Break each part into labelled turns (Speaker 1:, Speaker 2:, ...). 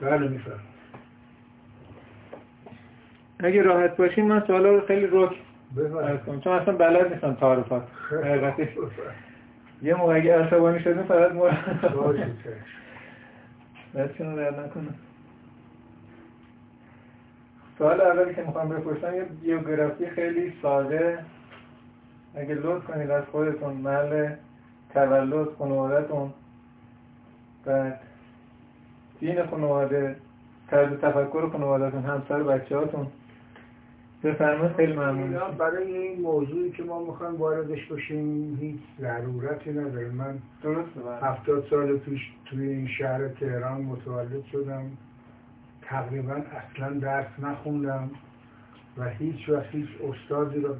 Speaker 1: بله میفهم
Speaker 2: اگه راحت باشین من سوالا رو خیلی رک چون اصلا بلد نیستم تعارفات. حقیقتش یه موقع اگه عصبانی شدیم فقط
Speaker 1: چشم.
Speaker 2: دستشون رو نکنه. سوال اولی که می‌خوام بپرسم یه بیوگرافی خیلی ساده. اگه لطف کنید از خودتون محل تولد خانوادتون بعد دین خانواده طرز تفکر خانوادتون همسر بچه هاتون بفرمایید خیلی ممنون.
Speaker 1: برای این موضوعی که ما می‌خوایم واردش بشیم هیچ ضرورتی نداره. من
Speaker 2: درسته بله.
Speaker 1: هفتاد سال پیش توی این شهر تهران متولد شدم. تقریبا اصلا درس نخوندم و هیچ وقت هیچ استادی رو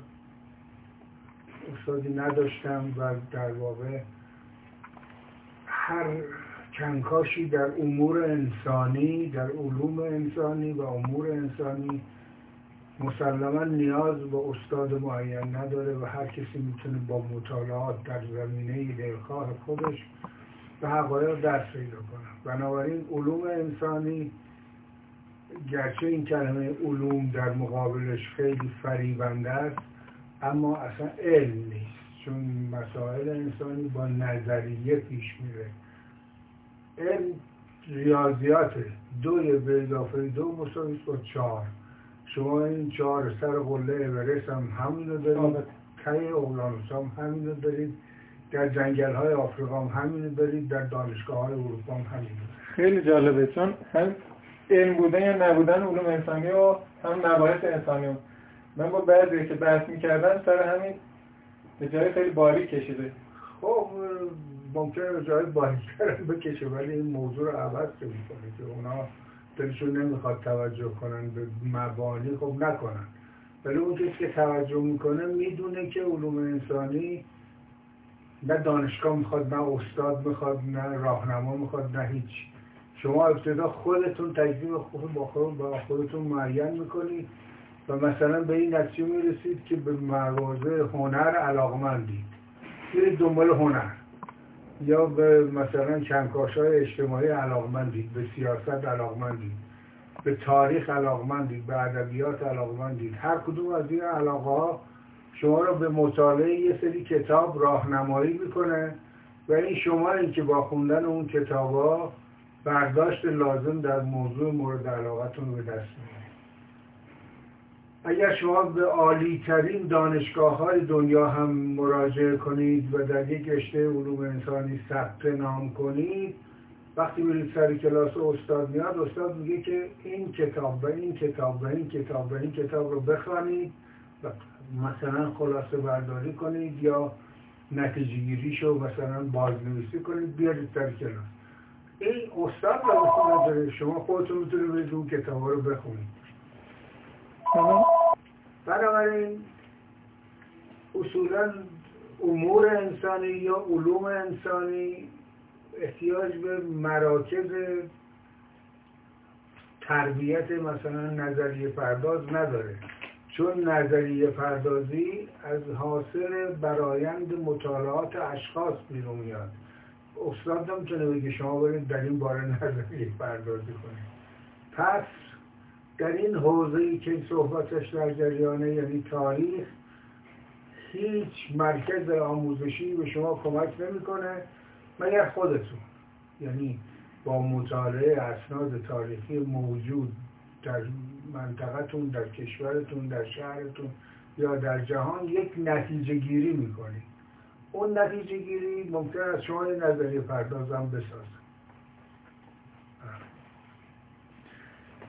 Speaker 1: استادی نداشتم و در واقع هر کنکاشی در امور انسانی در علوم انسانی و امور انسانی مسلما نیاز به استاد معین نداره و هر کسی می‌تونه با مطالعات در زمینه دلخواه خودش به حقایق دست پیدا کنه. بنابراین علوم انسانی گرچه این کلمه علوم در مقابلش خیلی فریبنده است اما اصلا علم نیست چون مسائل انسانی با نظریه پیش میره. علم ریاضیاته دوی به اضافه دو مساوی با چهار. شما این چهار سر قله اورست هم همین رو دارید ته اقیانوس هم همین رو دارید. در جنگل های آفریقا هم همین رو دارید. در دانشگاه های اروپا هم همین.
Speaker 2: خیلی جالبه. چون هم علم بودن یا نبودن علوم انسانی و هم مباحث انسانی. و من با بعضی که بحث می‌کردن سر همین به جای خیلی باریک کشیده.
Speaker 1: خب ممکنه جای هم بکشه ولی این موضوع رو عوض می‌کنه که اونا دلشون نمی‌خواد توجه کنن به مبانی خب نکنن. ولی اون کسی که توجه می‌کنه می‌دونه که علوم انسانی نه دانشگاه می‌خواد نه استاد می‌خواد نه راهنما می‌خواد نه هیچ. شما ابتدا خودتون تجربه خود با خود با خودتون معین می‌کنید و مثلا به این نتیجه می‌رسید که به مواضع هنر علاقمندید برید دنبال هنر. یا به مثلا کنکاش های اجتماعی علاقمندید به سیاست علاقمندید به تاریخ علاقمندید به ادبیات علاقمندید هر کدوم از این علاقه ها شما رو به مطالعه یه سری کتاب راهنمایی می‌کنه و این شما این که با خوندن اون کتاب ها برداشت لازم در موضوع مورد علاقتون به دست میارید اگر شما به عالی ترین دانشگاه های دنیا هم مراجعه کنید و در یک رشته علوم انسانی ثبت نام کنید وقتی میرید سر کلاس استاد میاد استاد میگه که این کتاب و این کتاب و این کتاب و این کتاب رو بخوانید و مثلا خلاصه برداری کنید یا نتیجه گیریشو مثلا بازنویسی کنید بیارید سر کلاس. این استاد رو نداره شما خودتون می‌تونید اون کتاب رو بخونید. بنابراین اصولا امور انسانی یا علوم انسانی احتیاج به مراکز تربیت مثلا نظریه پرداز نداره. چون نظریه پردازی از حاصل برایند مطالعات اشخاص بیرون میاد. استاد نمی‌تونه بگه شما برید در این باره نظریه پردازی کنید. پس در این حوزه‌ای که صحبتش در جریانه یعنی تاریخ هیچ مرکز آموزشی به شما کمک نمی‌کنه مگر خودتون. یعنی با مطالعه اسناد تاریخی موجود در منطقتون در کشورتون در شهرتون یا در جهان یک نتیجه گیری می‌کنید. اون نتیجه گیری ممکن است شما نظریه پردازم بسازه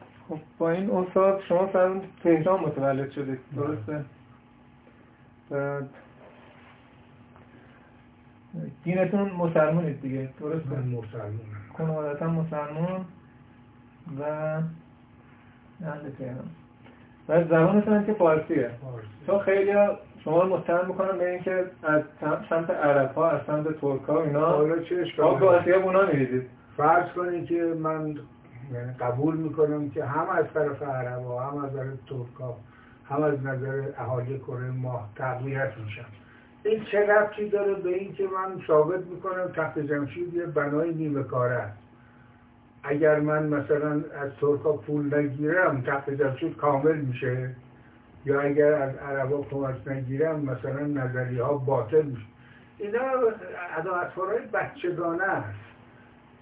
Speaker 2: خب با این استاد شما فرمون تهران متولد شدید درسته؟ دینتون مسلمونید دیگه درسته؟
Speaker 1: من مسلمانم
Speaker 2: خانوادتا مسلمون و اهل تهران و زبانتون هم که فارسیه
Speaker 1: فارسی.
Speaker 2: چون خیلی شما رو متهم می‌کنم به اینکه از سمت عرب ها از سمت ترک ها اینا
Speaker 1: حالا چه اشکالی
Speaker 2: به آسیاب اونا میریدید
Speaker 1: فرض کنید که من یعنی قبول می‌کنم که هم از طرف عرب ها هم از نظر ترک ها هم از نظر اهالی کره ماه تقویت میشم این چه ربطی داره به این که من ثابت می‌کنم تخت جمشید یه بنای نیمه کاره اگر من مثلا از ترکا پول نگیرم تخت جمشید کامل میشه. یا اگر از عربا کمک نگیرم مثلا نظریه ها باطل میشه. اینا اداعتفارهای بچگانه است.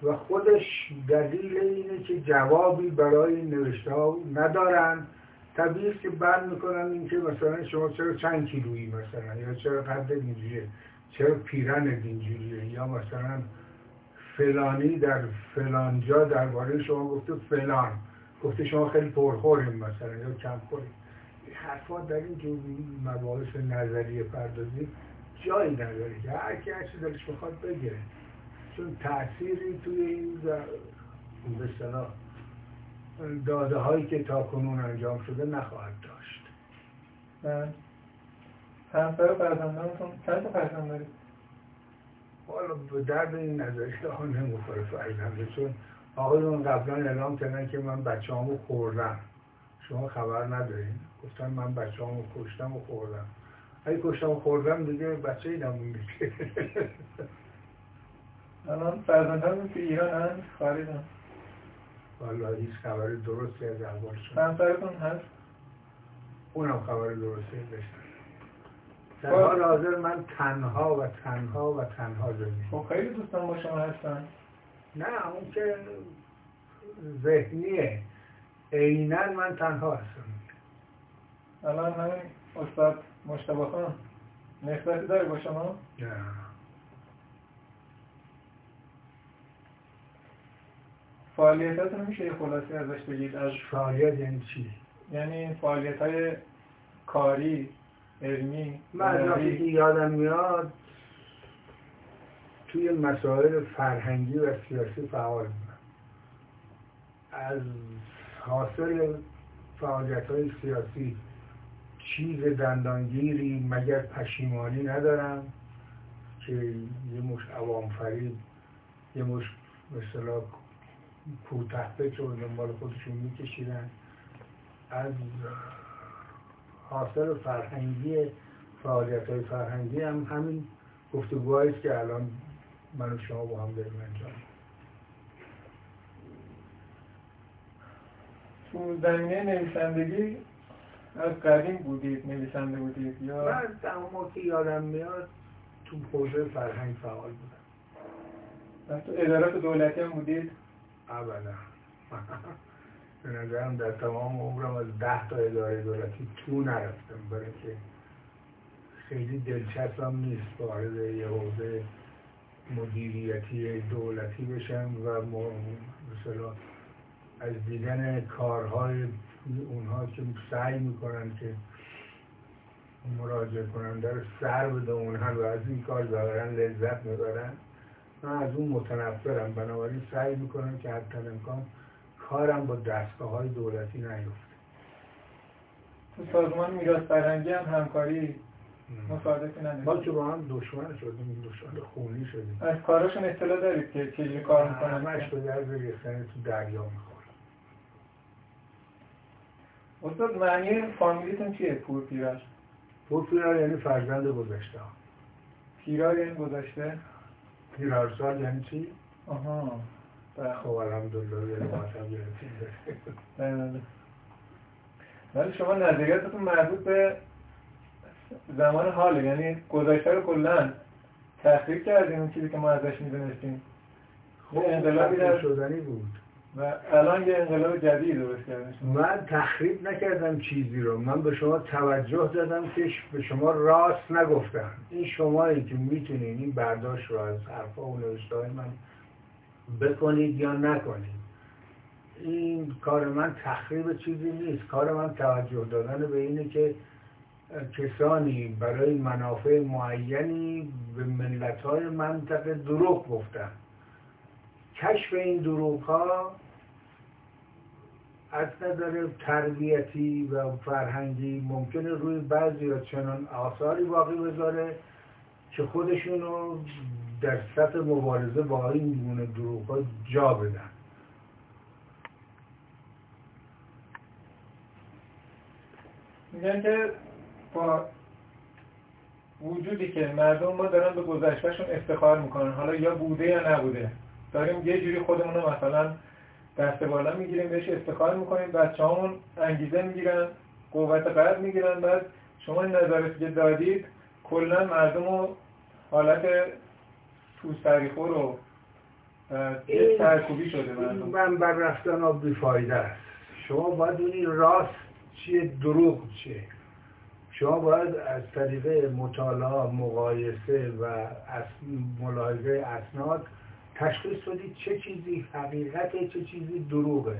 Speaker 1: و خودش دلیل اینه که جوابی برای نوشته ها ندارن. طبیعی که بند می‌کنن اینکه مثلا شما چرا چند کیلویی مثلا یا چرا قد اینجوریه چرا پیرن اینجوریه یا مثلا فلانی در فلان جا درباره شما گفته فلان گفته شما خیلی پرخوریم مثلا یا کم خوریم حرفا در این جور مباحث نظریه پردازی جایی نداره که هر کی هر دلش بخواد بگه چون تأثیری توی این به صلاح داده هایی که تا کنون انجام شده نخواهد داشت.
Speaker 2: همسر فرزندانتون چند تا فرزند دارید؟
Speaker 1: حالا به درد این نظری ها نمی‌خوره فرزنده چون آقایون قبلا اعلام کردن که من بچه همو خوردم. شما خبر ندارین؟ گفتن من بچه همو کشتم و خوردم. اگه کشتم و خوردم دیگه بچه ای نمونده
Speaker 2: الان فرزندان که ایران هم خاریدن
Speaker 1: والا هیچ خبر درستی از احوالشون
Speaker 2: همسرتون هست؟
Speaker 1: اونم خبر درستی داشتن در حال حاضر من تنها و تنها و تنها زندگی
Speaker 2: خب خیلی دوستان با شما هستن.
Speaker 1: نه اون که ذهنیه. عینا من تنها هستم.
Speaker 2: الان همین استاد مشتبه خان نسبتی داره با شما؟
Speaker 1: نه.
Speaker 2: فعالیتاتون میشه یه خلاصی ازش بگید؟ از
Speaker 1: فعالیت یعنی چی؟
Speaker 2: یعنی فعالیت های کاری علمی
Speaker 1: من که یادم میاد توی مسائل فرهنگی و سیاسی فعال بودم. از حاصل فعالیت های سیاسی چیز دندانگیری مگر پشیمانی ندارم که یه مش عوام فریب یه مش مثلا کوته رو دنبال خودشون میکشیدن. از حاصل فرهنگی فعالیت های فرهنگی هم همین گفتگوهایی که الان من و شما با هم داریم انجام
Speaker 2: تو زمینه نویسندگی از قدیم بودید نویسنده بودید یا؟
Speaker 1: من تمام که یادم میاد تو حوزه فرهنگ فعال بودم.
Speaker 2: تو ادارات دولتی هم بودید؟
Speaker 1: اولا. به نظرم در تمام عمرم از ده تا اداره دولتی تو نرفتم برای که خیلی دلچسبم نیست وارد یه حوزه مدیریتی دولتی بشم و مثلا از دیدن کارهای اونها که سعی می‌کنن که مراجعه کننده رو سر بدونن و از این کار ظاهرا لذت می‌برن من از اون متنفرم بنابراین سعی می‌کنم که حتی امکان کارم با دستگاه های دولتی نیفته.
Speaker 2: تو سازمان میراث فرهنگی هم همکاری مصادفی
Speaker 1: ما که با هم دشمن شدیم دشمن خونی شدیم.
Speaker 2: از کاراشون اطلاع دارید که چجوری کار می‌کنن؟
Speaker 1: همش به درد ریختن تو دریا می‌خوره
Speaker 2: استاد معنی فامیلیتون چیه؟ پور پیراش
Speaker 1: پور پیرار یعنی فرزند گذشته
Speaker 2: پیرار یعنی گذشته؟
Speaker 1: پیرارسال یعنی چی؟
Speaker 2: آها.
Speaker 1: خب الحمدلله یعنی ماتم
Speaker 2: گرفتیم. ولی شما نظریاتتون مربوط به زمان حاله یعنی گذشته رو کلا تحقیق کردیم اون چیزی که ما ازش می‌دونستیم.
Speaker 1: خب انقلابی در شدنی بود.
Speaker 2: الان یه انقلاب جدید درست
Speaker 1: من تخریب نکردم چیزی رو. من به شما توجه دادم که به شما راست نگفتم این شمایی که می‌تونین این برداشت رو از حرفا و نوشته من بکنید یا نکنید. این کار من تخریب چیزی نیست. کار من توجه دادن به اینه که کسانی برای منافع معینی به ملت منطقه دروغ گفتن. کشف این دروغ ها از نظر تربیتی و فرهنگی ممکنه روی بعضی یا چنان آثاری باقی بذاره که خودشونو در سطح مبارزه با این گونه دروغ جا بدن.
Speaker 2: میگن که با وجودی که مردم ما دارن به گذشتهشون افتخار می‌کنن. حالا یا بوده یا نبوده. داریم یه جوری خودمون رو مثلا دست بالا می‌گیریم بهش افتخار می‌کنیم. بچه همون انگیزه می‌گیرن قوت قلب می‌گیرن. بعد شما این نظرت که دادید کلا مردم رو حالت توستریخور رو سرکوبی شده مردم.
Speaker 1: من بر رفتن ها بیفایده است. شما باید این راست چیه دروغ چیه. شما باید از طریق مطالعه مقایسه و از ملاحظه اسناد تشخیص بدید چه چیزی؟ حقیقت چه چیزی؟ دروغه.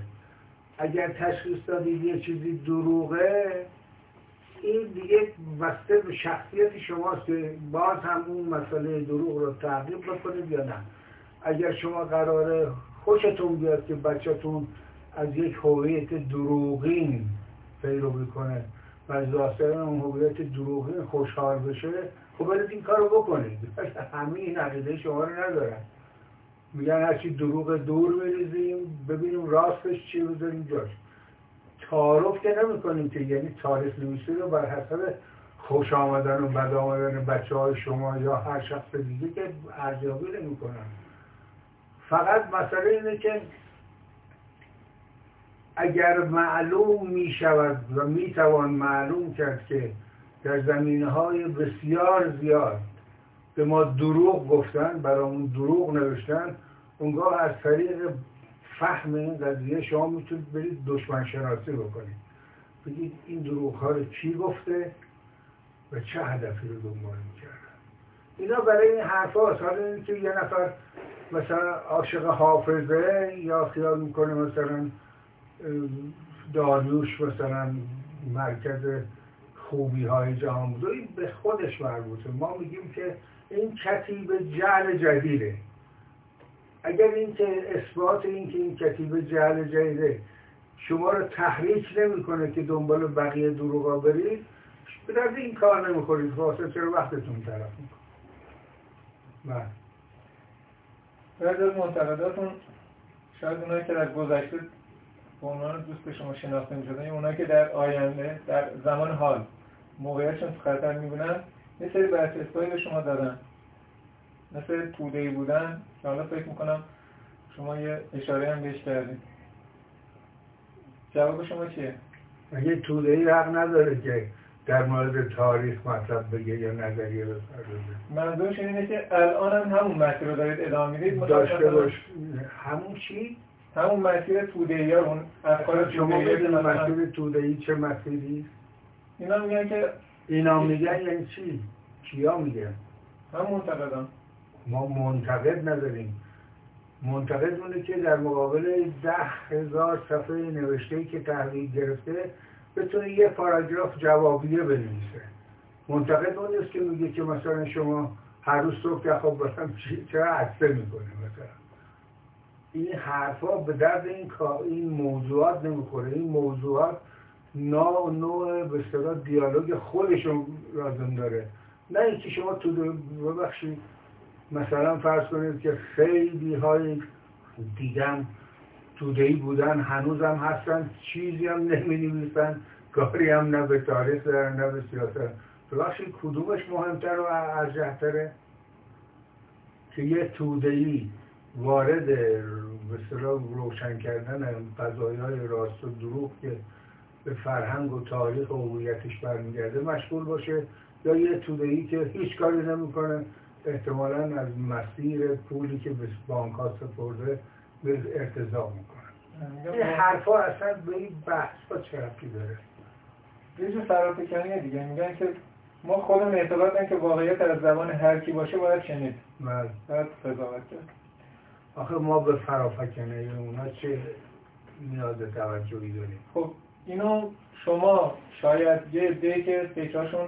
Speaker 1: اگر تشخیص دادید یه چیزی دروغه این دیگه بسته به شخصیت شماست که باز هم اون مسئله دروغ رو تعقیب بکنید یا نه. اگر شما قراره خوشتون بیاد که بچهتون از یک هویت دروغین پیروی کنه و از داستان اون هویت دروغین خوشحال بشه خب برید این کار رو بکنید. همه این عقیده شما رو ندارن. میگن هرچی دروغ دور بریزیم ببینیم راستش چی بذاریم جاش تعارف که نمی کنیم که یعنی تاریخ نویسی رو بر حسب خوش آمدن و بد آمدن بچه های شما یا هر شخص دیگه که ارزیابی نمی کنن فقط مسئله اینه که اگر معلوم می شود و می توان معلوم کرد که در زمینه های بسیار زیاد به ما دروغ گفتن برامون دروغ نوشتن اونگاه از طریق فهم این قضیه شما می‌تونید برید دشمن شناسی بکنید. بگید این دروغ ها رو کی گفته و چه هدفی رو دنبال می‌کردن اینا برای این حرف هاست حالا این که یه نفر مثلا عاشق حافظه یا خیال می‌کنه مثلا داریوش مثلا مرکز خوبی های جهان بود. این به خودش مربوطه. ما میگیم که این کتیب جعل جدیده. اگر این که اثبات این که این کتیب جعل جدیده شما رو تحریک نمی‌کنه که دنبال بقیه دروغا برید به درد این کار نمی‌خورید. واسه چرا وقتتون طرف میکن
Speaker 2: بله. بعد از منتقداتون شاید اونایی که در گذشته به عنوان دوست شما شناخته می شدن اونایی که در آینده در زمان حال موقعیتشون خطر می‌بینن یه سری برچسبایی به شما دادن مثل توده بودن که حالا فکر می‌کنم شما یه اشاره هم بهش کردید جواب شما چیه؟
Speaker 1: یه توده ای حق نداره که در مورد تاریخ مطلب بگه یا نظریه بپردازه
Speaker 2: منظورش اینه که الان هم همون مسیر رو دارید ادامه می‌دید
Speaker 1: داشته باش همون چی؟
Speaker 2: همون مسیر توده ای اون افکار
Speaker 1: شما بدون مسیر توده ای چه مسیری؟
Speaker 2: اینا میگن که
Speaker 1: اینا میگن یعنی چی؟ کیا میگن؟
Speaker 2: هم منتقدان
Speaker 1: ما منتقد نداریم. منتقد اونه که در مقابل ده هزار صفحه نوشته که تحویل گرفته بتونه یه پاراگراف جوابیه بنویسه. منتقد اون نیست که میگه که مثلا شما هر روز صبح که خب برم چرا عکسه می‌کنه مثلا؟ این حرفا به درد این این موضوعات نمی‌خوره. این موضوعات نوع نوع به اصطلاح دیالوگ خودشون لازم داره. نه اینکه شما تو ببخشید مثلا فرض کنید که خیلی های دیدم تودهی بودن هنوزم هستن چیزی هم نمی نویسن کاری هم نه به تاریخ دارن نه به سیاست. ببخشید کدومش مهمتر و ارجحتره؟ که یه تودهی وارد به روشن کردن قضایی های راست و دروغ که به فرهنگ و تاریخ و هویتش برمیگرده مشغول باشه. یا یه تودهی که هیچ کاری نمی‌کنه احتمالا از مسیر پولی که به بانک ها سپرده به ارتضا می‌کنن این حرفا اصلا به این بحث ها چه رفتی داره؟
Speaker 2: یه جو فرافکنیه دیگه. میگن که ما خودم اعتقاد که واقعیت از زبان هر کی باشه باید شنید.
Speaker 1: بله.
Speaker 2: باید قضاوت کرد.
Speaker 1: آخه ما به فرافکنه اونا چه نیاز توجهی داریم؟
Speaker 2: خب اینو شما شاید یه عده‌ای که فکراشون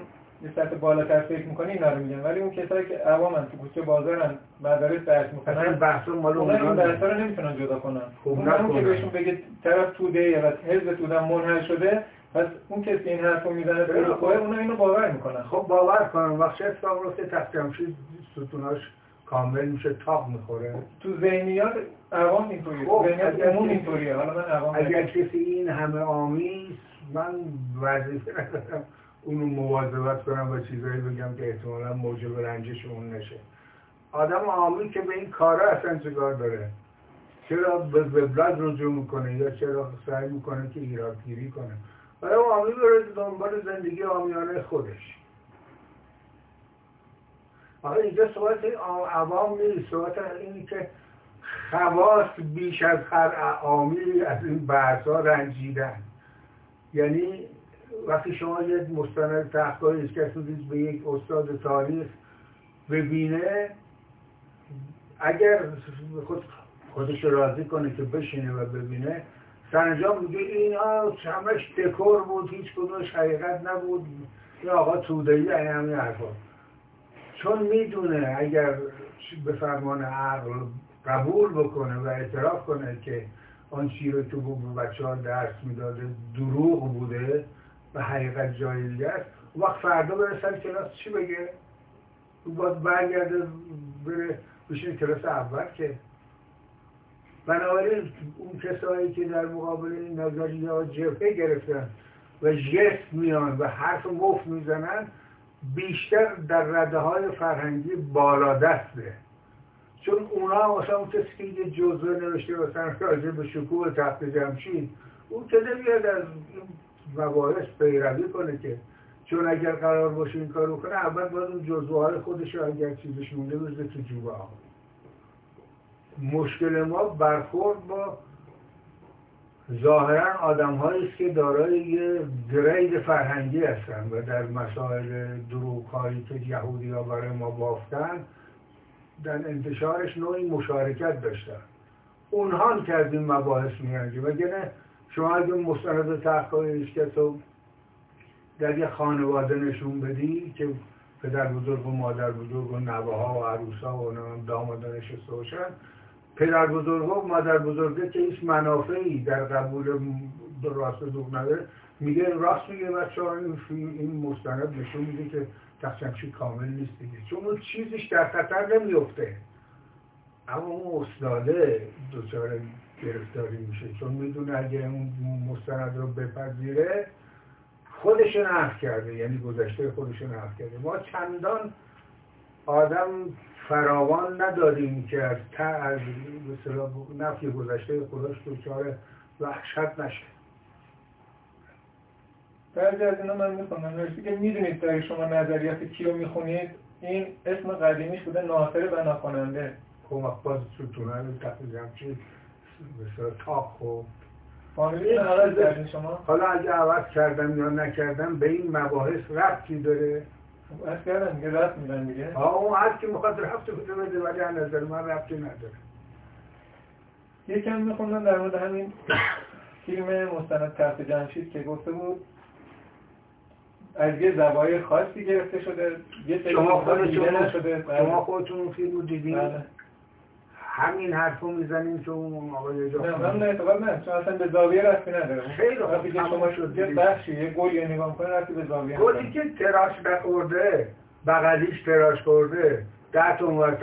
Speaker 2: یه سطح بالاتر فکر می‌کنی اینا رو میگن. ولی اون کسایی که عوامن تو کوچه بازارن مدارس درس می‌کنن
Speaker 1: بحثا مال
Speaker 2: اونا این بحثا رو نمی‌تونن جدا کنن.
Speaker 1: خب
Speaker 2: اون که بهشون بگه طرف توده و حزب تودن منحل شده پس اون کسی این حرفو می‌زنه تو اونا اینو باور می‌کنن.
Speaker 1: خب باور کنن وقتی اتفاق رو که تخت جمشید ستوناش کامل میشه تاق می‌خوره.
Speaker 2: تو ذهنیات عوام اینطوریه.
Speaker 1: خب
Speaker 2: عموم اینطوریه. حالا من عوام
Speaker 1: اگر کسی این همه آمیز من وظیفه ندارم اونو مواظبت کنم و چیزایی بگم که احتمالا موجب رنجش اون نشه. آدم عامی که به این کاره اصلا چیکار داره؟ چرا به وبلاگ رجوع می‌کنه یا چرا سعی می‌کنه که ایرادگیری کنه؟ برای آمی بره دنبال زندگی آمیانه خودش. حالا اینجا صحبت عوام نیست. صحبت اینی که خواست بیش از هر عامی از این بحث ها رنجیدن. یعنی وقتی شما یک مستند تحقیقی اسکسودیز به یک استاد تاریخ ببینه اگر خود خودش راضی کنه که بشینه و ببینه سرانجام میگه این همش دکور بود هیچ کدومش حقیقت نبود. یا آقا تودهی همین حرفا. چون می‌دونه اگر به فرمان عقل قبول بکنه و اعتراف کنه که آن چی رو که به بچه ها درس می‌داده دروغ بوده و حقیقت جای دیگه است وقت فردا بره سر کلاس چی بگه؟ باید برگرده بره بشین کلاس اول که بنابراین اون کسایی که در مقابل این نظریه ها جبهه گرفتن و جست میان و حرف مفت می‌زنن بیشتر در رده های فرهنگی بالا دسته چون اونا مثلا اون کسی که یه جزوه نوشته مثلا راجع به شکوه تخت جمشید اون که نمیاد از مباحث پیروی کنه که چون اگر قرار باشه این کارو کنه اول باید اون جزوه های خودش اگر چیزش مونده بزده تو جوبه ها مشکل ما برخورد با ظاهرا آدم است که دارای یه گرید فرهنگی هستن و در مسائل دروغ هایی که یهودی ها برای ما بافتن در انتشارش نوعی مشارکت داشتن. اونها که از این مباحث میانجی وگرنه شما اگه مستند تحقیق که تو در یه خانواده نشون بدی که پدر بزرگ و مادر بزرگ و نوه ها و عروس ها و دامادا نشسته باشن پدر بزرگ و مادر بزرگه که هیچ منافعی در قبول راست دروغ نداره میگه راست میگه بچه ها این, این مستند نشون میده که تخشمشی کامل نیست دیگه. چون اون چیزش در خطر نمیفته اما اون استاده دچار گرفتاری میشه. چون می‌دونه اگه اون مستند رو بپذیره خودش نفت کرده. یعنی گذشته خودش نفت کرده. ما چندان آدم فراوان نداریم که از تا از نفی گذشته خودش دچار وحشت نشه.
Speaker 2: بعضی از اینا من می‌خونم. نوشته که می‌دونید در شما نظریات کی رو می‌خونید؟ این اسم قدیمیش بوده ناصر بنا کننده
Speaker 1: کمک خب، باز تو تونل تحت جمچی بسیار تاق و حالا اگه عوض کردم یا نکردم به این مباحث ربطی داره.
Speaker 2: از کردم میگه رفت میدن میگه
Speaker 1: آه اون مخاطر رفت بده بده ولی از نظر من ربطی نداره
Speaker 2: یکم میخوندم در مورد همین فیلم مستند تحت جمشید که گفته بود از یه زوایای خاصی گرفته شده یه
Speaker 1: شما خودتون نشده. شما خودتون فیلم رو دیدین؟ بله. همین حرفو می‌زنیم که اون آقای
Speaker 2: جا نه نه نه. چون اصلا به زاویه رفتی نداره.
Speaker 1: خیلی وقتی
Speaker 2: که شما شد یه بخشی یه گلی نگاه کنه رفتی به زاویه
Speaker 1: گلی که تراش بخورده بغلیش تراش خورده ده تا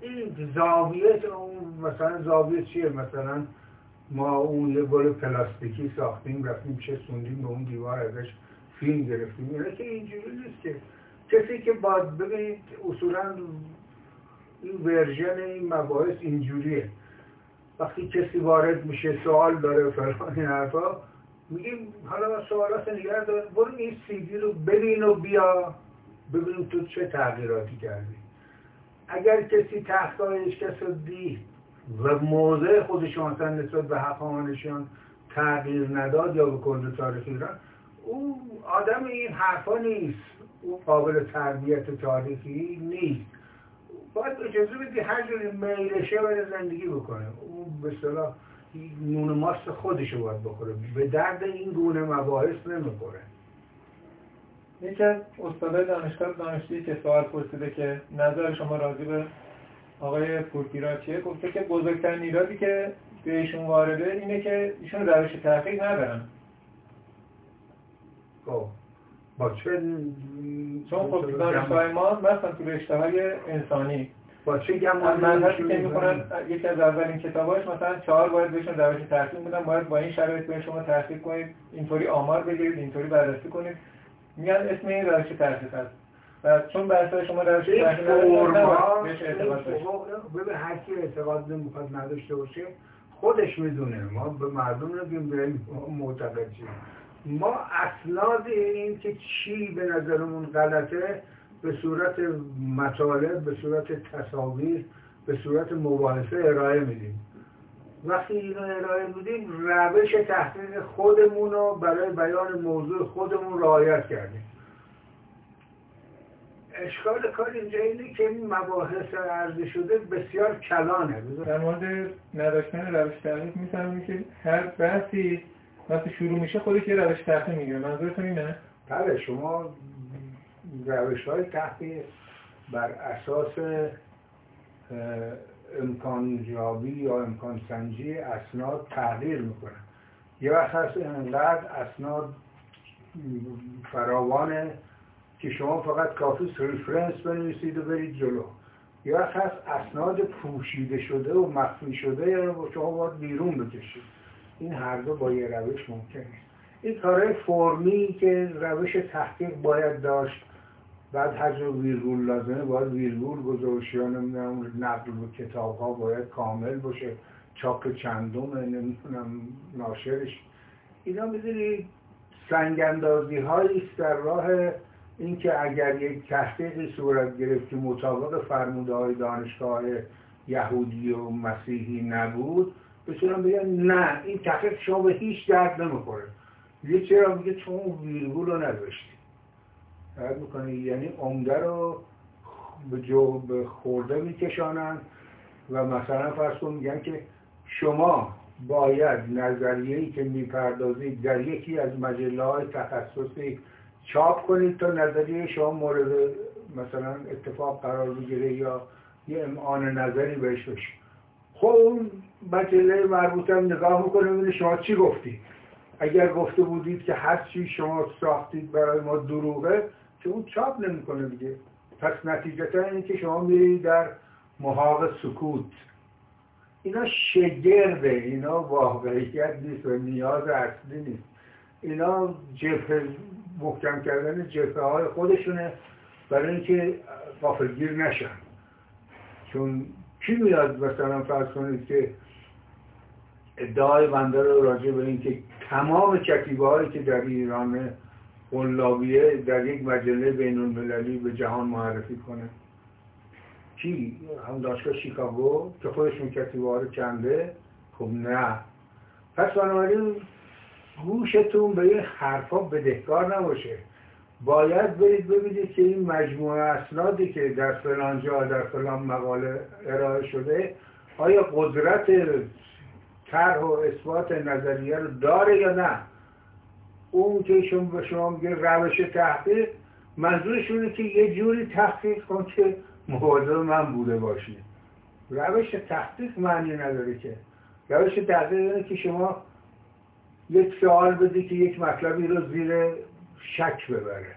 Speaker 1: این زاویه اون مثلا زاویه چیه؟ مثلا ما اون یه گل پلاستیکی ساختیم رفتیم چه سوندیم به اون دیوار ازش فیلم گرفتیم. اینه که اینجوری نیست که. کسی که باید ببینید اصولا این ورژن این مباحث اینجوریه. وقتی کسی وارد میشه سوال داره فلان این حرفا میگیم حالا سوالات نگه دار. برو این سیدی رو ببین و بیا. ببینیم تو چه تغییراتی کردی. اگر کسی تحقیقش کس رو دید و موضع خودشون مثلا نسبت به حقامانشان تغییر نداد یا به کل تاریخ ایران او آدم این حرفا نیست. او قابل تربیت تاریخی نیست. باید اجازه بدی هر جوری میلشه باید زندگی بکنه. او به صلاح نون ماست خودشو باید بخوره. به درد این گونه مباحث نمی‌خوره.
Speaker 2: یکی از استادای دانشگاه دانشجویی که سوال پرسیده که نظر شما راضی به آقای پورپیرا چیه؟ گفته که بزرگترین ایرادی که به ایشون وارده اینه که ایشون روش تحقیق ندارن.
Speaker 1: خب. با چه
Speaker 2: چون خب دانشگاه ما مثلا تو رشته های انسانی
Speaker 1: با چه
Speaker 2: گمانی که می‌کنن یکی از اولین کتاباش مثلا چهار باید بهشون روش تحقیق بودن باید با این شرایط به شما تحقیق کنید اینطوری آمار بگیرید اینطوری بررسی کنید. میگن اسم این روش تحقیق هست. و چون بحث شما روش تحقیق بهش اعتقاد داشت.
Speaker 1: ببین هر کی اعتقاد نمی‌خواد نداشته باشه خودش می‌دونه. ما به مردم نگیم معتقد ما اسناد این که چی به نظرمون غلطه به صورت مطالب به صورت تصاویر به صورت مباحثه ارائه میدیم. وقتی اینو ارائه میدیم روش تحقیق خودمون رو برای بیان موضوع خودمون رعایت کردیم. اشکال کار اینجا اینه که این مباحث عرضه شده بسیار کلانه.
Speaker 2: در مورد نداشتن روش تحقیق می‌فهمیم که هر بحثی وقتی شروع میشه خودش یه روش تحقیق می‌گیره منظورتون اینه؟
Speaker 1: بله شما روش های تحقیق بر اساس امکان جابی یا امکان سنجی اسناد تغییر می‌کنن. یه وقت هست انقدر اسناد فراوانه که شما فقط کافیه reference بنویسید و برید جلو. یا هست اسناد پوشیده شده و مخفی شده رو شما باید بیرون بکشید. این هر دو با یه روش ممکنه این کارهای فرمی که روش تحقیق باید داشت بعد هر جا ویرگول لازمه باید ویرگول گذاشت یا نمی‌دونم نقل و کتاب ها باید کامل باشه چاپ چندم نمی‌دونم ناشرش. اینا می‌دونی سنگندازی هایی در راه اینکه اگر یک تحقیقی صورت گرفت که مطابق فرموده های دانشگاه یهودی و مسیحی نبود بتونم بگم نه این تحقیق شما به هیچ درد نمی‌خوره. یه چرا میگه چون ویرگول رو نداشتی. درد می‌کنه یعنی عمده رو به جو خورده میکشانن و مثلا فرض کن میگن که شما باید نظریه‌ای که می‌پردازید در یکی از مجله های تخصصی چاپ کنید تا نظریه شما مورد مثلا اتفاق قرار بگیره یا یه امعان نظری بهش بشه. خب اون مجله مربوطه هم نگاه می‌کنه ببینه شما چی گفتی؟ اگر گفته بودید که هر چی شما ساختید برای ما دروغه که اون چاپ نمی‌کنه دیگه. پس نتیجتا اینه که شما میرید در محاق سکوت. اینا شگرده اینا واقعیت نیست و نیاز اصلی نیست. اینا جبه محکم کردن جبهه های خودشونه برای اینکه غافلگیر نشن. چون کی میاد مثلا فرض کنید که ادعای بنده رو راجع به اینکه تمام کتیبه هایی که در ایران قلابیه در یک مجله بین المللی به جهان معرفی کنه. کی؟ هم دانشگاه شیکاگو که خودشون کتیبه رو کنده خب نه. پس بنابراین گوشتون به این حرفا بدهکار نباشه. باید برید ببینید که این مجموعه اسنادی که در فلان جا در فلان مقاله ارائه شده آیا قدرت طرح و اثبات نظریه رو داره یا نه؟ اون که شما به شما میگه روش تحقیق منظورشونه که یه جوری تحقیق کن که مواظب من بوده باشی. روش تحقیق معنی نداره که. روش تحقیق اینه که شما یک سوال بدی که یک مطلبی رو زیر شک ببره.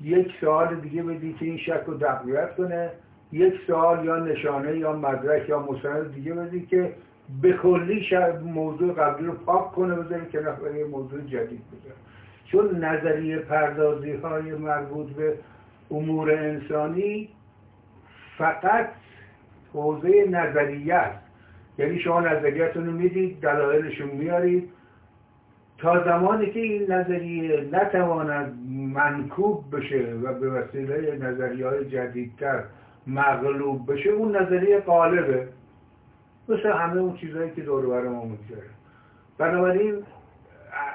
Speaker 1: یک سوال دیگه بدی که این شک رو تقویت کنه. یک سوال یا نشانه یا مدرک یا مستند دیگه بدی که به کلی موضوع قبلی رو پاک کنه بذاری که یه موضوع جدید بذاره چون نظریه پردازی های مربوط به امور انسانی فقط حوزه نظریه است. یعنی شما نظریتون رو می‌دید دلایلشون میارید تا زمانی که این نظریه نتواند منکوب بشه و به وسیله نظریه های جدیدتر مغلوب بشه اون نظریه قالبه مثل همه اون چیزهایی که دور بر ما می‌گذاره. بنابراین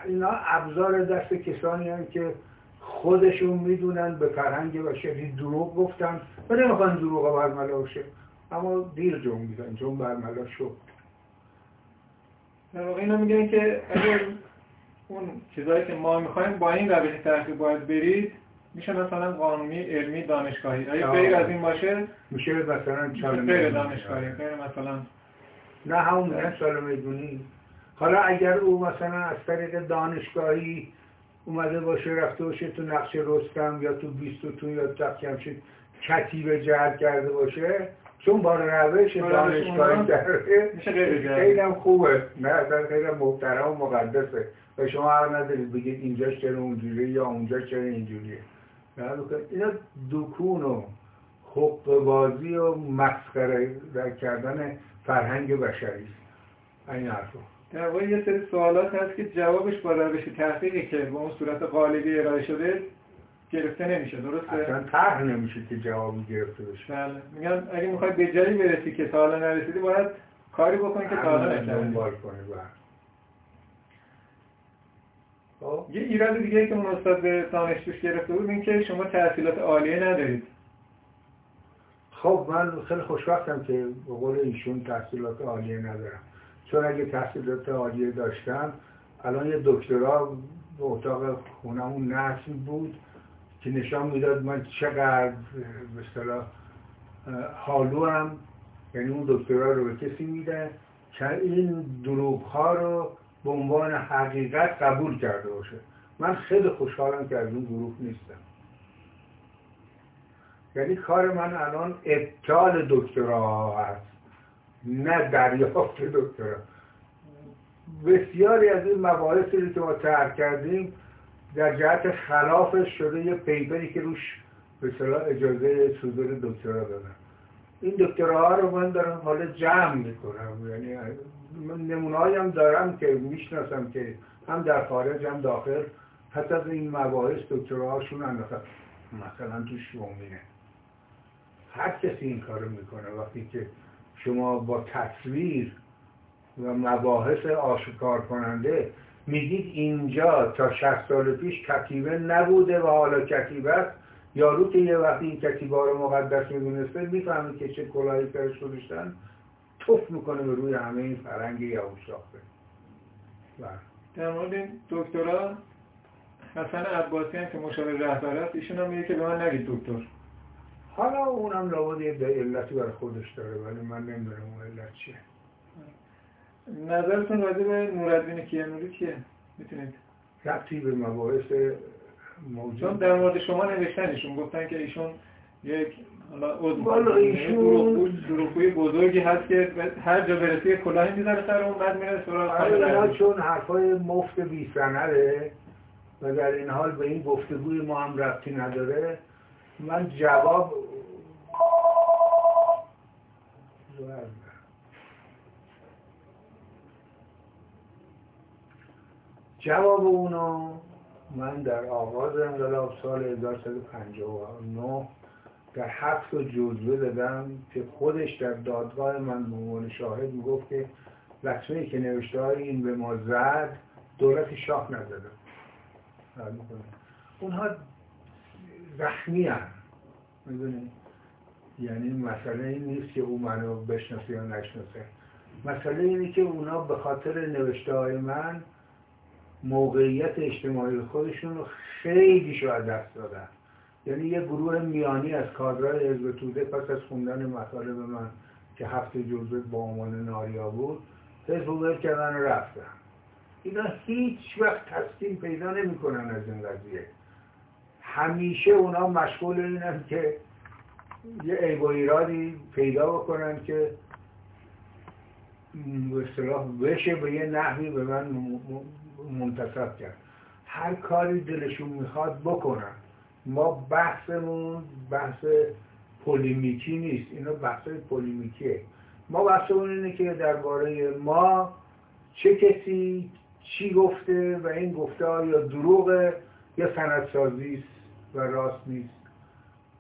Speaker 1: اینا ابزار دست کسانی هم که خودشون می‌دونن به فرهنگ بشری دروغ گفتن و نمی‌خوان دروغ برملا باشه. اما دیر جون میزن جون برملا شد.
Speaker 2: در واقع اینا میگن که اگر اون چیزهایی که ما می‌خوایم با این روش تحقیق باید برید میشه مثلا قانونی علمی دانشگاهی. اگه غیر از این باشه
Speaker 1: میشه مثلا
Speaker 2: غیر دانشگاهی غیر مثلا
Speaker 1: نه همون نه سال می‌دونی حالا اگر او مثلا از طریق دانشگاهی اومده باشه رفته باشه تو نقش رستم یا تو بیستوتون یا تو شد کتیبه جهت کرده باشه چون با روش دانشگاهی داره خیلی هم خوبه. نه اصلا خیلی محترم و مقدسه. و شما هر ندارید بگید اینجاش چرا اونجوری یا اونجا چرا اینجوریه. اینا دکون و حق بازی و مسخره در کردن فرهنگ بشری. این حرفا.
Speaker 2: در واقع یه سری سوالات هست که جوابش با روش تحقیقی که به اون صورت قالبی ارائه شده گرفته نمیشه. درسته؟
Speaker 1: اصلا طرح نمیشه که جوابی گرفته بشه.
Speaker 2: بله. میگن اگه می‌خوای به جایی برسی که تا حالا نرسیدی باید کاری بکنی که تا حالا نکردی.
Speaker 1: بله. خب.
Speaker 2: یه ایراد دیگه که اون استاد به دانشجوش گرفته بود این که شما تحصیلات عالیه ندارید.
Speaker 1: خب من خیلی خوشبختم که به قول ایشون تحصیلات عالیه ندارم. چون اگه تحصیلات عالیه داشتم الان یه دکترا به اتاق خونمون نصب بود که نشان می‌داد من چقدر به اصطلاح حالو هم یعنی اون دکترا رو به کسی میده که این دروغ ها رو به عنوان حقیقت قبول کرده باشه. من خیلی خوشحالم که از اون گروه نیستم. یعنی کار من الان ابطال دکترا هست نه دریافت دکترا. بسیاری از این مباحثی که ما ترک کردیم در جهت خلافش شده یه پیپری که روش به اجازه صدور دکترا دادن. این دکتراها رو من دارم حالا جمع می‌کنم. یعنی من نمونه‌ای هم دارم که می‌شناسم که هم در خارج هم داخل. حتی از این مباحث دکتراهاشون انداختن مثلا تو شومینه. هر کسی این کارو می‌کنه. وقتی که شما با تصویر و مباحث آشکار کننده میگید اینجا تا 60 سال پیش کتیبه نبوده و حالا کتیبه است یارو که یه وقتی این کتیبه رو مقدس می‌دونسته می‌فهمه که چه کلاهی سرش گذاشتن توف می‌کنه به روی همه این فرنگ یهوشاخته بله.
Speaker 2: در مورد دکترا حسن عباسی هم که مشاور رهبر است ایشون هم میگه که به من نگید دکتر.
Speaker 1: حالا اونم لابد یه علتی برای خودش داره ولی من نمی‌دونم اون علت چیه.
Speaker 2: نظرتون راجع به نورالدین کیانوری چیه؟ می‌تونید.
Speaker 1: ربطی به مباحث
Speaker 2: چون
Speaker 1: موجود
Speaker 2: در مورد شما نوشتنشون گفتن که ایشون یک حالا
Speaker 1: والا ایشون-
Speaker 2: دروغگوی بزرگی هست که هر جا برسی کلاهی می‌ذاره سر اون بعد میره سراغ
Speaker 1: آره
Speaker 2: نرگس.
Speaker 1: چون حرفای مفت بی سنده و در این حال به این گفتگوی ما هم ربطی نداره من جواب جواب اونو من در آغاز انقلاب سال 1359 در هفت جزوه دادم که خودش در دادگاه من به عنوان شاهد می‌گفت که لطمه که نوشته این به ما زد دولت شاه نزده. اونها زخمی هم می‌دونی؟ یعنی مسئله این نیست که او منو بشناسه یا نشناسه. مسئله اینه که اونا به خاطر نوشته های من موقعیت اجتماعی خودشون رو خیلی شو از دست دادن. یعنی یه گروه میانی از کادرهای حزب توده پس از خوندن مطالب من که هفت جزوه با عنوان ناریا بود حزب ول کردن رفتن. اینا هیچ وقت تسکین پیدا نمی‌کنن از این قضیه. همیشه اونا مشغول اینن که یه عیب و ایرادی پیدا بکنن که به اصطلاح بشه به یه نحوی به من منتصب کرد. هر کاری دلشون می‌خواد بکنن. ما بحثمون بحث پولیمیکی نیست. اینا بحث پولیمیکیه. ما بحثمون اینه که درباره ما چه کسی چی گفته و این گفته یا دروغه یا سندسازی است و راست نیست.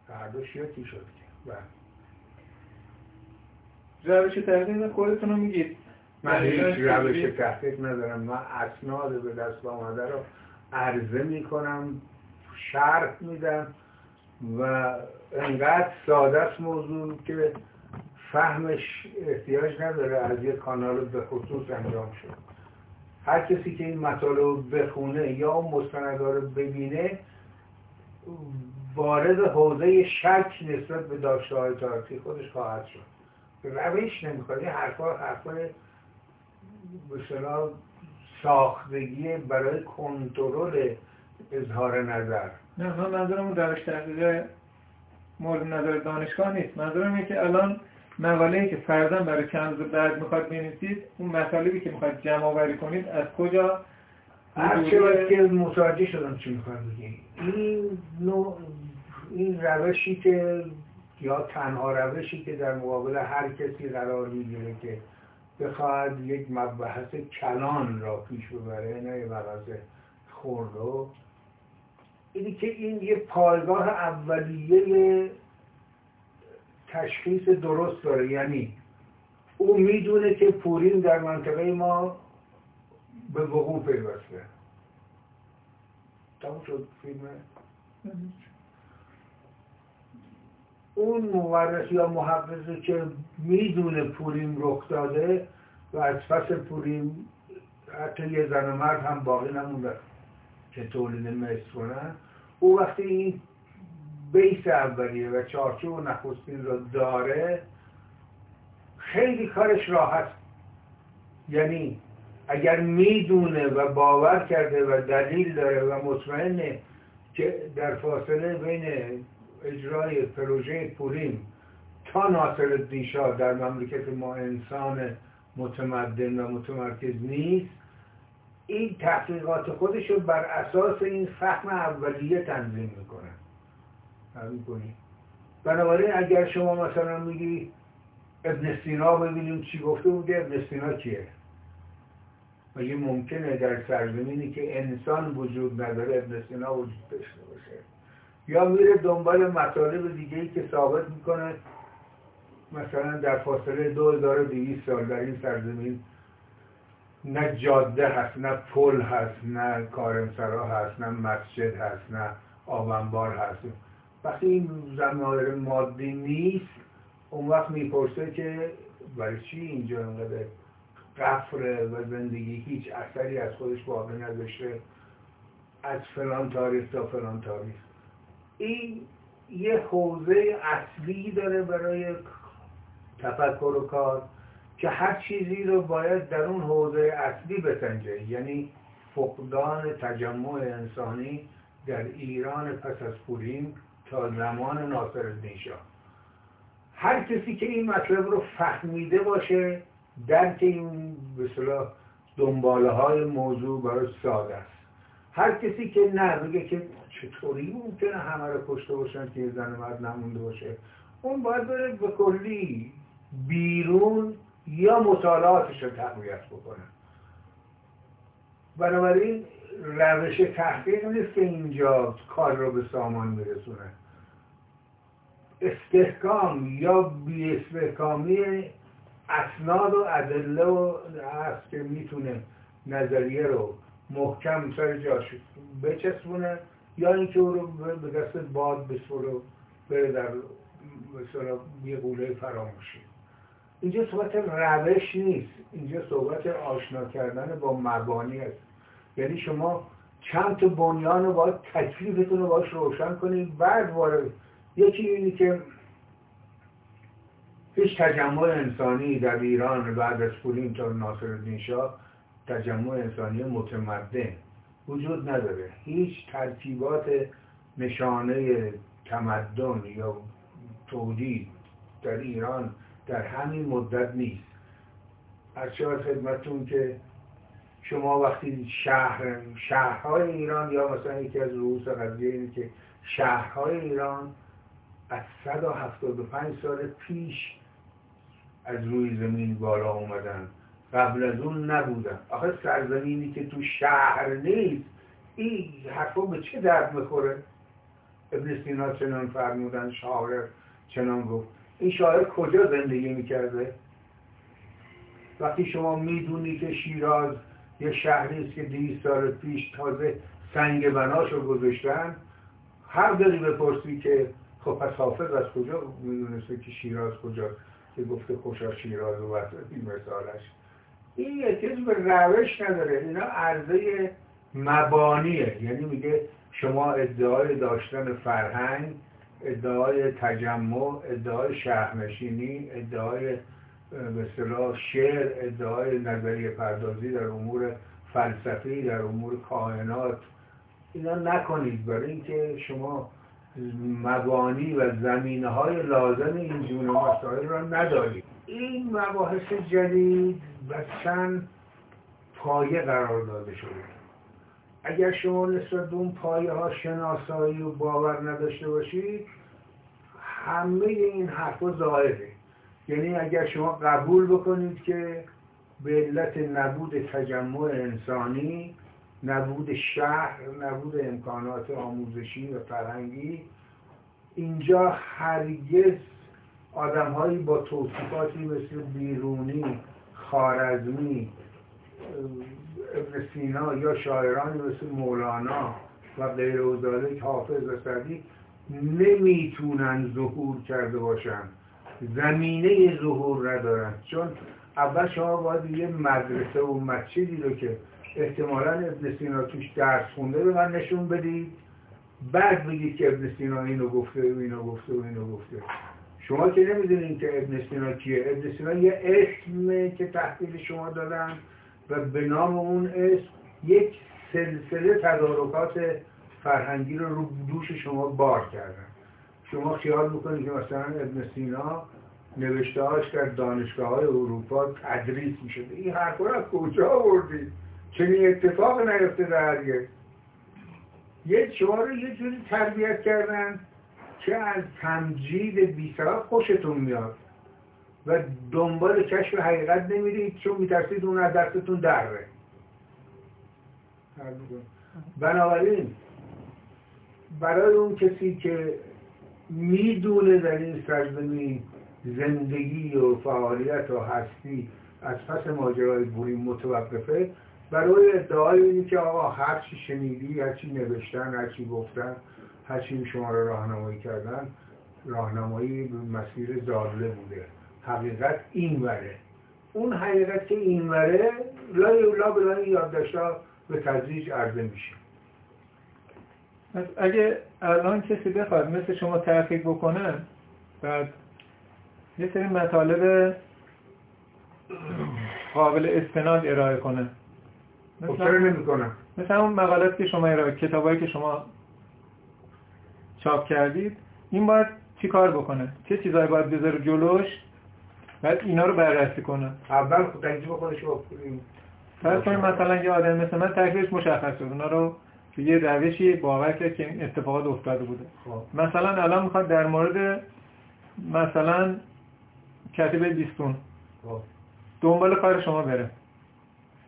Speaker 1: هر دوش یکی شد که. بله.
Speaker 2: روش تحقیق خودتون رو میگید.
Speaker 1: من هیچ روش؟ تحقیق. ندارم. من اسناد به دست آمده رو عرضه می‌کنم شرح میدم و انقدر ساده است موضوع که فهمش احتیاج نداره از یک کانال به خصوص انجام شد هر کسی که این مطالب بخونه یا اون مستندها رو ببینه وارد حوزه شک نسبت به داشته های تاریخی خودش خواهد شد. روش نمی‌خواد. این حرفا حرفای به ساختگی برای کنترل اظهار نظر.
Speaker 2: نه من منظورم روش تحقیق مورد نظر دانشگاه نیست. منظورم اینه که الان مقاله‌ای که فرضاً برای چند روز بعد می‌خواد بنویسید اون مطالبی که می‌خواد جمع آوری کنید از کجا
Speaker 1: هر باید که متوجه شدم چی می‌خوام بگی. این نوع این روشی که یا تنها روشی که در مقابل هر کسی قرار می‌گیره که بخواهد یک مبحث کلان را پیش ببره نه مبحث خوردو اینی که این یه پایگاه اولیه تشخیص درست داره. یعنی او می‌دونه که پورین در منطقه ما به وقوع پیوسته. تموم شد فیلم؟ اون مورخ یا محققی که می‌دونه پوریم رخ داده و از پس پوریم حتی یه زن و مرد هم باقی نمونده که تولید مصر کنن او وقتی این بیس اولیه و چارچوب نخستین رو داره خیلی کارش راحت. یعنی اگر می‌دونه و باور کرده و دلیل داره و مطمئنه که در فاصله بین اجرای پروژه پوریم تا ناصر دیشا در مملکت ما انسان متمدن و متمرکز نیست این تحقیقات خودش رو بر اساس این فهم اولیه تنظیم می‌کنه. بنابراین اگر شما مثلا میگی ابن سینا ببینیم چی گفته بوده ابن سینا کیه؟ مگه ممکنه در سرزمینی که انسان وجود نداره ابن سینا وجود داشته باشه. یا میره دنبال مطالب دیگه ای که ثابت می‌کنه مثلا در فاصله 2200 سال در این سرزمین نه جاده هست نه پل هست نه کارمسرا هست نه مسجد هست نه آبنبار هست. وقتی این زمایر مادی نیست اون وقت می‌پرسه که برای چی اینجا انقدر قفره و زندگی هیچ اثری از خودش باقی نداشته. از فلان تاریخ تا فلان تاریخ. این یه حوزه اصلی داره برای تفکر و کار که هر چیزی رو باید در اون حوزه اصلی بسنجه. یعنی فقدان تجمع انسانی در ایران پس از پوریم تا زمان ناصر شاه. هر کسی که این مطلب رو فهمیده باشه درک این به دنباله های موضوع برای ساده است. هر کسی که نه بگه که چطوری ممکنه همه رو کشته باشن که یه زن مرد نمونده باشه؟ اون باید بره به کلی بیرون یا مطالعاتش رو تقویت بکنه. بنابراین روش تحقیق نیست که اینجا کار رو به سامان میرسونه استحکام یا بی استحکامی اسناد و ادله و هست که می‌تونه نظریه رو محکم سر جاش بچسبونه یا اینکه او رو به دست باد بسپره بره در یه قوله فراموشی. اینجا صحبت روش نیست. اینجا صحبت آشنا کردن با مبانی است. یعنی شما چند تا بنیان رو باید تکلیفتون رو باش روشن کنید بعد وارد یکی اینی که هیچ تجمع انسانی در ایران بعد از پولین تا ناصر شاه تجمع انسانی متمدن وجود نداره. هیچ ترکیبات نشانه تمدن یا تولید در ایران در همین مدت نیست. از خدمتون که شما وقتی شهر شهرهای ایران یا مثلا یکی از رؤوس قضیه اینه که شهرهای ایران از 175 سال پیش از روی زمین بالا اومدن. قبل از اون نبودن. آخه سرزمینی که تو شهر نیست این حرفا به چه درد می‌خوره؟ ابن سینا چنان فرمودن شاعر چنان گفت. این شاعر کجا زندگی می‌کرده؟ وقتی شما می‌دونی که شیراز یه شهری است که دیویس سال پیش تازه سنگ بناشو گذاشتن هر داری بپرسی که خب پس حافظ از کجا می‌دونسته که شیراز کجا که گفته خوشا شیراز و این مثالش. این یکی به روش نداره اینا عرضه مبانیه. یعنی میگه شما ادعای داشتن فرهنگ ادعای تجمع ادعای شهرنشینی ادعای به شعر ادعای نظریه پردازی در امور فلسفی در امور کائنات. اینا نکنید برای اینکه شما مبانی و زمینه های لازم این جون مسائل را ندارید این مباحث جدید و چند پایه قرار داده شده. اگر شما نسبت به اون پایه ها شناسایی و باور نداشته باشید همه این حرفا ظاهره. یعنی اگر شما قبول بکنید که به علت نبود تجمع انسانی نبود شهر نبود امکانات آموزشی و فرهنگی. اینجا هرگز آدمهایی با توصیفاتی مثل بیرونی خارزمی ابن سینا یا شاعرانی مثل مولانا و غیر ذالک حافظ و سعدی نمی‌تونن ظهور کرده باشن. زمینه ظهور ندارن. چون اول شما باید یه مدرسه و مسجدی رو که احتمالا ابن سینا توش درس خونده به من نشون بدید. بعد بگید که ابن سینا اینو گفته و اینو گفته و اینو گفته. شما که نمی‌دونید که ابن سینا کیه. ابن سینا یه اسمه که تحویل شما دادن و به نام اون اسم یک سلسله تدارکات فرهنگی رو رو دوش شما بار کردن. شما خیال می‌کنید که مثلا ابن سینا نوشته هاش در دانشگاه های اروپا تدریس می‌شده. این حرف رو از کجا آوردید؟ چنین اتفاق نیفته در یه شما رو یه جوری تربیت کردن که از تمجید بی خوشتون میاد و دنبال کشف حقیقت نمیرید چون میترسید اون از دستتون دره بنابراین برای اون کسی که می‌دونه در این سرزمین زندگی و فعالیت و هستی از پس ماجرای بورین متوقفه برای ادعای اینه که آقا هر چی شنیدی هر چی نوشتن هر چی گفتن هر چی شما رو راهنمایی کردن راهنمایی مسیر زاله بوده. حقیقت این وره اون حقیقت که این وره لای اولا به لای یادداشتها به تدریج عرضه میشه.
Speaker 2: اگه الان کسی بخواد مثل شما تحقیق بکنه بعد یه سری مطالب قابل استناد ارائه کنه.
Speaker 1: خب کنم
Speaker 2: مثلا اون مقالات که شما ارائه کتابایی که شما چاپ کردید این باید چی کار بکنه؟ چه چیزایی باید بذاره جلوش بعد اینا رو بررسی کنه؟
Speaker 1: اول خود تنجیب خودش
Speaker 2: فرض کنیم مثلا یه آدم مثل من تکلیفش مشخص شد. اونا رو یه روشی باور کرد که این اتفاقات افتاده بوده. خب. مثلا الان می‌خواد در مورد مثلا کتیب بیستون خب. دنبال کار شما بره.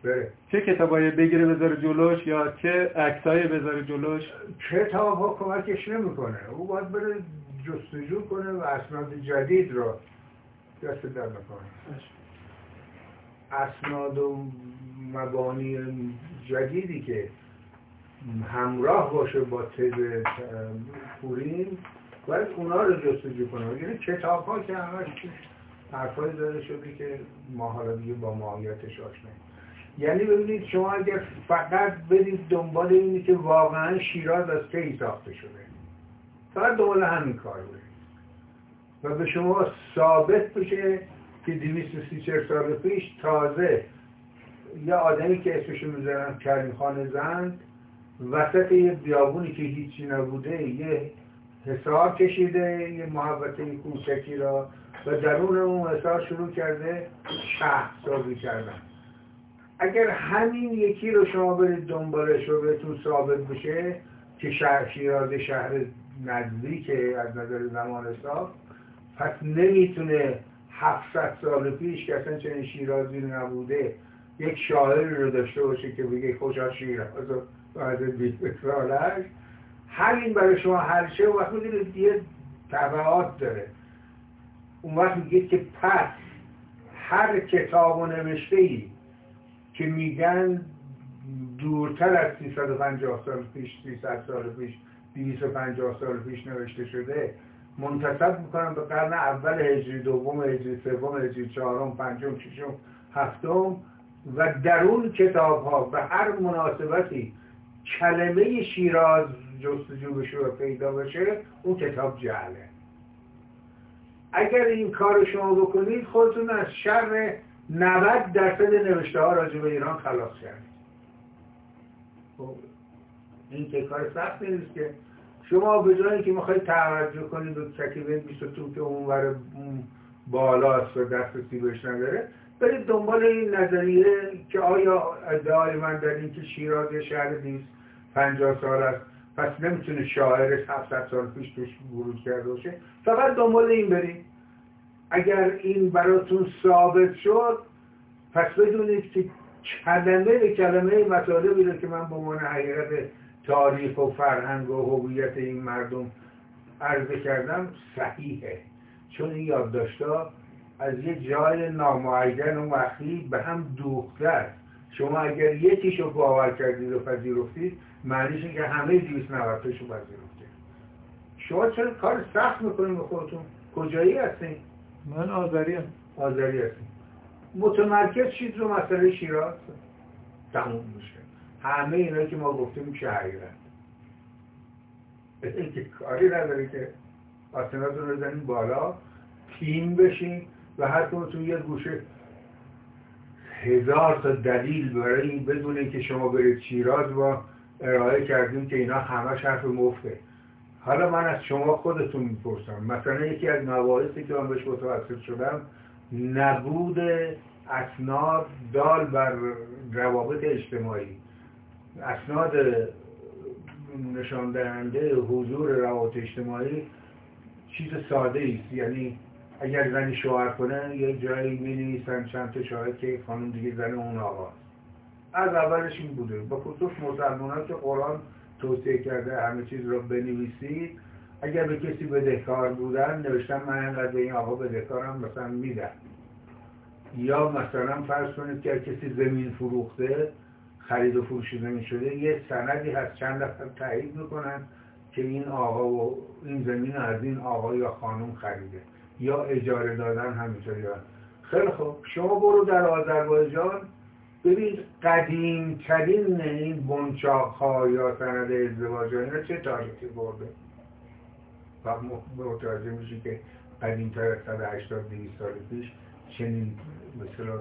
Speaker 1: بره
Speaker 2: چه کتابایی بگیره بذاره جلوش یا چه عکسایی بذاره جلوش؟
Speaker 1: کتاب ها کمکش نمی‌کنه. او باید بره جستجو کنه و اسناد جدید رو دست در نکنه اسناد و مبانی جدیدی که همراه باشه با تز پورین باید اونا رو جستجو کنه. یعنی کتاب ها که همش حرفای داده شده که ما حالا دیگه با ماهیتش آشناییم یعنی ببینید شما اگر فقط برید دنبال اینی که واقعا شیراز از کی ساخته شده. فقط دنبال همین کار برید و به شما ثابت بشه که 234 سال پیش تازه یا آدمی که اسمشو می‌ذارن کریم خان زند وسط یه بیابونی که هیچی نبوده یه حساب کشیده یه محبته کوچکی را و درون اون حساب شروع کرده شهر سازی کردن. اگر همین یکی رو شما برید دنبالش رو بهتون ثابت بشه که شهر شیراز شهر نزدیکه از نظر زمان حساب پس نمی‌تونه 700 سال پیش که اصلا چنین شیرازی نبوده یک شاعری رو داشته باشه که بگه خوشا شیراز و بعد 20 سالش همین برای شما حل شه. و وقت می‌دونید یه طبعات داره. اون وقت میگه که پس هر کتاب و نوشته ای که میگن دورتر از 350 سال پیش 300 سال پیش 250 سال پیش نوشته شده منتصب می‌کنن به قرن اول هجری دوم هجری سوم هجری چهارم پنجم ششم هفتم و در اون کتاب ها به هر مناسبتی کلمه شیراز جستجو بشه و پیدا بشه اون کتاب جهله. اگر این کار شما بکنید خودتون از شر 90 درصد نوشته ها راجع به ایران خلاص کردید خب این که کار سخت نیست که. شما به جایی که می‌خواید توجه کنید به کتیبه 22 که اون بالاست و دسترسی بهش نداره برید دنبال این نظریه که آیا ادعای من در این که شیراز شهر 50 سال است پس نمی‌تونه شاعر 700 سال پیش توش ورود کرده باشه. فقط دنبال این برید. اگر این براتون ثابت شد پس بدونید که کلمه به کلمه مطالبی رو که من به عنوان حقیقت تاریخ و فرهنگ و هویت این مردم عرضه کردم صحیحه. چون این یادداشتها از یه جای نامعین و مخفی به هم دوخته شما اگر یکیشو باور کردید و پذیرفتید معنیش که همه 290 تاشو پذیرفته شما چرا کار سخت می‌کنید به خودتون؟ کجایی هستین؟
Speaker 2: من آذری هم.
Speaker 1: آذری هستین متمرکز شید رو مسئله شیراز؟ تموم میشه. همه اینا که ما گفتیم میشه حقیقت که کاری نداره که آسناتون رو زنین بالا تیم بشین و هر تو یه گوشه هزار تا دلیل برای این بدون که شما برید شیراز با ارائه کردیم که اینا همه حرف مفته. حالا من از شما خودتون می‌پرسم. مثلا یکی از مباحثی که من بهش متوسط شدم نبود اسناد دال بر روابط اجتماعی. اسناد نشان دهنده حضور روابط اجتماعی چیز ساده است. یعنی اگر زنی شوهر کنه یه جایی می نویسن چند تا شاهد که خانم دیگه زن اون آقا از اولش این بوده. با خصوص مسلمان قرآن توصیه کرده همه چیز رو بنویسید. اگر به کسی بدهکار بودن نوشتن من انقدر به این آقا بدهکارم مثلا میدن یا مثلا فرض کنید که کسی زمین فروخته خرید و فروش زمین شده یه سندی هست چند نفر تایید می‌کنن که این آقا و این زمین از این آقا یا خانم خریده. یا اجاره دادن همینطوری خیلی خوب. شما برو در آذربایجان ببین قدیم ترین این بنچاق ها یا سند ازدواج اینا چه تاریخی برده؟ و متوجه میشی که قدیم تر از 180 سال پیش چنین مثلا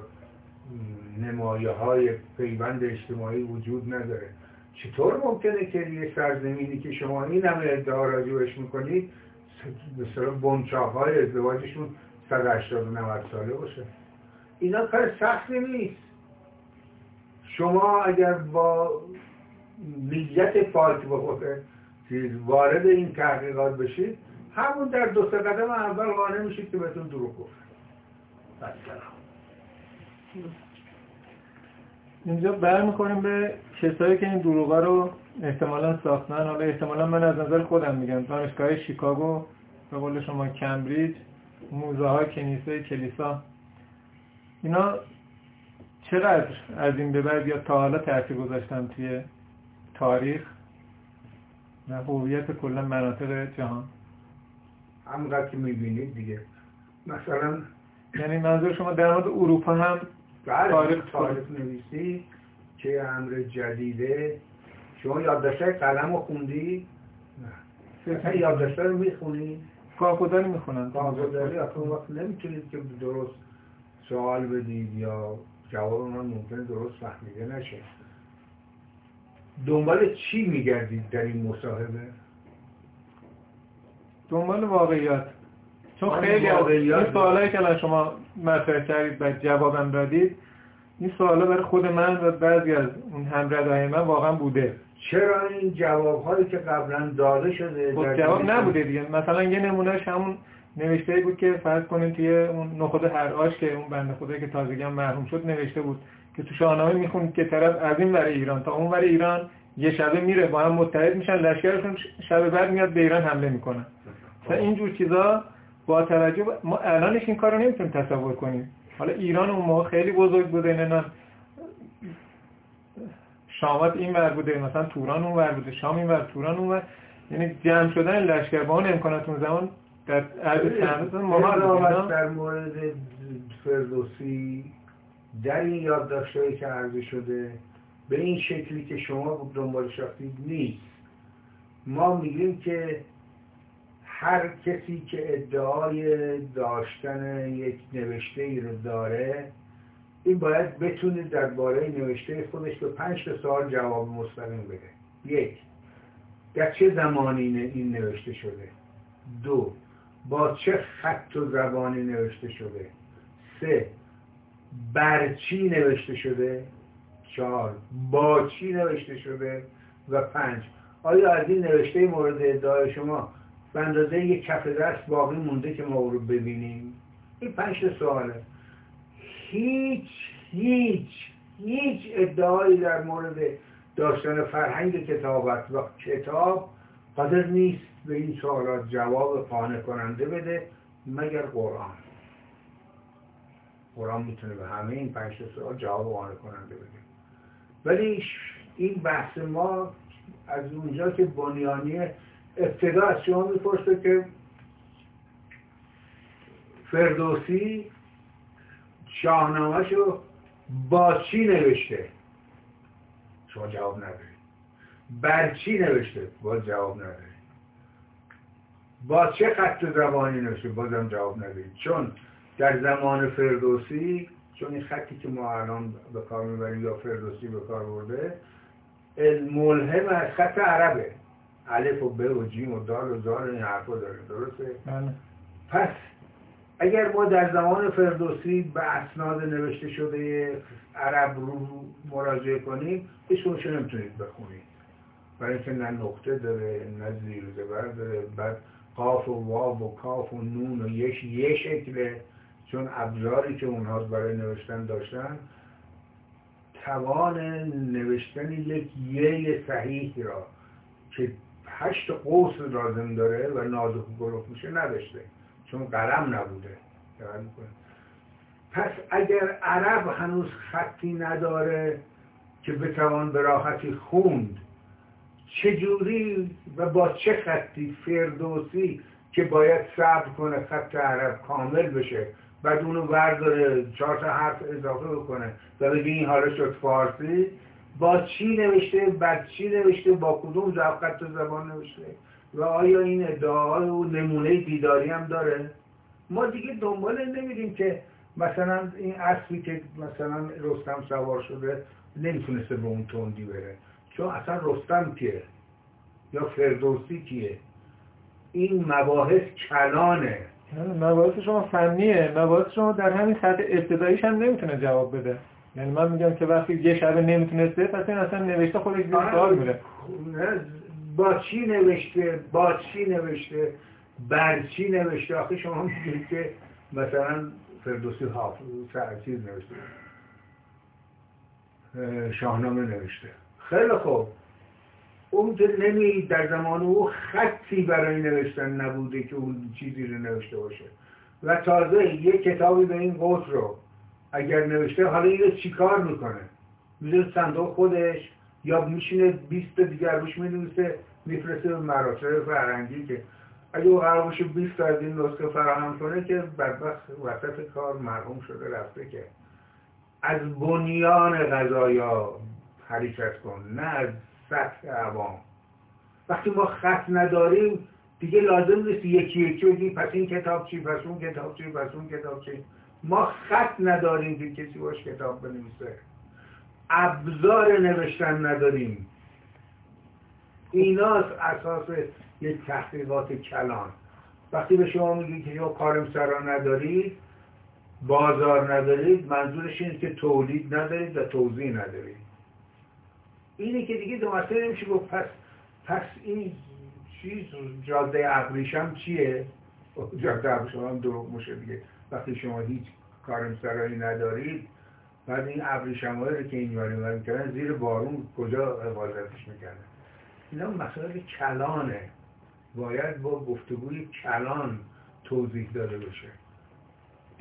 Speaker 1: نمایه های پیوند اجتماعی وجود نداره. چطور ممکنه که یه سرزمینی که شما این همه ادعا راجبش می‌کنید مثلا بنچاق های ازدواجشون 180 و 90 ساله باشه؟ اینا کار سختی نیست. شما اگر با پاک بخوره چیز وارد این تحقیقات بشید همون در دو سه قدم اول قانع میشید که بهتون دروغ گفت.
Speaker 2: اینجا برمیخوریم به کسایی که این دروغا رو احتمالا ساختن. حالا احتمالا من از نظر خودم میگم دانشگاه شیکاگو به قول شما کمبریج موزه های کنیسه کلیسا. اینا چقدر از این به بعد یا تا حالا تاثیر گذاشتن توی تاریخ و هویت کلا مناطق جهان؟
Speaker 1: همونقدر که می‌بینید دیگه. مثلا
Speaker 2: یعنی منظور شما در مورد اروپا هم
Speaker 1: بله، تاریخ تاریخ نویسی که امر جدیده. شما یادداشته قلم رو خوندی؟ نه. یادداشته رو می‌خونی؟
Speaker 2: کارگزاری می‌خونن
Speaker 1: کارگزاری آخه وقت نمی‌تونید که درست سوال بدید یا جواب اونها ممکنه درست فهمیده نشه. دنبال چی میگردید در این مصاحبه؟
Speaker 2: دنبال واقعیت چون خیلی این سوالایی که شما مطرح کردید و جوابم دادید این سوالا برای خود من و بعضی از اون همردهای من واقعا بوده.
Speaker 1: چرا این جواب هایی که قبلا داده شده
Speaker 2: خب جواب نبوده دیگه. مثلا یه نمونهش همون نوشته بود که فرض کنیم توی اون نخود هر آش که اون بنده خدایی که تازگی هم مرحوم شد نوشته بود که تو شاهنامه می‌خونید که طرف از این برای ایران تا اون برای ایران یه شبه میره با هم متحد میشن لشکرشون شب بعد میاد به ایران حمله می‌کنن. مثلا اینجور چیزا با توجه ما الانش این کارو نمی‌تونیم تصور کنیم. حالا ایران اون موقع خیلی بزرگ بوده نه شامات این ور بوده مثلا توران اون ور بوده شام این ور توران اون ور. یعنی جمع شدن لشکر با اون امکانات اون زمان در عرض
Speaker 1: در مورد فردوسی در این یادداشتهایی که عرضه شده به این شکلی که شما دنبال شاختید نیست. ما میگیم که هر کسی که ادعای داشتن یک نوشته ای رو داره این باید بتونه درباره نوشته خودش به پنج تا سوال جواب مستقیم بده. یک در چه زمانی این نوشته شده؟ دو با چه خط و زبانی نوشته شده؟ سه. بر چی نوشته شده؟ چهار. با چی نوشته شده؟ و پنج. آیا از این نوشته مورد ادعای شما به اندازه یک کف دست باقی مونده که ما رو ببینیم؟ این پنج سواله هیچ هیچ هیچ ادعایی در مورد داشتن فرهنگ کتابت و کتاب قادر نیست به این سوالات جواب قانع کننده بده مگر قرآن. قرآن می‌تونه به همه این پنج سوال جواب قانع کننده بده. ولی این بحث ما از اونجا که بنیانی ابتدا از شما می‌پرسه که فردوسی شاهنامهشو با چی نوشته؟ شما جواب ندارید. بر چی نوشته؟ باز جواب ندارید. با چه خط زبانی نوشته؟ بازم جواب ندارید چون در زمان فردوسی چون این خطی که ما الان به کار می‌بریم یا فردوسی به کار برده ملهم از خط عربه. الف و ب و جیم و دال و زال این حرفا داره. درسته؟
Speaker 2: بله.
Speaker 1: پس اگر ما در زمان فردوسی به اسناد نوشته شده عرب رو مراجعه کنیم هیچ نمی‌تونید بخونید؟ برای اینکه نه نقطه داره نه زیر زبر داره. بعد قاف و واب و کاف و نون و یش یه شکله چون ابزاری که اونها برای نوشتن داشتن توان نوشتن یک یه صحیح را که هشت قوس لازم داره و نازک گروه میشه نداشته چون قلم نبوده. پس اگر عرب هنوز خطی نداره که بتوان به راحتی خوند چجوری و با چه خطی فردوسی که باید صبر کنه خط عرب کامل بشه؟ بعد اونو برداره چهار تا حرف اضافه بکنه و بگه این حالا شد فارسی. با چی نوشته؟ بعد چی نوشته؟ با کدوم خط زبان نوشته؟ و آیا این ادعاهای و نمونه دیداری هم داره؟ ما دیگه دنبال نمیدیم که مثلا این اصلی که مثلا رستم سوار شده نمی‌تونسته به اون تندی بره. چون اصلا رستم کیه؟ یا فردوسی کیه؟ این مباحث کلانه
Speaker 2: مباحث شما فنیه. مباحث شما در همین سطح ابتداییش هم نمی‌تونه جواب بده. یعنی من میگم که وقتی یه شبه نمی‌تونسته پس این اصلا نوشته خودش زیر. سوال میره.
Speaker 1: با چی نوشته با چی نوشته بر چی نوشته. آخه شما میگید که مثلا فردوسی حافظ چیز نوشته. شاهنامه نوشته. خیلی خوب. اون نمی در زمان او خطی برای نوشتن نبوده که اون چیزی رو نوشته باشه. و تازه یه کتابی به این قوت رو اگر نوشته حالا اینو چیکار می‌کنه؟ می‌ذاره صندوق خودش یا میشینه 20 دیگر روش می‌نویسه میفرسته به مراکز فرهنگی که اگه او قرار باشه 20 از این نسخه فراهم کنه که بدبخت وسط کار مرحوم شده رفته که از بنیان غذایا حرکت کن نه از سطح عوام. وقتی ما خط نداریم دیگه لازم نیست یکی یکی بگی پس این کتاب چی پس اون کتاب چی پس اون کتاب چی. ما خط نداریم که کسی باش کتاب بنویسه. ابزار نوشتن نداریم. ایناست اساس یک تحقیقات کلان. وقتی به شما میگید که شما کارم سرا ندارید بازار ندارید منظورش اینه که تولید ندارید و توضیح ندارید. اینه که دیگه دو مسئله نمیشه گفت. پس پس این چیز جاده ابریشم چیه؟ جاده ابریشم هم دروغ میشه دیگه. وقتی شما هیچ کارم سرایی ندارید بعد این ابریشم رو که این واری می‌کنن زیر بارون کجا حفاظتش می‌کنن اینا مسائل کلانه. باید با گفتگوی کلان توضیح داده بشه.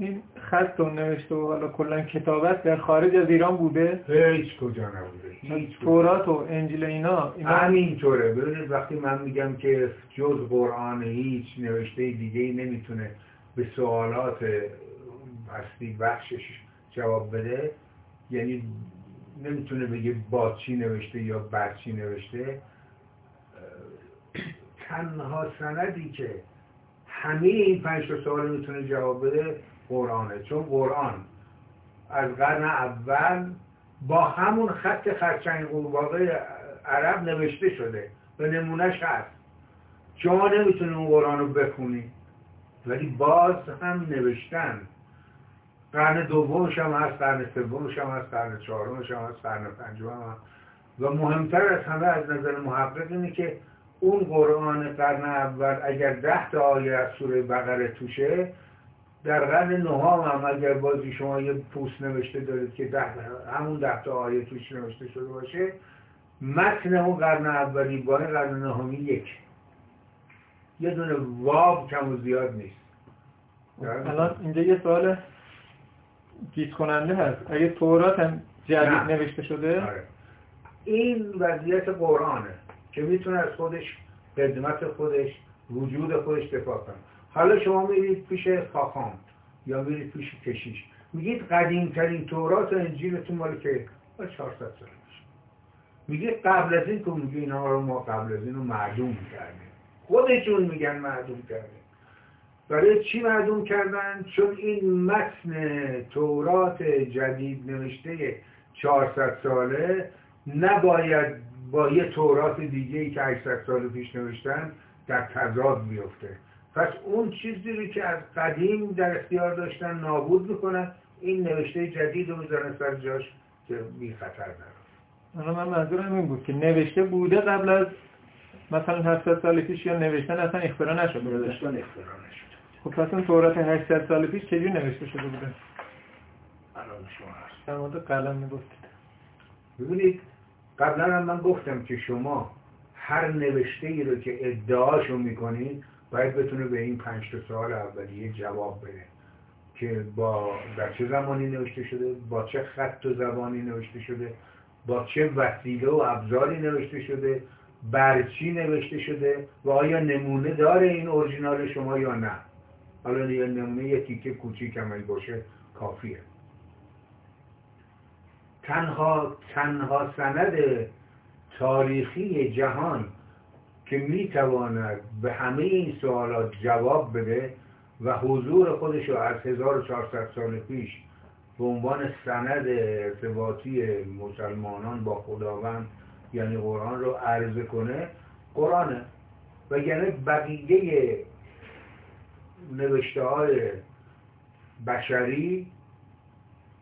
Speaker 2: این خط و نوشته و حالا کلا کتابت در خارج از ایران بوده؟
Speaker 1: هیچ کجا نبوده هیچ
Speaker 2: تورات و انجیل اینا,
Speaker 1: همینطوره. ببینید وقتی من میگم که جز قرآن هیچ نوشته دیگه ای نمی‌تونه به سوالات هستی بخشش جواب بده یعنی نمی‌تونه بگه با چی نوشته یا بر چی نوشته تنها سندی که همه این پنج سوال می‌تونه جواب بده قرآنه. چون قرآن از قرن اول با همون خط خرچنگ قورباغه عرب نوشته شده. به نمونهش هست. شما نمی‌تونی اون قرآن رو بخونی. ولی باز هم نوشتن. قرن دومش هم هست قرن سومش هم هست قرن چهارمش هم هست قرن پنجم هم و مهمتر از همه از نظر محقق اینه که اون قرآن قرن اول اگر ده تا آیه از سوره بقره توشه در قرن نهم هم اگر بازی شما یه پوست نوشته دارید که ده همون ده تا آیه توش نوشته شده باشه متن اون قرن اولی با قرن نهمی یک. یه دونه واب کم و زیاد نیست.
Speaker 2: الان اینجا یه سوال گیت کننده هست. اگه تورات هم جدید نوشته شده؟ آره.
Speaker 1: این وضعیت قرآنه که می‌تونه از خودش قدمت خودش وجود خودش دفاع کنه. حالا شما میرید پیش خاخام یا میرید پیش کشیش. میگید قدیمترین تورات و انجیلتون مال که؟ 400 سال میشه میگید قبل از این که میگه اینا رو ما قبل از این رو معدوم کردیم. خودشون میگن معدوم کردیم. برای چی معدوم کردن؟ چون این متن تورات جدید نوشته 400 ساله نباید با یه تورات دیگه ای که 800 سال پیش نوشتن در تضاد بیفته. پس اون چیزی رو که از قدیم در اختیار داشتن نابود می‌کنن این نوشته جدید رو می‌ذارن سر جاش که بی خطر
Speaker 2: داره من منظورم این بود که نوشته بوده قبل از مثلا 700 سال پیش یا نوشتن اصلا اختراع نشده
Speaker 1: نوشتن اختراع نشده.
Speaker 2: خب پس اون تورات 800 سال پیش چجوری نوشته شده بوده؟
Speaker 1: الان شما هست.
Speaker 2: در مورد قلم می‌گفتید.
Speaker 1: ببینید قبلا هم من گفتم که شما هر نوشته ای رو که ادعاشو می‌کنید باید بتونه به این پنج تا سوال اولیه جواب بده که با در چه زمانی نوشته شده با چه خط و زبانی نوشته شده با چه وسیله و ابزاری نوشته شده بر چی نوشته شده و آیا نمونه داره این اورجینال شما یا نه؟ حالا یه نمونه یه تیکه کوچیک هم باشه کافیه. تنها تنها سند تاریخی جهان که می‌تواند به همه این سوالات جواب بده و حضور خودش رو از 1400 سال پیش به عنوان سند ارتباطی مسلمانان با خداوند یعنی قرآن رو عرضه کنه قرآنه. و یعنی بقیه نوشته های بشری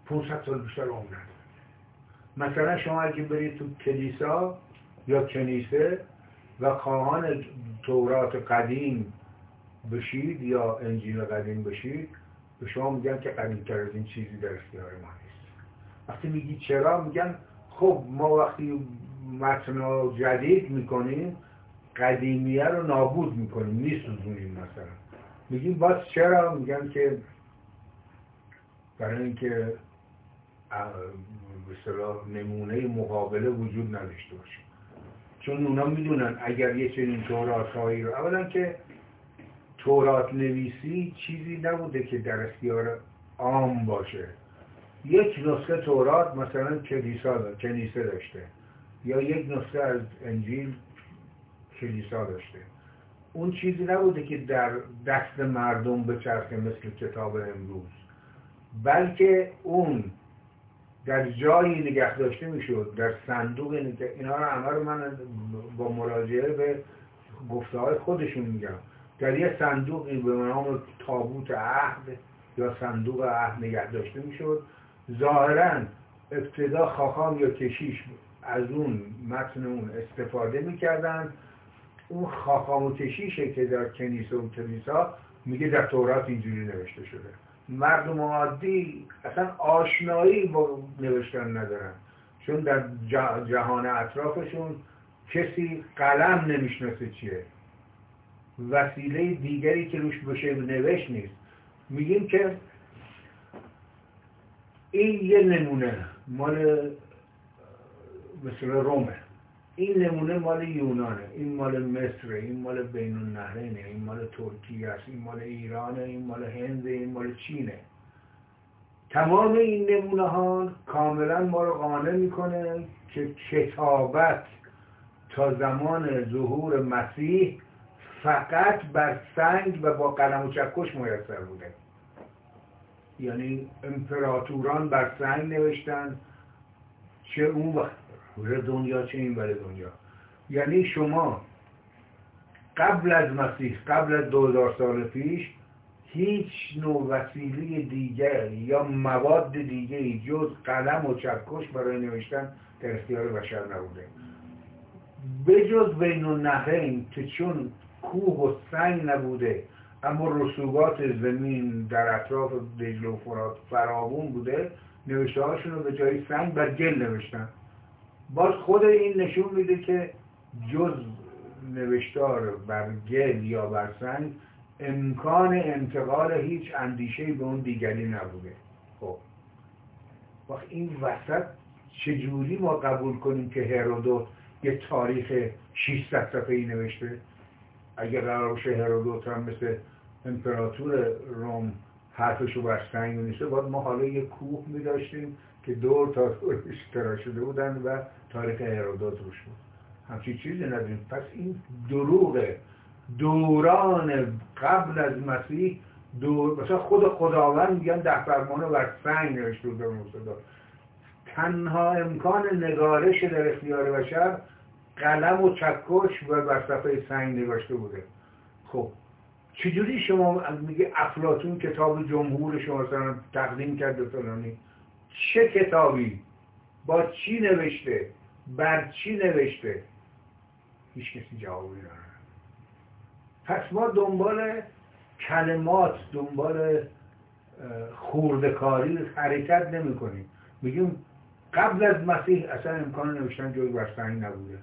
Speaker 1: 500 سال بیشتر عمرن مثلا شما اگه برید تو کلیسا یا کنیسه و خواهان تورات قدیم بشید یا انجیل قدیم بشید به شما میگن که قدیمتر از این چیزی در اختیار ما نیست. وقتی میگی چرا میگن خب ما وقتی متن جدید می‌کنیم قدیمیه رو نابود می‌کنیم میسوزونیم مثلا. میگیم باز چرا؟ میگن که برای اینکه به نمونه مقابله وجود نداشته باشه. چون اونا می‌دونن اگر یه چنین تورات هایی رو. اولا که تورات نویسی چیزی نبوده که در اختیار عام باشه. یک نسخه تورات مثلا کلیسا کنیسه داشته. یا یک نسخه از انجیل کلیسا داشته. اون چیزی نبوده که در دست مردم به چرخه مثل کتاب امروز. بلکه اون در جایی نگه داشته می‌شد در صندوق اینا رو همه رو من با مراجعه به گفته های خودشون میگم. در یه صندوقی به نام تابوت عهد یا صندوق عهد نگه داشته می‌شد. ظاهرا ابتدا خاخام یا کشیش از اون متن اون استفاده می‌کردن. اون خاخام و کشیشه که در کنیسه و کلیسا میگه در تورات اینجوری نوشته شده. مردم عادی اصلا آشنایی با نوشتن ندارن. چون در جهان اطرافشون کسی قلم نمی‌شناسه چیه. وسیله دیگری که روش بشه نوشت نیست. میگیم که این یه نمونه مال مثل رومه. این نمونه مال یونانه این مال مصر این مال بین النهرینه این مال ترکیه است این مال ایرانه این مال هند این مال چینه. تمام این نمونه ها کاملا ما رو قانع می‌کنه که کتابت تا زمان ظهور مسیح فقط بر سنگ و با قلم و چکش میسر بوده. یعنی امپراتوران بر سنگ نوشتن چه اون وقت دنیا چه این بر دنیا؟ یعنی شما قبل از مسیح قبل از دو سال پیش هیچ نوع وسیله دیگر یا مواد دیگه جز قلم و چکش برای نوشتن در اختیار بشر نبوده. به جز بین النهرین که چون کوه و سنگ نبوده اما رسوبات زمین در اطراف دجله و فراوون بوده نوشته هاشون رو به جای سنگ بر گل نوشتن. باز خود این نشون میده که جز نوشتار بر گل یا بر سنگ امکان انتقال هیچ اندیشه به اون دیگری نبوده. خب. وقت این وسط چجوری ما قبول کنیم که هرودوت یه تاریخ 600 صفحه ای نوشته؟ اگر قرار باشه هرودوت هم مثل امپراتور روم حرفشو بر سنگ نیسته باید ما حالا یه کوه می داشتیم که دور تا اشترا شده بودن و تاریخ هرودوت روش بود. همچین چیزی نداریم. پس این دروغه دوران قبل از مسیح دور مثلا خود خداوند میگن ده فرمانه بر سنگ نوشته بود تنها امکان نگارش در اختیار بشر قلم و چکش و بر صفحه سنگ نگاشته بوده. خب چجوری شما میگه افلاتون کتاب جمهور شما تقدیم کرده فلانی؟ چه کتابی با چی نوشته بر چی نوشته؟ هیچ کسی جوابی نداره. پس ما دنبال کلمات دنبال خوردکاری حرکت نمی کنیم میگیم قبل از مسیح اصلا امکان نوشتن جوی بر سنگ نبوده.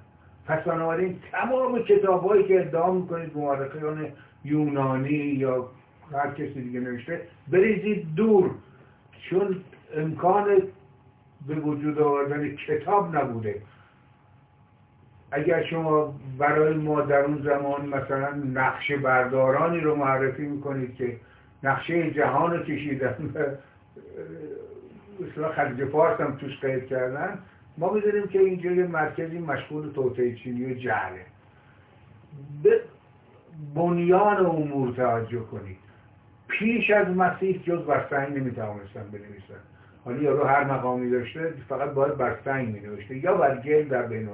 Speaker 1: پس بنابراین تمام کتابهایی که ادعا می‌کنید مورخیان یونانی یا هر کسی دیگه نوشته بریزید دور. چون امکان به وجود آوردن کتاب نبوده. اگر شما برای ما در اون زمان مثلا نقشه بردارانی رو معرفی می‌کنید که نقشه جهان رو کشیدن مثلا خلیج فارس هم توش قید کردن ما می‌دونیم که اینجا یه مرکزی مشغول توطعه چینی و جهله به بنیان امور توجه کنید. پیش از مسیح جز بر سنگ نمی‌توانستن بنویسن. حالا یارو هر مقامی داشته فقط باید بر سنگ می نوشته. یا بر گل در بین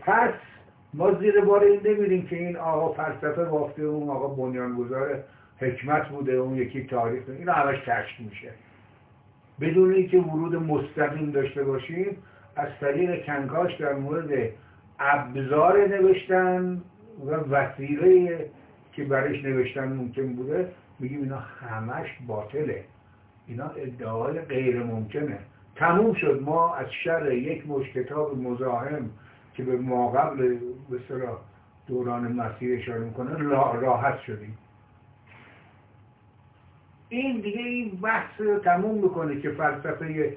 Speaker 1: پس ما زیر بار این نمیریم که این آقا فلسفه بافته اون آقا بنیانگذار حکمت بوده اون یکی تاریخ. این همش کشف میشه. بدون اینکه ورود مستقیم داشته باشیم از طریق کنکاش در مورد ابزار نوشتن و وسیله که برش نوشتن ممکن بوده میگیم اینا همش باطله. اینا ادعای غیر ممکنه. تموم شد. ما از شر یک مش کتاب مزاحم که به ما قبل به دوران مسیح اشاره می‌کنه راحت شدیم. این دیگه این بحث رو تموم می‌کنه که فلسفه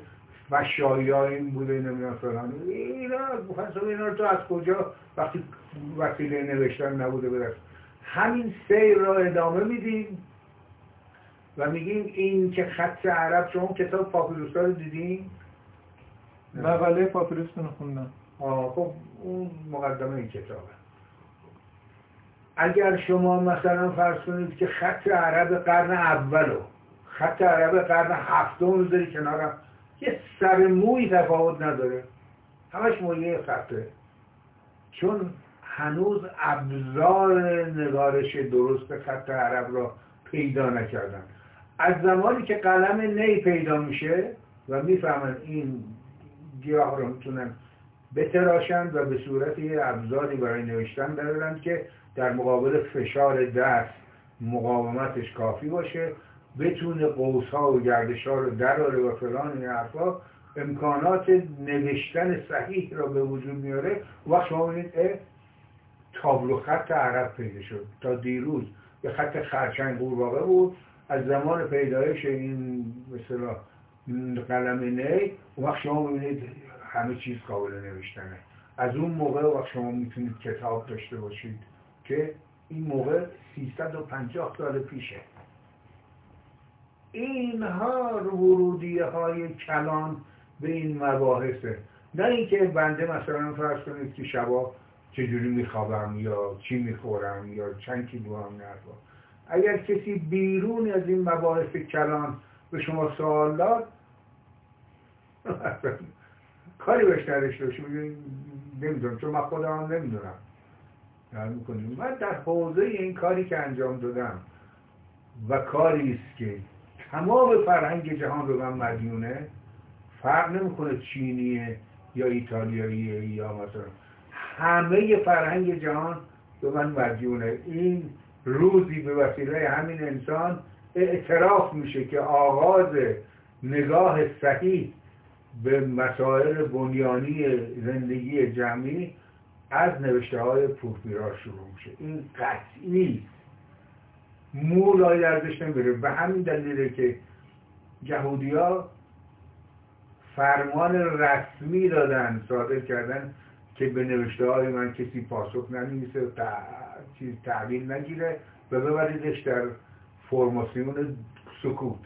Speaker 1: مشایی ها این بوده نمی‌دونم فلان. اینا فلسفه اینا رو تو از کجا وقتی وسیله نوشتن نبوده برس همین سیر را ادامه میدیم. و میگیم این که خط عرب شما کتاب پاپیروس رو دیدیم
Speaker 2: مقاله پاپیروس رو خوندم
Speaker 1: آه خب اون مقدمه این کتابه. اگر شما مثلا فرض کنید که خط عرب قرن اولو خط عرب قرن هفتم رو داری کنارم یه سر موی تفاوت نداره. همش مویه خطه. چون هنوز ابزار نگارش درست خط عرب را پیدا نکردن. از زمانی که قلم نی پیدا میشه و می‌فهمن این گیاه رو می‌تونن بتراشند و به صورت یه ابزاری برای نوشتن دارند که در مقابل فشار دست مقاومتش کافی باشه بتونه قوس ها و گردش ها رو دراره و فلان این حرفا امکانات نوشتن صحیح را به وجود میاره. وقت شما ببینید تابلو خط عرب پیدا شد. تا دیروز به خط خرچنگ قورباغه بود. از زمان پیدایش این مثلا قلم نی وقت شما ببینید همه چیز قابل نوشتنه. از اون موقع وقت شما می‌تونید کتاب داشته باشید که این موقع 350 سال پیشه. اینها ورودی های کلان به این مباحثه. نه اینکه بنده مثلا فرض کنید که شبا چجوری میخوابم یا چی می‌خورم یا چند کیلو هم نرفا اگر کسی بیرون از این مباحث کلان به شما سوال داد کاری بهش نداشته باشی نمی‌دونم چون من خودم هم نمی‌دونم. من در حوزه این کاری که انجام دادم و کاری است که تمام فرهنگ جهان به من مدیونه فرق نمی‌کنه چینیه یا ایتالیاییه یا مثلا. همه فرهنگ جهان به من مدیونه. این روزی به وسیله همین انسان اعتراف میشه که آغاز نگاه صحیح به مسائل بنیانی زندگی جمعی از نوشته های پورپیرا شروع میشه. این قطعی مولای دردش نمیره. به همین دلیله که جهودی ها فرمان رسمی دادن صادر کردن که به نوشته های من کسی پاسخ ننویسه چیز تحویل نگیره و ببریدش در فرماسیون سکوت.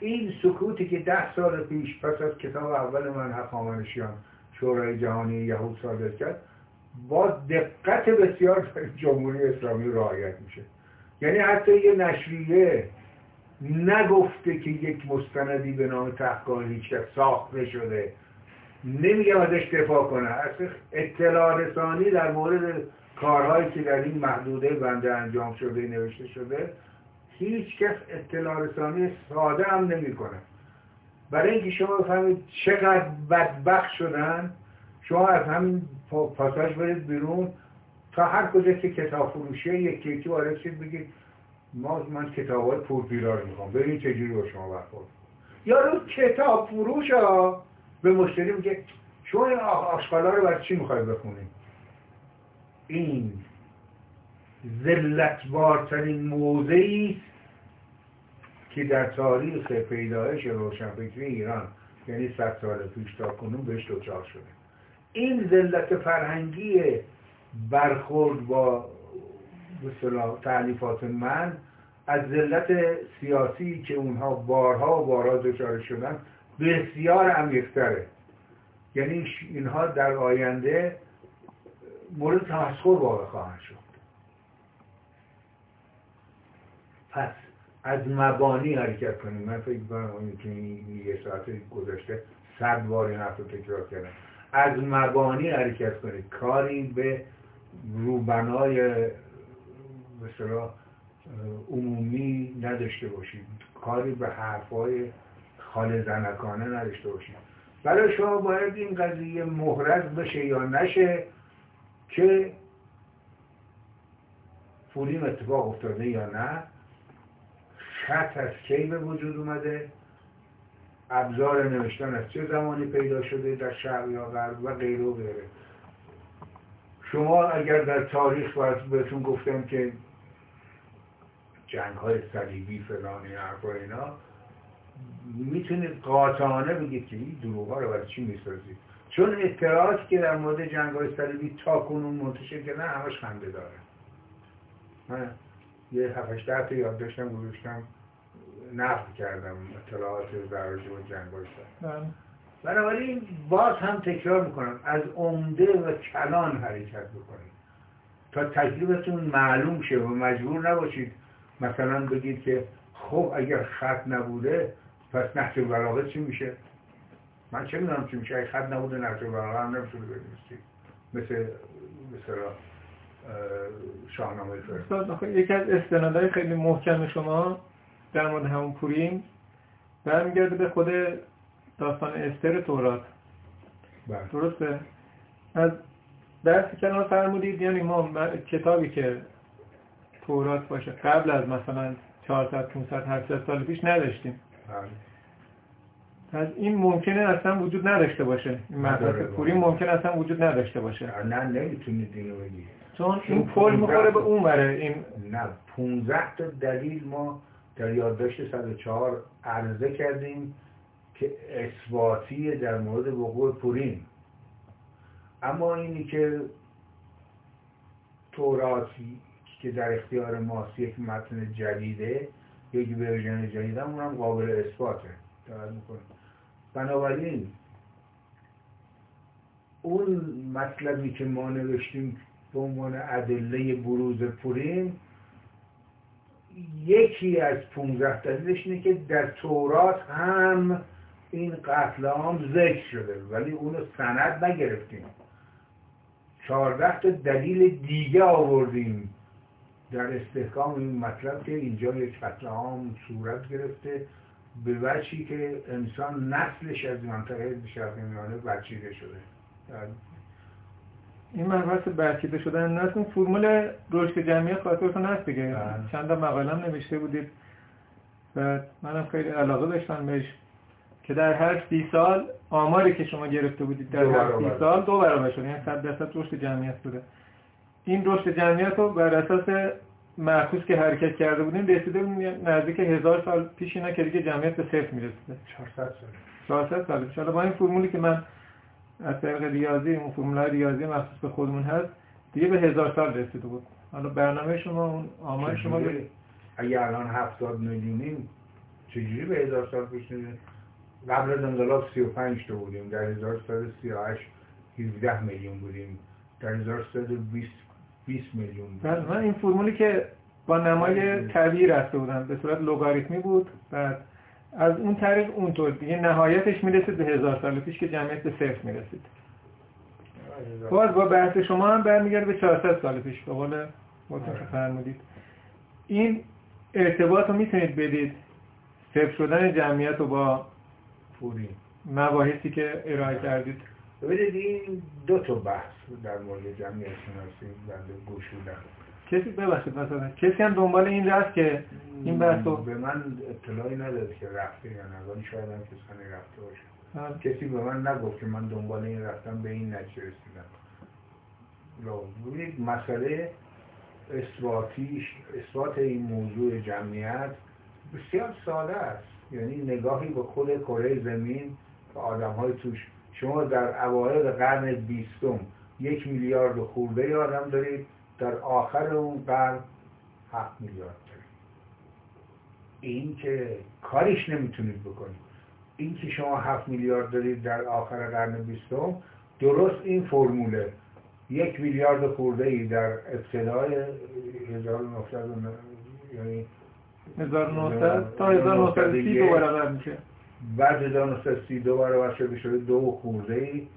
Speaker 1: این سکوتی که ده سال پیش پس از کتاب اول من هخامنشیان شورای جهانی یهود صادر کرد با دقت بسیار جمهوری اسلامی رعایت میشه. یعنی حتی یه نشریه نگفته که یک مستندی به نام تحقیق هیچ ساخته شده نمیگم ازش دفاع کنه. اصلا اطلاع رسانی در مورد کارهایی که در این محدوده بنده انجام شده نوشته شده هیچ کس اطلاع رسانی ساده هم نمی‌کنه. برای اینکه شما بفهمید چقدر بدبخت شدن شما از همین پاساژ برید بیرون تا هر کجا که کتاب فروشیه یک یکی وارد شید بگید ما من کتاب های پورپیرا رو می‌خوام ببین چجوری با شما برخورد رو کتاب فروش ها به مشتری میگه شما این آشقالا رو برای چی می‌خوای بخونید این ذلتبارترین موضعی که در تاریخ پیدایش روشنفکری ایران یعنی صد سال پیش تا کنون بهش دچار شده. این ذلت فرهنگی برخورد با تعلیفات من از ذلت سیاسی که اونها بارها و بارها دچار شدن بسیار عمیقتره. یعنی اینها در آینده مورد تمسخر واقع خواهند شد. پس از مبانی حرکت کنیم. من فکر کنم که یه ساعت گذشته صد بار این حرف رو تکرار کردم. از مبانی حرکت کنید کاری به روبنای مثلا عمومی نداشته باشید کاری به حرفای خال زنکانه نداشته باشید برای شما باید این قضیه محرز بشه یا نشه؟ که فولیم اتفاق افتاده یا نه خط از کی به وجود اومده ابزار نوشتن از چه زمانی پیدا شده در شرق یا غرب و غیره و غیره. شما اگر در تاریخ بهتون گفتم که جنگ های صلیبی فلان این اینا می‌تونید قاطعانه بگید که این دروغ ها رو برای چی می‌سازید؟ چون اطلاعاتی که در مورد جنگ های صلیبی تا کنون منتشر کردن همش خنده داره. من یه هفتش ده تا یاد داشتم گذاشتم نقل کردم اطلاعات در و جنگ های صلیبی. بنابراین باز هم تکرار می‌کنم از عمده و کلان حرکت بکنید. تا تجربتون معلوم شه و مجبور نباشید مثلا بگید که خب اگر خط نبوده پس نحچه براغه چی میشه؟ من چه می‌دونم میشه؟ اگه خط نبوده نحچه براغه هم نمی‌تونه بنویسی مثل مثلا شاهنامه
Speaker 2: فرست یکی از استنادهای خیلی محکم شما در مورد همون پوریم برمیگرده به خود داستان استر تورات.
Speaker 1: بله.
Speaker 2: درسته؟ از درسی کنار فرمودید یعنی ما کتابی که تورات باشه قبل از مثلا 400 500 800 سال پیش نداشتیم.
Speaker 1: بله.
Speaker 2: از این ممکنه اصلا وجود نداشته باشه. این مدرسه پوری ممکن اصلا وجود نداشته باشه.
Speaker 1: نه نمی‌تونید اینو بگید
Speaker 2: چون این پل می‌خوره به اون بره این
Speaker 1: نه 15 تا دلیل ما در یادداشت 104 عرضه کردیم که اثباتی در مورد وقوع پورین اما اینی که توراتی که در اختیار ماست یک متن جدیده یک ورژن جدیده اونم قابل اثباته. بنابراین اون مطلبی که ما نوشتیم به عنوان ادله بروز پورین یکی از 15 دلیلش اینه که در تورات هم این قتل عام ذکر شده ولی اونو سند نگرفتیم. چهارده تا دلیل دیگه آوردیم در استحکام این مطلب که اینجا یک قتل عام صورت گرفته. به وجهی که انسان نسلش از منطقه شرق میانه بچیده شده.
Speaker 2: این مبحث برکیده شدن نسل فرمول رشد جمعی خاطرتون هست دیگه. بله. چند مقالم نوشته بودید. و منم خیلی علاقه داشتم بهش که در هر سی سال آماری که شما گرفته بودید در هر سی سال دو برابر شد. یعنی صد درصد رشد جمعیت بوده. این رشد جمعیت رو بر اساس معکوس که حرکت کرده بودیم رسیده نزدیک هزار سال پیش اینا که دیگه جمعیت به صفر می‌رسیده.
Speaker 1: 400 سال.
Speaker 2: 400 سال. حالا با این فرمولی که من از طریق ریاضی اون فرمول ریاضی مخصوص به خودمون هست دیگه به هزار سال رسیده بود. حالا برنامه شما اون آمار شما
Speaker 1: اگه الان 70 میلیونیم چجوری به هزار سال پیش قبل از انقلاب 35 تا بودیم در 1338 17 میلیون بودیم در 1320 20 میلیون
Speaker 2: من این فرمولی که با نمای بله. طبیعی رفته بودم به صورت لوگاریتمی بود بعد از اون طریق اونطور دیگه نهایتش می‌رسید به هزار سال پیش که جمعیت به صفر می‌رسید. باز با بحث شما هم برمیگرده به 400 سال پیش. به قول فرمودید. این ارتباط رو می‌تونید بدید صفر شدن جمعیت رو با
Speaker 1: پولی.
Speaker 2: مباحثی که ارائه کردید.
Speaker 1: ببینید این دو تا بحث در مورد جمعیت شناسی بنده گوشودم
Speaker 2: کسی ببخشید مثلا کسی هم دنبال این رفت که این بحث
Speaker 1: به من اطلاعی نداد که رفته یا نه ولی شاید هم کسانی رفته باشه. کسی به من نگفت که من دنبال این رفتم به این نتیجه رسیدم. ببینید مسئله اثباتیش اثبات این موضوع جمعیت بسیار ساده است. یعنی نگاهی به خود کره زمین و آدم های توش شما در اوایل قرن بیستم یک میلیارد خورده آدم دارید در آخر اون قرن هفت میلیارد دارید. این که کاریش نمی‌تونید بکنید. این که شما هفت میلیارد دارید در آخر قرن بیستم درست این فرموله. یک میلیارد خورده ای در ابتدای 1900
Speaker 2: یعنی 1900 تا 1930 دو برابر میشه.
Speaker 1: بعد 1932 برابر شده شده دو خورده ای.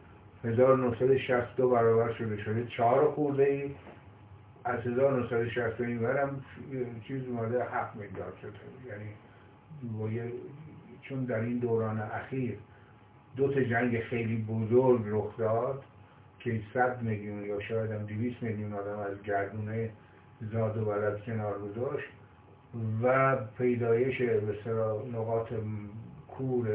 Speaker 1: 1962 برابر شده شده چهار خورده ای. از 1960 این برم چیز اومده 7 میلیارد شده. یعنی چون در این دوران اخیر دو تا جنگ خیلی بزرگ رخ داد که 100 میلیون یا شاید هم 200 میلیون آدم از گردونه زاد و بلد کنار گذاشت و پیدایش به نقاط کور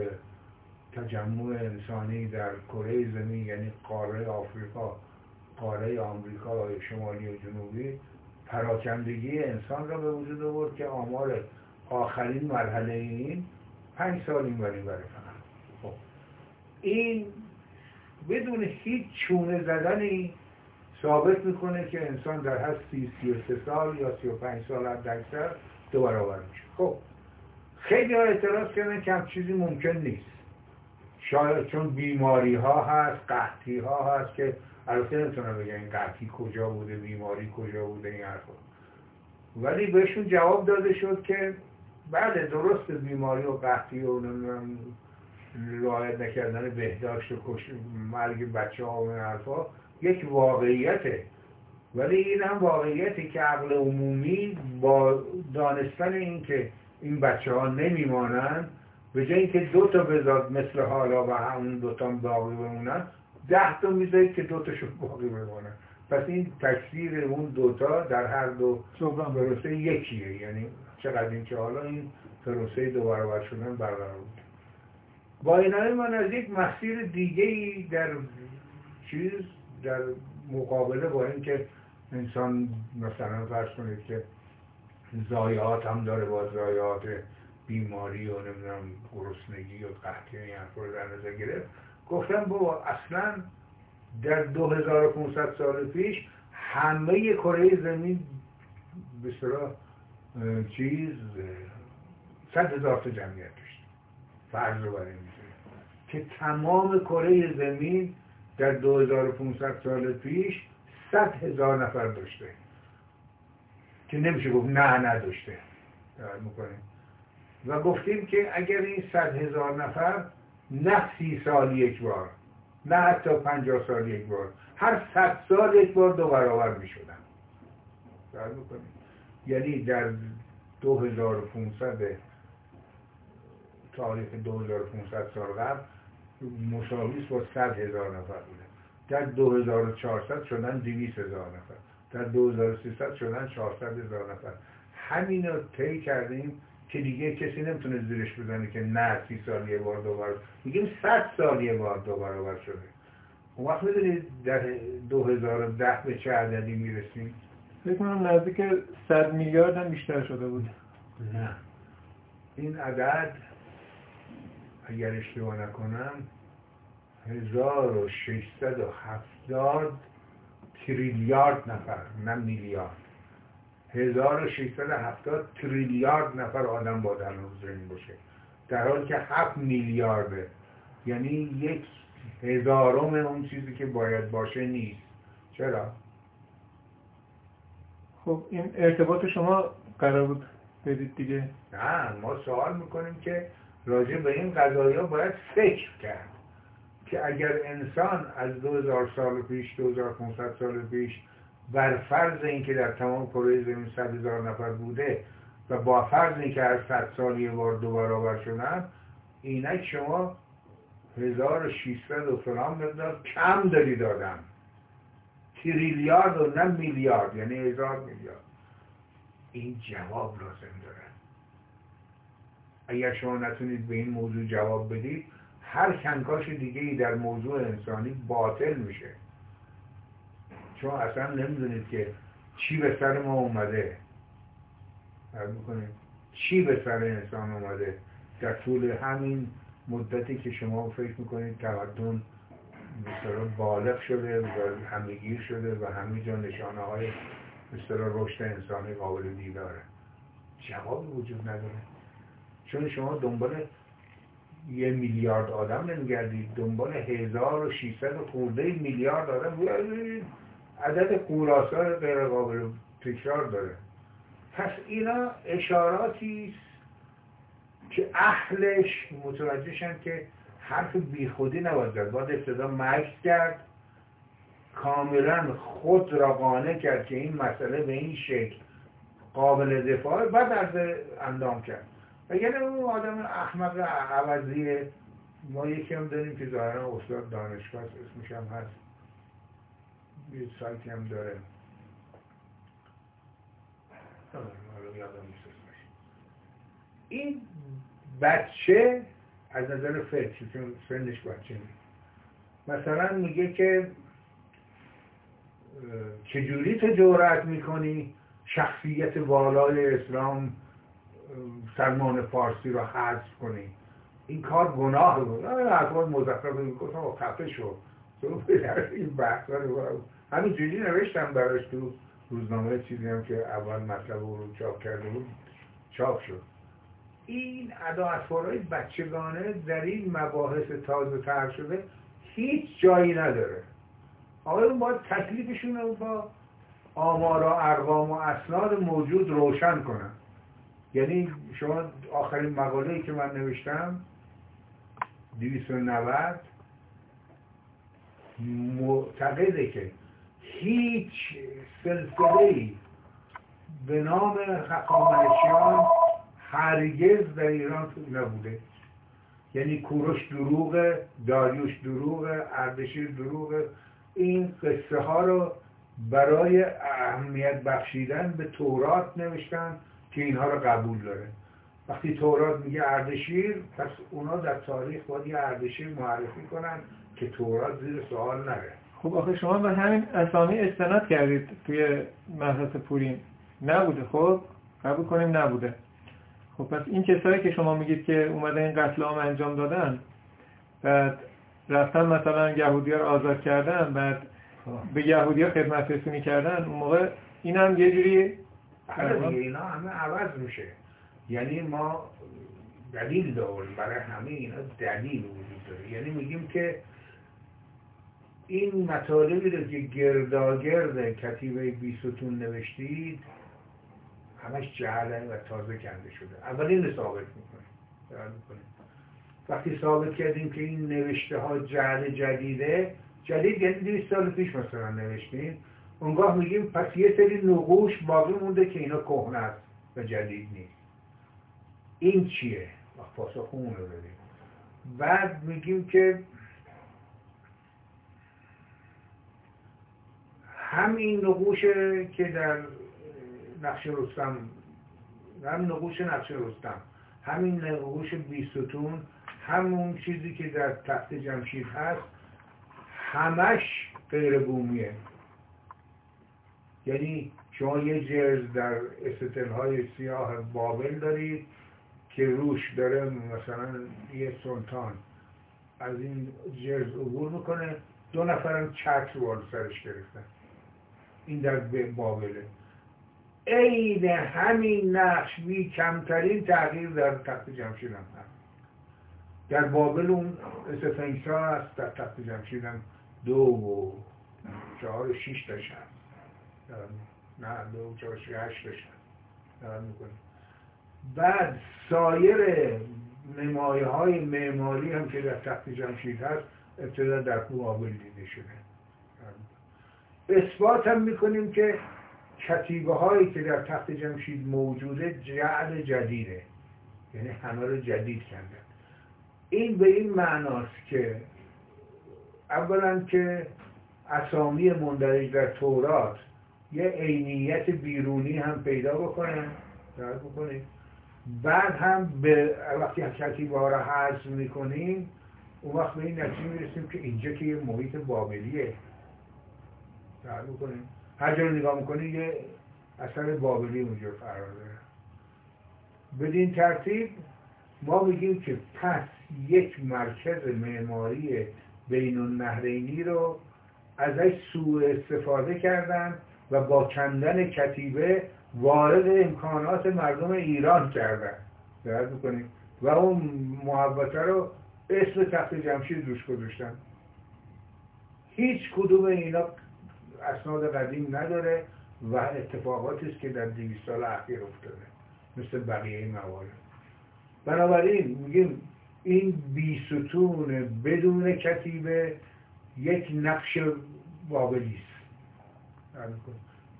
Speaker 1: تجمع انسانی در کره زمین یعنی قاره آفریقا قاره آمریکا شمالی و جنوبی پراکندگی انسان را به وجود آورد که آمار آخرین مرحله این پنج سال این بره فقط. خب. این بدون هیچ چونه زدنی ثابت می‌کنه که انسان در و سه سال یا سی و پنج سال حد اکثر دو برابر میشه. خب. خیلی ها اعتراض کردن که چیزی ممکن نیست. شاید چون بیماری ها هست قحطی ها هست که البته نمی‌تونم بگم این قحطی کجا بوده بیماری کجا بوده این حرفا. ولی بهشون جواب داده شد که بعد درست بیماری و قحطی و نمی‌دونم رعایت نکردن بهداشت و مرگ بچه ها و این حرفا یک واقعیته. ولی این هم واقعیتی که عقل عمومی با دانستن این که این بچه ها نمیمانند. به جای اینکه دو تا بذاد مثل حالا و همون دو تا باقی بمونن ده تا می‌ذارید که دو تاشون باقی بمونن. پس این تکثیر اون دوتا در هر دو پروسه یکیه. یعنی چقدر این که حالا این پروسه دو برابر شدن برقرار بود. با اینای من از یک مسیر دیگه ای در چیز در مقابله با اینکه انسان مثلا فرض کنید که زایات هم داره با زایات بیماری و نمی‌دونم گرسنگی و قحطی این رو در نظر گرفت. گفتم با اصلا در 2500 سال پیش همه کره زمین به چیز صد هزار تا جمعیت داشت. فرض رو برای که تمام کره زمین در 2500 سال پیش صد هزار نفر داشته. که نمیشه گفت نه نداشته می‌کنیم. و گفتیم که اگر این صد هزار نفر نه سی سال یک بار نه حتی پنجاه سال یک بار هر صد سال یک بار دو برابر می شدن یعنی در 2500 تاریخ 2500 سال قبل مساویس با صد هزار نفر بوده. در 2400 شدن 200 هزار نفر. در 2300 شدن 400 هزار نفر. همین رو طی کردیم که دیگه کسی نمی‌تونه زیرش بزنه که نه سی سال یه بار دوباره میگیم 100 سال یه بار دو برابر شده. اون وقت می‌دونید در 2010 به چه عددی می‌رسیم؟
Speaker 2: فکر کنم نزدیک 100 میلیارد هم بیشتر شده بود.
Speaker 1: نه. این عدد اگر اشتباه نکنم 1670 تریلیارد نفر نه میلیارد. 1670 تریلیارد نفر آدم با در زمین باشه. در حالی که 7 میلیارده. یعنی یک هزارم اون چیزی که باید باشه نیست. چرا؟
Speaker 2: خب این ارتباط شما قرار بود بدید دیگه.
Speaker 1: نه ما سوال می‌کنیم که راجع به این قضایی باید فکر کرد. که اگر انسان از 2000 سال پیش 2500 سال پیش بر فرض اینکه در تمام کره زمین 100 هزار نفر بوده و با فرض اینکه هر 100 سال یه بار دو برابر شدن اینک شما 1600 و فلان مقدار کم داری دادن تریلیارد و نه میلیارد یعنی هزار میلیارد. این جواب لازم داره اگر شما نتونید به این موضوع جواب بدید هر کنکاش دیگه ای در موضوع انسانی باطل میشه. چون اصلا نمی‌دونید که چی به سر ما اومده. می‌کنید چی به سر انسان اومده. در طول همین مدتی که شما فکر می‌کنید تمدن مثلا بالغ شده و همگیر شده و همه جا نشانه های مثلا رشد انسانی قابل دیداره. جوابی وجود نداره. چون شما دنبال یه میلیارد آدم نمیگردید دنبال هزار و شیصد خورده میلیارد آدم. عدد قوراسا غیر قابل تکرار داره. پس اینا اشاراتی که اهلش متوجهشن که حرف بیخودی نباید زد. باید ابتدا مکس کرد کاملا خود را قانع کرد که این مسئله به این شکل قابل دفاع بعد از اندام کرد. اگر اون آدم احمق عوضیه ما یکی هم داریم که ظاهرا استاد دانشگاه اسمش هم هست. یه سایتی هم داره. این بچه از نظر فکر چون سنش بچه مثلا میگه که چجوری تو جورت می‌کنی؟ شخصیت والای اسلام سلمان فارسی رو حذف کنی. این کار گناه بود. اخوان مزخرف گفتم و خفه شو. تو این بحث رو همین جوری نوشتم براش تو روزنامه چیزی هم که اول مطلب رو چاپ کرده بود چاپ شد. این ادا اطوارهای بچگانه در این مباحث تازه تر شده هیچ جایی نداره. آقایون باید تکلیفشون رو با آمارا ارقام و اسناد موجود روشن کنن. یعنی شما آخرین مقاله که من نوشتم 290 معتقده که هیچ سلسله به نام حقامنشیان هرگز در ایران نبوده. یعنی کوروش دروغ داریوش دروغ اردشیر دروغ این قصه ها رو برای اهمیت بخشیدن به تورات نوشتن. که اینها رو قبول داره. وقتی تورات میگه اردشیر پس اونا در تاریخ باید یه اردشیر معرفی کنن که تورات زیر سوال نره.
Speaker 2: خب آخه شما به همین اسامی استناد کردید توی مبحث پورین. نبوده خب؟ قبول کنیم نبوده. خب پس این کسایی که شما میگید که اومده این قتل عام انجام دادن بعد رفتن مثلا یهودی ها رو آزاد کردن بعد به یهودی ها خدمت رسونی کردن اون موقع این هم یه جوری
Speaker 1: بله اینا همه عوض میشه. یعنی ما دلیل داریم برای همه اینا دلیل وجود داره. یعنی میگیم که این مطالبی رو که گرداگرد کتیبه بیستون نوشتید همش جهله و تازه کنده شده. اولین رو ثابت می‌کنیم. وقتی ثابت کردیم که این نوشته ها جهل جدیده جدید یعنی دویست سال پیش مثلا نوشتیم اونگاه میگیم پس یه سری نقوش باقی مونده که اینا کهنه است و جدید نیست. این چیه؟ پاسخ اون رو بدیم بعد میگیم که همین نقوش که در نقش رستم همین نقوش نقش رستم همین نقوش بیستون همون چیزی که در تخت جمشید هست همش غیر بومیه یعنی شما یه جرز در استتل های سیاه بابل دارید که روش داره مثلا یه سلطان از این جرز عبور می‌کنه. دو نفرم چتر رو سرش گرفتن. این در بابله. عین همین نقش بی کمترین تغییر در تخت جمشید هم هست. در بابل اون سفنگسا هست در تخت جمشید هم دو و چهار و شیش هست نه دو چهار شیش هشت داشتن بعد سایر نمایه های معماری هم که در تخت جمشید هست ابتدا در بابل دیده شده. اثبات هم می‌کنیم که کتیبه هایی که در تخت جمشید موجوده جعل جدیده. یعنی همه رو جدید کردن. این به این معناست که اولا که اسامی مندرج در تورات یه عینیت بیرونی هم پیدا بکنن. بکنیم؟ بعد هم به وقتی کتیبه ها رو حذف می‌کنیم اون وقت به این نتیجه می‌رسیم که اینجا که یه محیط بابلیه بکنیم؟ هر جا نگاه می‌کنی یه اثر بابلی اونجا قرار داره. بدین ترتیب ما میگیم که پس یک مرکز معماری بین النهرینی رو ازش سوء استفاده کردن و با کندن کتیبه وارد امکانات مردم ایران کردن. درست می‌کنیم و اون محبته رو اسم تخت جمشید روش گذاشتن. هیچ کدوم اینا اسناد قدیم نداره و اتفاقاتی است که در دویست سال اخیر افتاده. مثل بقیه موارد. بنابراین میگیم این بیستون بدون کتیبه یک نقش بابلی است.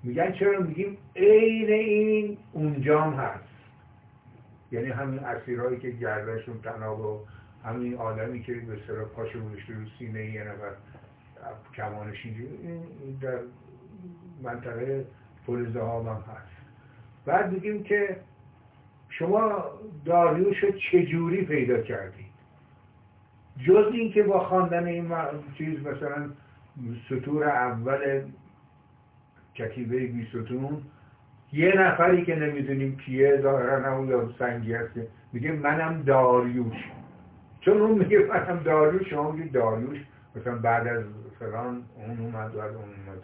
Speaker 1: میگن چرا میگیم عین این اونجام هست. یعنی همین اسیرهایی که گردشون تناب و همین آدمی که به سر پاشو گذاشته رو سینه یه نفر کمانش این در منطقه فلزه ها هم هست. بعد میگیم که شما داریوش رو چجوری پیدا کردید؟ جز این که با خواندن این چیز مثلا سطور اول کتیبه بی ستون یه نفری که نمی‌دونیم کیه ظاهرا اون یا سنگی هست میگه منم داریوش. چون اون میگه منم داریوش شما میگه داریوش. مثلا بعد از فلان اون اومد و اون اومد.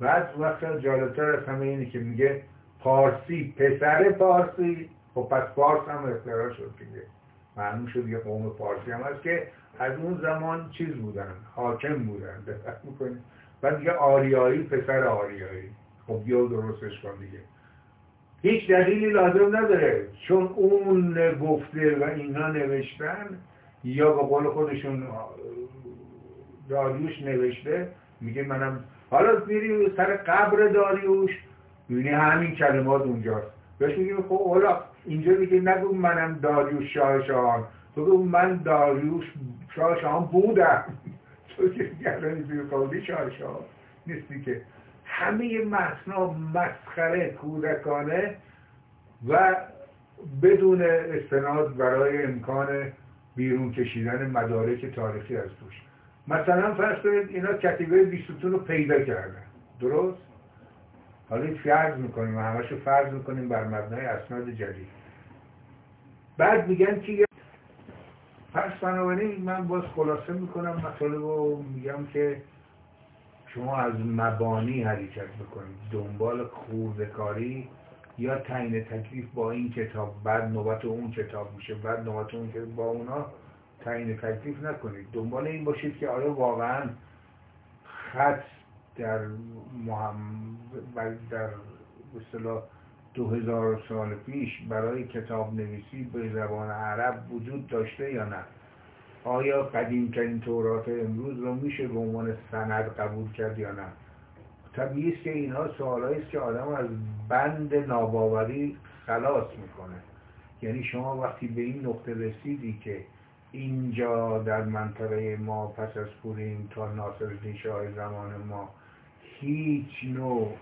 Speaker 1: بعد وقت جالبتر از همه اینه که میگه پارسی پسر پارسی. خب پس پارس هم اختراع شد دیگه. معلوم شد یه قوم پارسی هم هست که از اون زمان چیز بودن حاکم بودن. دقت می‌کنید بعد دیگه آریایی پسر آریایی. خب بیا درستش کن دیگه. هیچ دلیلی لازم نداره. چون اون گفته و اینا نوشتن یا به قول خودشون داریوش نوشته میگه منم حالا میری سر قبر داریوش می‌بینی همین کلمات اونجاست. بهش میگیم خب حالا اینجا میگه نگو منم داریوش شاه شاهان تو من داریوش شاه شاهان بودم. قولی شاه شاه نیستی که همه مصنا مسخره کودکانه و بدون استناد برای امکان بیرون کشیدن مدارک تاریخی از توش. مثلا فرض کنید اینا کتیبه بیستون رو پیدا کردن. درست؟ حالا فرض می‌کنیم و همش فرض می‌کنیم بر مبنای اسناد جدید. بعد میگن که پس بنابراین من باز خلاصه می‌کنم مطالب رو. میگم که شما از مبانی حرکت بکنید. دنبال خوردکاری یا تعیین تکلیف با این کتاب. بعد نوبت اون کتاب میشه. بعد نوبت اون که با اونا تعیین تکلیف نکنید. دنبال این باشید که آیا واقعا خط در محمد در به 2000 سال پیش برای کتاب نویسی به زبان عرب وجود داشته یا نه؟ آیا قدیمترین تورات امروز رو میشه به عنوان سند قبول کرد یا نه؟ طبیعی است که اینها سوالایی است که آدم از بند ناباوری خلاص می‌کنه. یعنی شما وقتی به این نقطه رسیدی که اینجا در منطقه ما پس از پوریم تا ناصر شاه زمان ما هیچ نوع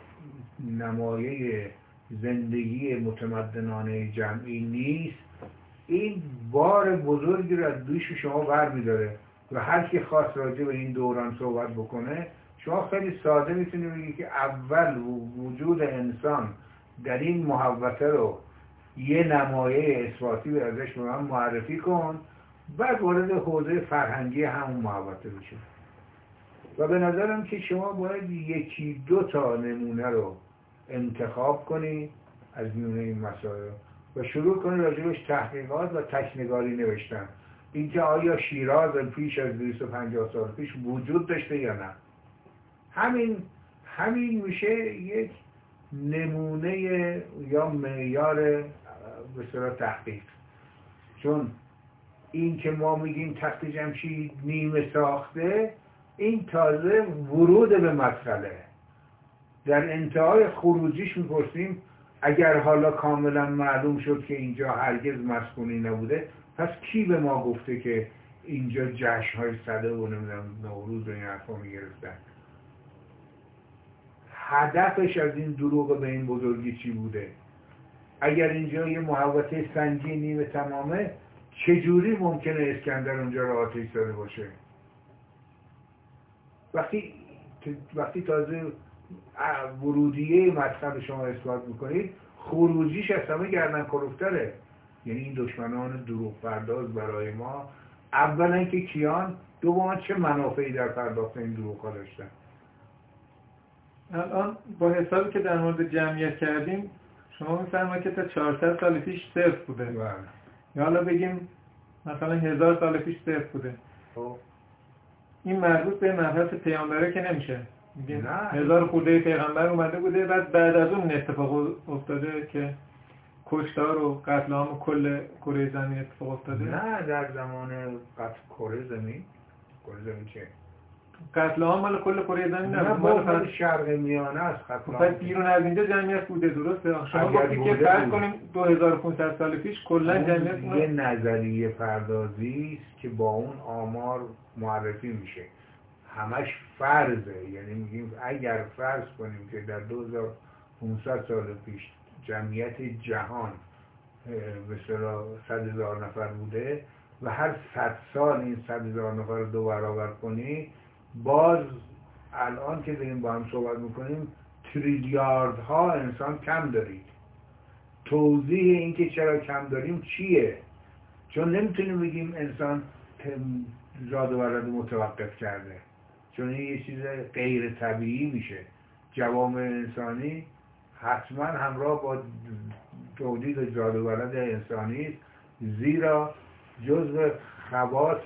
Speaker 1: نمایه زندگی متمدنانه جمعی نیست. این بار بزرگی رو از دوش شما بر میداره و هر کی خواست راجع به این دوران صحبت بکنه شما خیلی ساده می‌تونید بگید که اول وجود انسان در این محوطه رو یه نمایه اثباتی ازش به من معرفی کن بعد وارد حوزه فرهنگی همون محوطه بشه و به نظرم که شما باید یکی دو تا نمونه رو انتخاب کنی از میونه این مسائل و شروع کنی راجبش تحقیقات و تکنگاری نوشتن. اینکه آیا شیراز پیش از 250 سال پیش وجود داشته یا نه. همین همین میشه یک نمونه یا معیار به تحقیق. چون این که ما میگیم تخت جمشید نیمه ساخته این تازه ورود به مسئله. در انتهای خروجیش می‌پرسیم اگر حالا کاملا معلوم شد که اینجا هرگز مسکونی نبوده پس کی به ما گفته که اینجا جشن های صده و نمی‌دونم نوروز و این حرفا می‌گرفتن؟ هدفش از این دروغ به این بزرگی چی بوده؟ اگر اینجا یه محوطه سنگی نیمه تمامه چجوری ممکنه اسکندر اونجا رو آتش داده باشه؟ وقتی وقتی تازه ورودیه مطلب شما اثبات می‌کنید خروجیش از همه گردن کروفتره یعنی این دشمنان دروغ پرداز برای ما اولا که کیان دوما چه منافعی در پرداخت این دروغ ها داشتن
Speaker 2: الان با حسابی که در مورد جمعیت کردیم شما میفرمایید که تا 400 سال پیش صفر بوده
Speaker 1: بله.
Speaker 2: یا حالا بگیم مثلا هزار سال پیش صفر بوده
Speaker 1: خب.
Speaker 2: این مربوط به مبحث پیامبره که نمیشه. هزار خورده پیغمبر اومده بوده بعد بعد از اون اتفاق افتاده که کشتار و قتل عام کل کره زمین اتفاق افتاده.
Speaker 1: نه در زمان قتل کره زمین. کره زمین چه؟
Speaker 2: قتل عام مال کل کره زمین
Speaker 1: نه مال شرق میانه است قتل
Speaker 2: عام. پس بیرون از اینجا جمعیت بوده درسته؟ شما گفتید که فرض کنیم 2500 سال پیش کلا جمعیت
Speaker 1: یه نظریه پردازی است که با اون آمار معرفی میشه. همش فرضه. یعنی میگیم اگر فرض کنیم که در 2500 سال پیش جمعیت جهان به صد هزار نفر بوده و هر صد سال این صد هزار نفر رو دو برابر کنی باز الان که داریم با هم صحبت می‌کنیم تریلیارد ها انسان کم دارید. توضیح اینکه چرا کم داریم چیه؟ چون نمی‌تونیم بگیم انسان زاد و ولد متوقف کرده. چون این یه چیز غیر طبیعی میشه. جوام انسانی حتما همراه با تولید ولد انسانی زیرا جزء خواص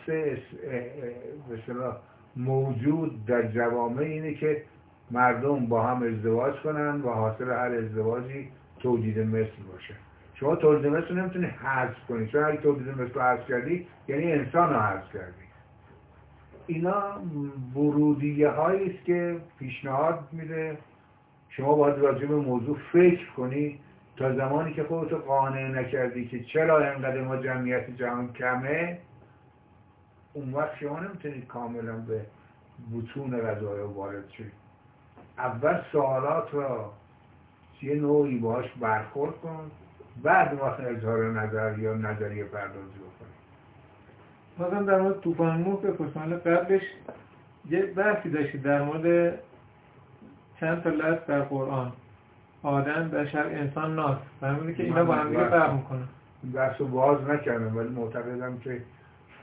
Speaker 1: موجود در جوامع اینه که مردم با هم ازدواج کنن و حاصل هر ازدواجی تولید مثل باشه. شما تولید مثل نمی‌تونی حذف کنی. چون اگه تولید مثل رو حذف کردی یعنی انسان رو حذف کردی. اینا ورودیه هایی است که پیشنهاد میده. شما باید راجع به موضوع فکر کنی تا زمانی که خودتو قانع نکردی که چرا انقدر ما جمعیت جهان کمه اون وقت شما نمی‌تونید کاملا به بطون غذای وارد شید اول سوالات را یه نوعی باش برخورد کن بعد وقت اظهار نظر یا نظریه پردازی بکنید
Speaker 2: مثلا در مورد طوفان به پسمال قبلش یه بحثی داشتید در مورد چند تا لفظ در قرآن. آدم بشر انسان ناس برمونه که اینا با هم دیگه فرق می‌کنن.
Speaker 1: بحث باز نکردم ولی معتقدم که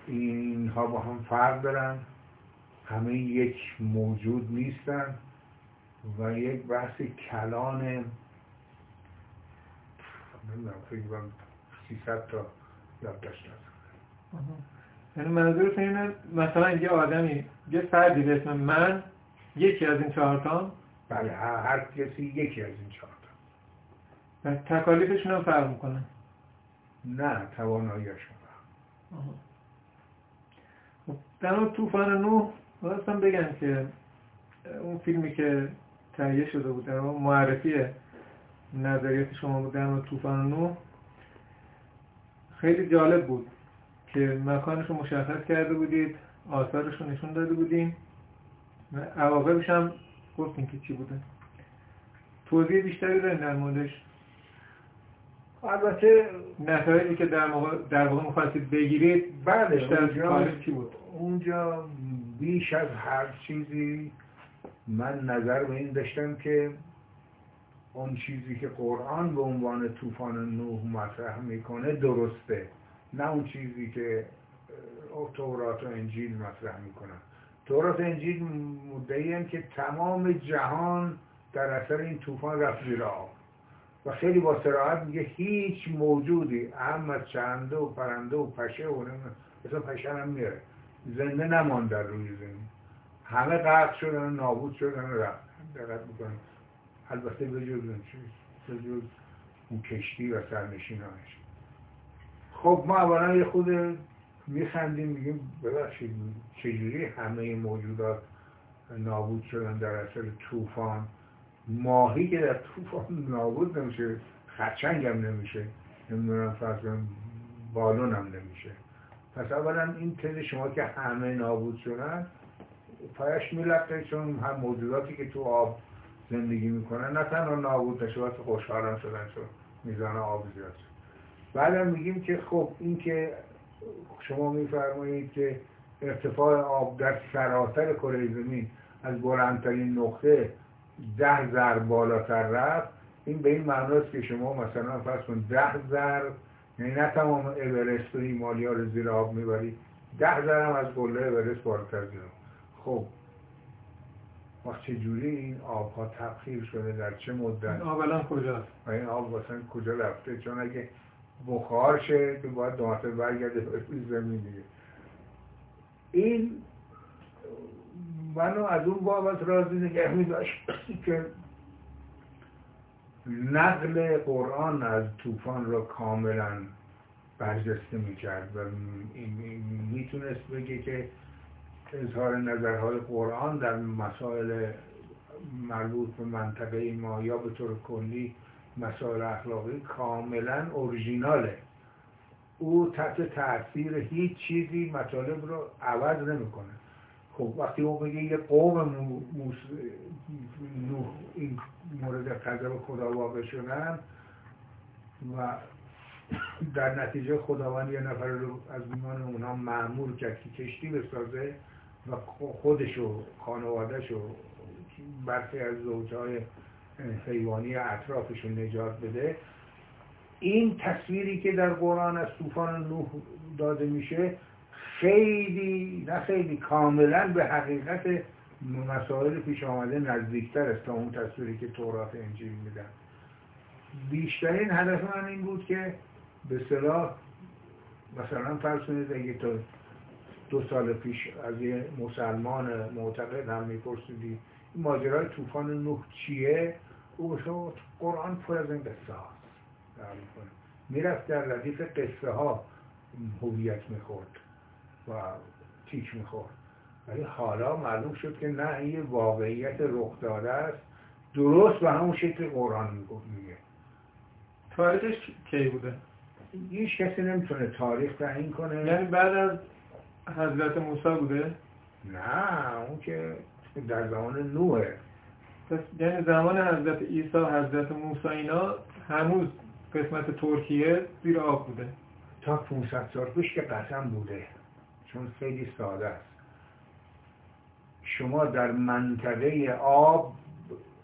Speaker 1: اینها با هم فرق دارن. همه یک موجود نیستن و یک بحث کلان نمی‌دونم فکر کنم 300 تا یاد داشتن
Speaker 2: یعنی منظورتون اینه مثلا یه آدمی یه فردی به اسم من یکی از این چهارتا
Speaker 1: بله هر کسی یکی از این چهارتا
Speaker 2: و تکالیفشون هم فرق می‌کنن
Speaker 1: نه تواناییشون
Speaker 2: خب، در اون طوفان نوح خواستم بگم که اون فیلمی که تهیه شده بود در معرفی نظریات شما بود در طوفان نوح خیلی جالب بود. که مکانش رو مشخص کرده بودید آثارش رو نشون داده بودیم. و عواقبش هم گفتیم که چی بوده. توضیح بیشتری دارین در موردش؟
Speaker 1: البته
Speaker 2: نتایجی که در موقع در واقع مخواستید بگیرید
Speaker 1: بله
Speaker 2: بیشتر
Speaker 1: اونجا,
Speaker 2: چی بود؟
Speaker 1: اونجا بیش از هر چیزی من نظر به این داشتم که اون چیزی که قرآن به عنوان طوفان نوح مطرح می‌کنه درسته. نه اون چیزی که تورات و انجیل مطرح می‌کنن. تورات انجیل مدعی که تمام جهان در اثر این طوفان رفت زیر آب و خیلی با سراحت میگه هیچ موجودی اهم از چنده و پرنده و پشه و مثلا پشه هم میره زنده نمان در روی زمین. همه غرق شدن و نابود شدن و رفت. دقت می‌کنن البته به جز اون چیز به جز اون کشتی و سرنشینانش. خب ما اولا یه خود میخندیم میگیم ببخشید چجوری همه موجودات نابود شدن در اثر طوفان؟ ماهی که در طوفان نابود نمیشه خرچنگ هم نمیشه نمی‌دونم فرض بالون هم نمیشه. پس اولا این تز شما که همه نابود شدن پایش میلقه چون هم موجوداتی که تو آب زندگی می‌کنن نه تنها نابود نشه واسه خوشحالم شدن چون میزان آب زیاد بعدم میگیم که خب این که شما میفرمایید که ارتفاع آب در سراسر کره زمین از بلندترین نقطه ده ذر بالاتر رفت این به این معناست که شما مثلا فرض کن ده ذر یعنی نه تمام اورست و هیمالیا رو زیر آب می‌برید ده ذر هم از قله اورست بالاتر زیر خب وقت چجوری این آب ها تبخیر شده در چه مدت؟ این
Speaker 2: آب الان کجاست؟
Speaker 1: و این آب مثلا کجا رفته؟ چون اگه بخار شه که باید دو برگرده به زمین دیگه. این منو از اون بابت راضی نگه می که نقل قرآن از طوفان را کاملا برجسته می کرد و می‌تونست بگه که اظهار نظرهای قرآن در مسائل مربوط به منطقه ما یا به طور کلی مسائل اخلاقی کاملا اورژیناله او تحت تاثیر هیچ چیزی مطالب رو عوض نمی‌کنه. خب وقتی او بگه یه قوم موس... این مورد قذب خدا واقع شدن و در نتیجه خداوند یه نفر رو از میان اونها معمول کرد که کشتی بسازه و خودش و خانوادش و برخی از زوجهای حیوانی اطرافش رو نجات بده. این تصویری که در قرآن از طوفان نوح داده میشه خیلی نه خیلی کاملا به حقیقت مسائل پیش آمده نزدیکتر است تا اون تصویری که تورات انجیل میدن بیشترین هدف من این بود که به صلاح مثلا فرض کنید اگه تا دو سال پیش از یه مسلمان معتقد هم میپرسیدی این ماجرای طوفان نوح چیه؟ او شما قرآن پر از این قصه هاست. می‌رفت در ردیف قصه ها هویت می‌خورد و تیک می‌خورد. ولی حالا معلوم شد که نه یه واقعیت رخ داده است. درست به همون شکل قرآن میگه.
Speaker 2: تاریخش کی بوده؟
Speaker 1: هیچ کسی نمی‌تونه تاریخ تعیین کنه.
Speaker 2: یعنی بعد از حضرت موسی بوده؟
Speaker 1: نه اون که در زمان نوه
Speaker 2: پس یعنی زمان حضرت عیسی حضرت موسی اینا هنوز قسمت ترکیه زیر آب بوده.
Speaker 1: تا 500 سال پیش که قسم بوده چون خیلی ساده است. شما در منطقه آب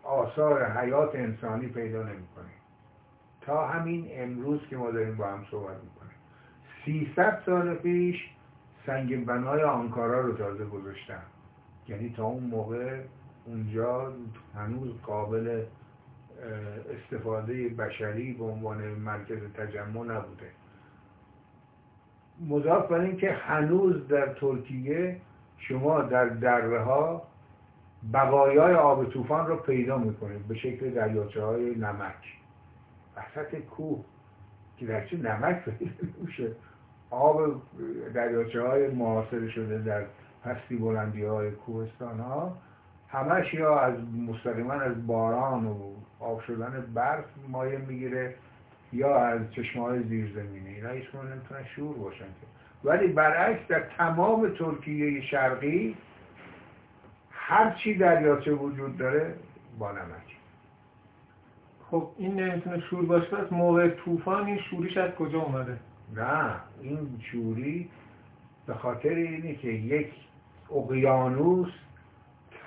Speaker 1: آثار حیات انسانی پیدا نمی تا همین امروز که ما داریم با هم صحبت می‌کنیم. 300 سال پیش سنگ بنای آنکارا رو تازه گذاشتن. یعنی تا اون موقع اونجا هنوز قابل استفاده بشری به عنوان مرکز تجمع نبوده. مضاف بر این که هنوز در ترکیه شما در دره ها بقایای آب طوفان رو پیدا می‌کنید به شکل دریاچه های نمک. وسط کوه که در چه نمک پیدا میشه. آب دریاچه های شده در پستی بلندی های کوهستان ها همش یا از مستقیما از باران و آب شدن برف مایه می‌گیره یا از چشمه های زیرزمینی. اینا هیچ نمی‌تونن شور باشن که. ولی برعکس در تمام ترکیه شرقی هر چی دریاچه وجود داره با نمک
Speaker 2: خب این نمی‌تونه شور باشه پس موقع طوفان این شوریش از کجا اومده؟
Speaker 1: نه این شوری به خاطر اینه که یک اقیانوس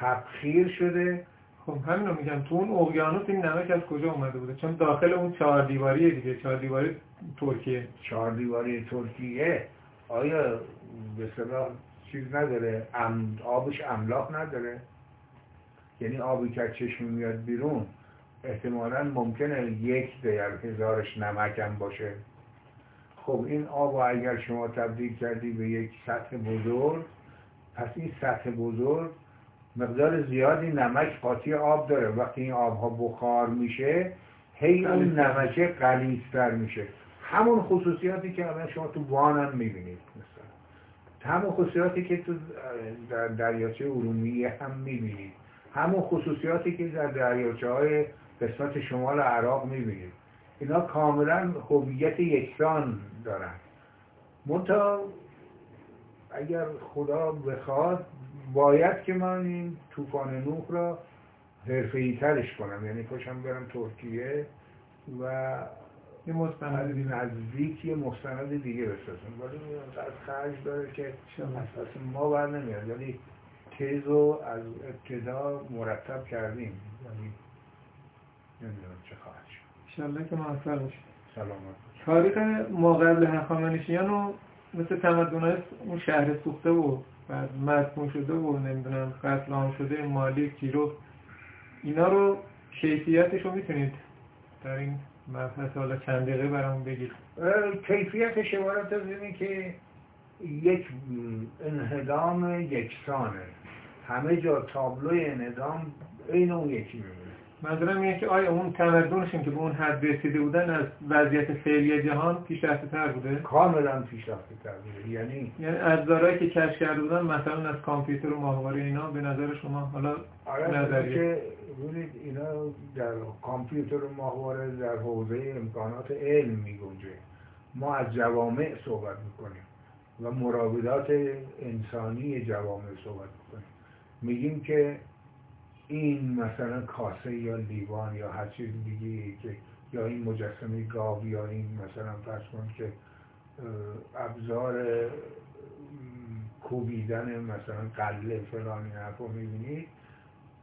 Speaker 1: تبخیر شده.
Speaker 2: خب همین رو میگم تو اون اقیانوس این نمک از کجا اومده بوده؟ چون داخل اون چهار دیواریه دیگه. چهار دیواری ترکیه.
Speaker 1: چهار دیواری ترکیه؟ آیا به صلاح چیز نداره؟ ام... آبش املاح نداره؟ یعنی آبی که چشم میاد بیرون احتمالا ممکنه یک در هزارش نمکم باشه. خب این آب اگر شما تبدیل کردی به یک سطح بزرگ پس این سطح بزرگ مقدار زیادی نمک قاطی آب داره. وقتی این آبها بخار میشه هی اون نمکه قلیزتر میشه. همون خصوصیاتی که الان شما تو وان هم می‌بینید مثلا. همون خصوصیاتی که تو در دریاچه ارومیه هم می‌بینید. همون خصوصیاتی که در دریاچه های قسمت شمال عراق می‌بینید. اینا کاملا هویت یکسان دارن. منتها اگر خدا بخواد باید که من این طوفان نوح را حرفه‌ای ترش کنم. یعنی پاشم برم ترکیه و
Speaker 2: یه مستند.
Speaker 1: نزدیک یه مستند دیگه بسازم. ولی از خرج داره که اساس ما بر نمیاد. ولی تیز رو از ابتدا مرتب کردیم. یعنی نمی‌دونم چه خواهد شد.
Speaker 2: انشالله که موفق میشه
Speaker 1: سلامت
Speaker 2: تاریخ ما قبل هخامنشیان رو مثل تمدن اون شهر سوخته و بعد مدفون شده و نمی‌دونم قتل عام شده مالی کیلو اینا رو کیفیتش رو می‌تونید در این مبحث حالا چند دقیقه برامون بگید.
Speaker 1: کیفیتش عبارت از اینه که یک انهدام یکسانه همه جا تابلوی انهدام این اون یکی میمونه.
Speaker 2: منظورم اینه که آیا اون تمدنشون که به اون حد رسیده بودن از وضعیت فعلی جهان پیشرفته تر بوده؟
Speaker 1: کاملا پیشرفته تر بوده. یعنی
Speaker 2: یعنی ابزارهایی که کشف کرده بودن مثلا از کامپیوتر و ماهواره اینا به نظر شما حالا
Speaker 1: آره نظریه؟ که اینا در کامپیوتر و ماهواره در حوزه امکانات علم میگنجه. ما از جوامع صحبت می‌کنیم و مراودات انسانی جوامع صحبت می‌کنیم. میگیم که این مثلا کاسه یا لیوان یا هر چیز دیگه که یا این مجسمه گاو یا این مثلا فرض کن که ابزار کوبیدن مثلا قله فلان این حرف رو می‌بینید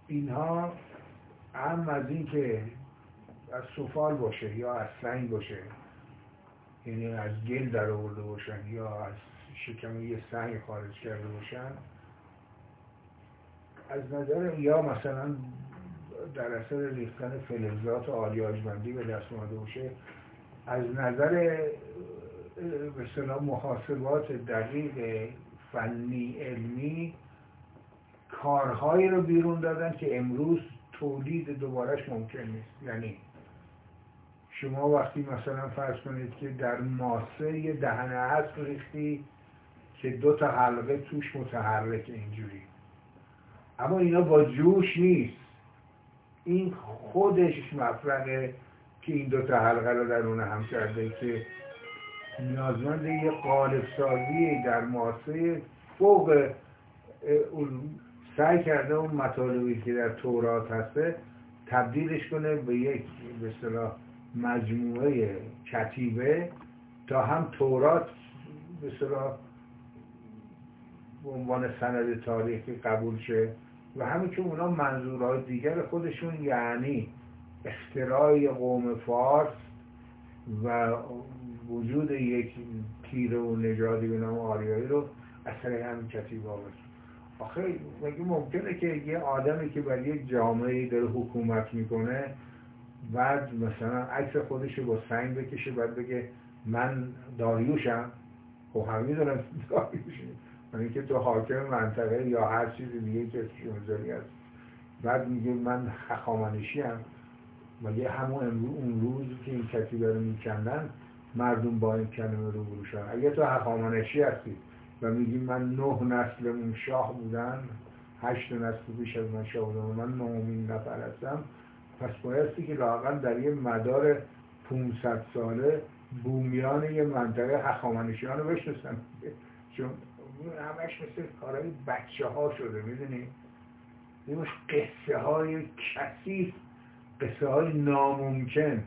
Speaker 1: اینها هم از این که از سفال باشه یا از سنگ باشه یعنی از گل در آورده باشن یا از شکم یه سنگ خارج کرده باشن از نظر یا مثلا در اثر ریختن فلزات و آلیاژبندی به دست اومده باشه از نظر به اصطلاح محاسبات دقیق فنی علمی کارهایی رو بیرون دادن که امروز تولید دوبارش ممکن نیست. یعنی شما وقتی مثلا فرض کنید که در ماسه یه دهنه هست ریختی که دو تا حلقه توش متحرک اینجوری. اما اینا با جوش نیست. این خودش مفرقه که این دو تا حلقه رو در اون هم کرده که نیازمند یه قالب سازی در ماسه فوق اون سعی کرده اون مطالبی که در تورات هسته تبدیلش کنه به یک به اصطلاح مجموعه کتیبه تا هم تورات به اصطلاح به عنوان سند تاریخی قبول شه و همین که اونا منظورهای دیگر خودشون یعنی اختراع قوم فارس و وجود یک تیره و نژادی به نام آریایی رو اثر همین کتیب آخه مگه ممکنه که یه آدمی که برای یک جامعه داره حکومت می‌کنه بعد مثلا عکس خودش رو با سنگ بکشه بعد بگه من داریوشم؟ خب همه می‌دونم داریوشم که تو حاکم منطقه یا هر چیزی دیگه که اسمشون هست. بعد میگه من خخامنشی هم و یه همون امروز اون روز که این کتیبه رو میکندن مردم با این کلمه رو بروشن اگه تو حخامنشی هستی و میگی من نه نسلمون شاه بودن هشت نسل پیش از من شاه بودن من نهمین نفر هستم پس بایستی که لاقل در یه مدار 500 ساله بومیان یه منطقه هخامنشیان رو بشنستن چون همش مثل کارهای بچه ها شده می‌دونی؟ این قصه های کثیف قصه های ناممکن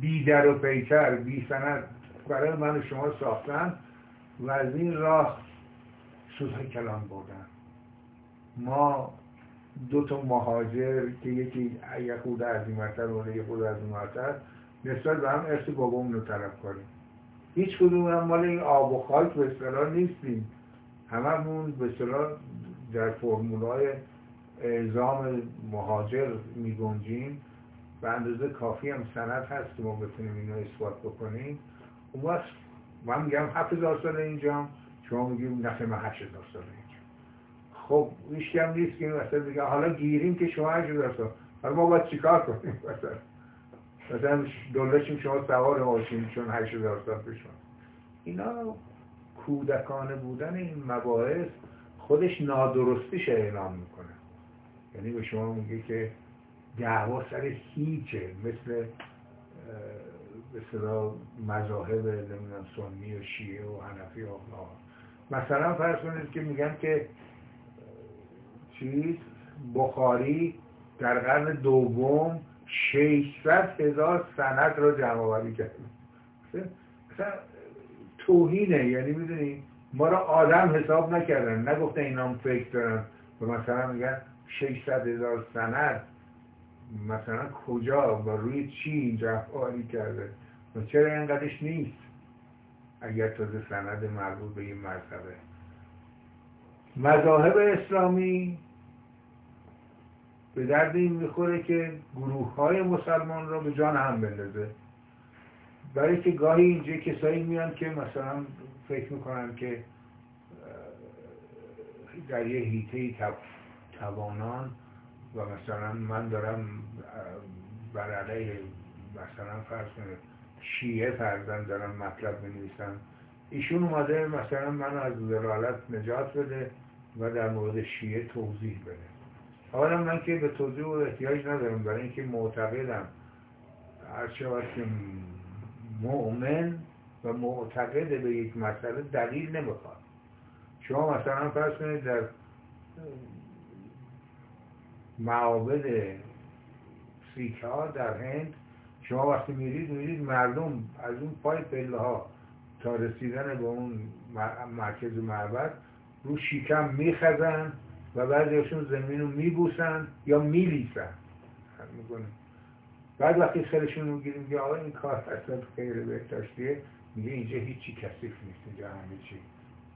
Speaker 1: بی در و پیتر بی سند برای من و شما ساختن و از این راه سوزهای کلام بردن. ما دو تا مهاجر که یکی یک خود از این مرتر و یک خود از این مرتر نسبت به هم ارث بابامون رو طلب کنیم. هیچ کدوم هم مال این آب و خاک به اصطلاح نیستیم. هممون به اصطلاح در فرمولای اعزام مهاجر میگنجیم. به اندازه کافی هم سند هست که ما بتونیم اینو اثبات بکنیم. اون وقت من میگم هفت هزار سال اینجا شما میگیم نفع من هشت هزار سال اینجا. خب هیچ هم نیست که مثلا بگه حالا گیریم که شما هشت هزار سال. حالا ما باید چیکار کنیم؟ مثلا مثلا دولتشیم شما سوار ماشین چون هشت هزار سال پیش اینا کودکانه بودن این مباحث خودش نادرستیش اعلام می‌کنه. یعنی به شما میگه که دعوا سر هیچه مثل به مذاهب نمی‌دونم سنی و شیعه و حنفی و مثلا فرض کنید که میگن که چیز بخاری در قرن دوم 600 هزار سند را جمع آوری کرد مثلا توهینه. یعنی می‌دونی ما را آدم حساب نکردن. نگفتن اینا هم فکر دارن. و مثلا میگن 600 هزار سند. مثلا کجا و روی چی اینجا آری کرده؟ و چرا اینقدرش نیست؟ اگر تازه سند مربوط به این مرتبه. مذاهب اسلامی به درد این می‌خوره که گروه های مسلمان را به جان هم بندازه. برای که گاهی اینجا کسایی میان که مثلا فکر می‌کنن که در یه هیته توانان و مثلا من دارم بر علیه مثلا فرض شیعه فرزن دارم مطلب بنویسم ایشون اومده مثلا من از ضلالت نجات بده و در مورد شیعه توضیح بده. حالا من که به توضیح و احتیاج ندارم برای اینکه معتقدم هر که مؤمن و معتقد به یک مسئله دلیل نمی‌خواد. شما مثلا فرض کنید در معابد سیکه ها در هند شما وقتی میرید میرید مردم از اون پای پله ها تا رسیدن به اون مرکز معبد رو شیکم میخزن و بعضیشون زمین رو میبوسن یا میلیسن. بعد وقتی خیلیشون رو می‌گیریم میگه آقا این کار اصلا خیلی بهداشتیه میگه اینجا هیچی کثیف نیست اینجا همه چی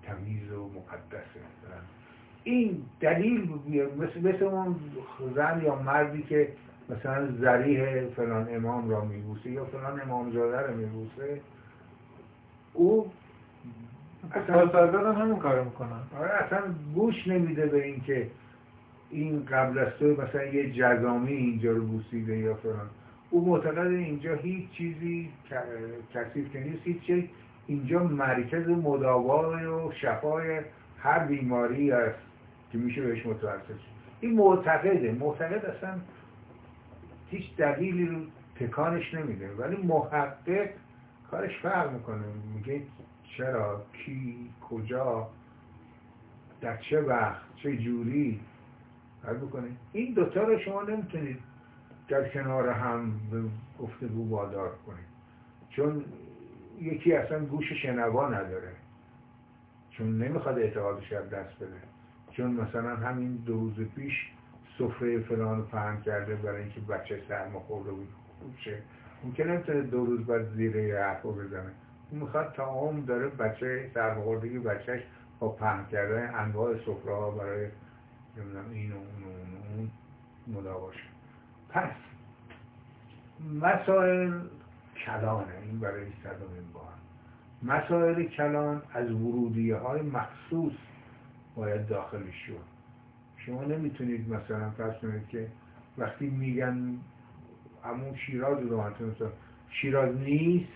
Speaker 1: تمیز و مقدسه این دلیل مثل, مثل اون زن یا مردی که مثلا زریح فلان امام را میبوسه یا فلان امام زاده را میبوسه او
Speaker 2: اصلا همون کار می‌کنن.
Speaker 1: آره اصلا گوش نمیده به اینکه این قبل از تو مثلا یه جزامی اینجا رو بوسیده یا فلان. او معتقد اینجا هیچ چیزی کثیف که نیست هیچ اینجا مرکز مداوای و شفای هر بیماری است که میشه بهش متوسط این معتقده. معتقد اصلا هیچ دلیلی رو تکانش نمیده. ولی محقق کارش فرق می‌کنه. میگه چرا؟ کی؟ کجا؟ در چه وقت؟ چه جوری؟ بکنید این دوتا رو شما نمی‌تونید در کنار هم به گفتگو وادار کنید چون یکی اصلا گوش شنوا نداره. چون نمی‌خواد اعتقادش از دست بده. چون مثلا همین دو روز پیش سفره فلان رو فهم کرده برای اینکه بچه سرما خورده بود خوبشه ممکن نمی‌تونه دو روز بعد زیر یه حرفو بزنه. اون می‌خواد تا عمر داره بچه سرماخوردگی بچهش با پهن کرده انواع سفره ها برای این و اون و اون, اون مداواشه پس مسائل کلانه این برای صدامین بار مسائل کلان از ورودیه های مخصوص باید داخلش شد. شما نمی‌تونید مثلا فرض کنید که وقتی میگن همون شیراز رو مثلا شیراز نیست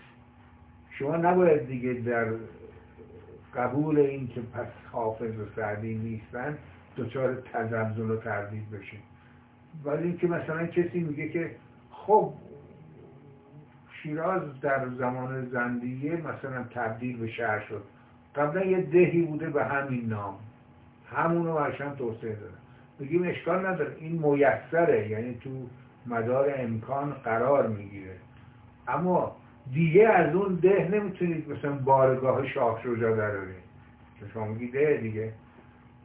Speaker 1: شما نباید دیگه در قبول این که پس حافظ و سعدی نیستن دچار تزلزل و تردید بشین ولی اینکه مثلا کسی میگه که خب شیراز در زمان زندیه مثلا تبدیل به شهر شد. قبلا یه دهی بوده به همین نام. همونو برشن توسعه دادن بگیم اشکال نداره. این میسره. یعنی تو مدار امکان قرار می‌گیره. اما دیگه از اون ده نمی‌تونید مثلا بارگاه شاه شجا درارید. شما میگی ده دیگه.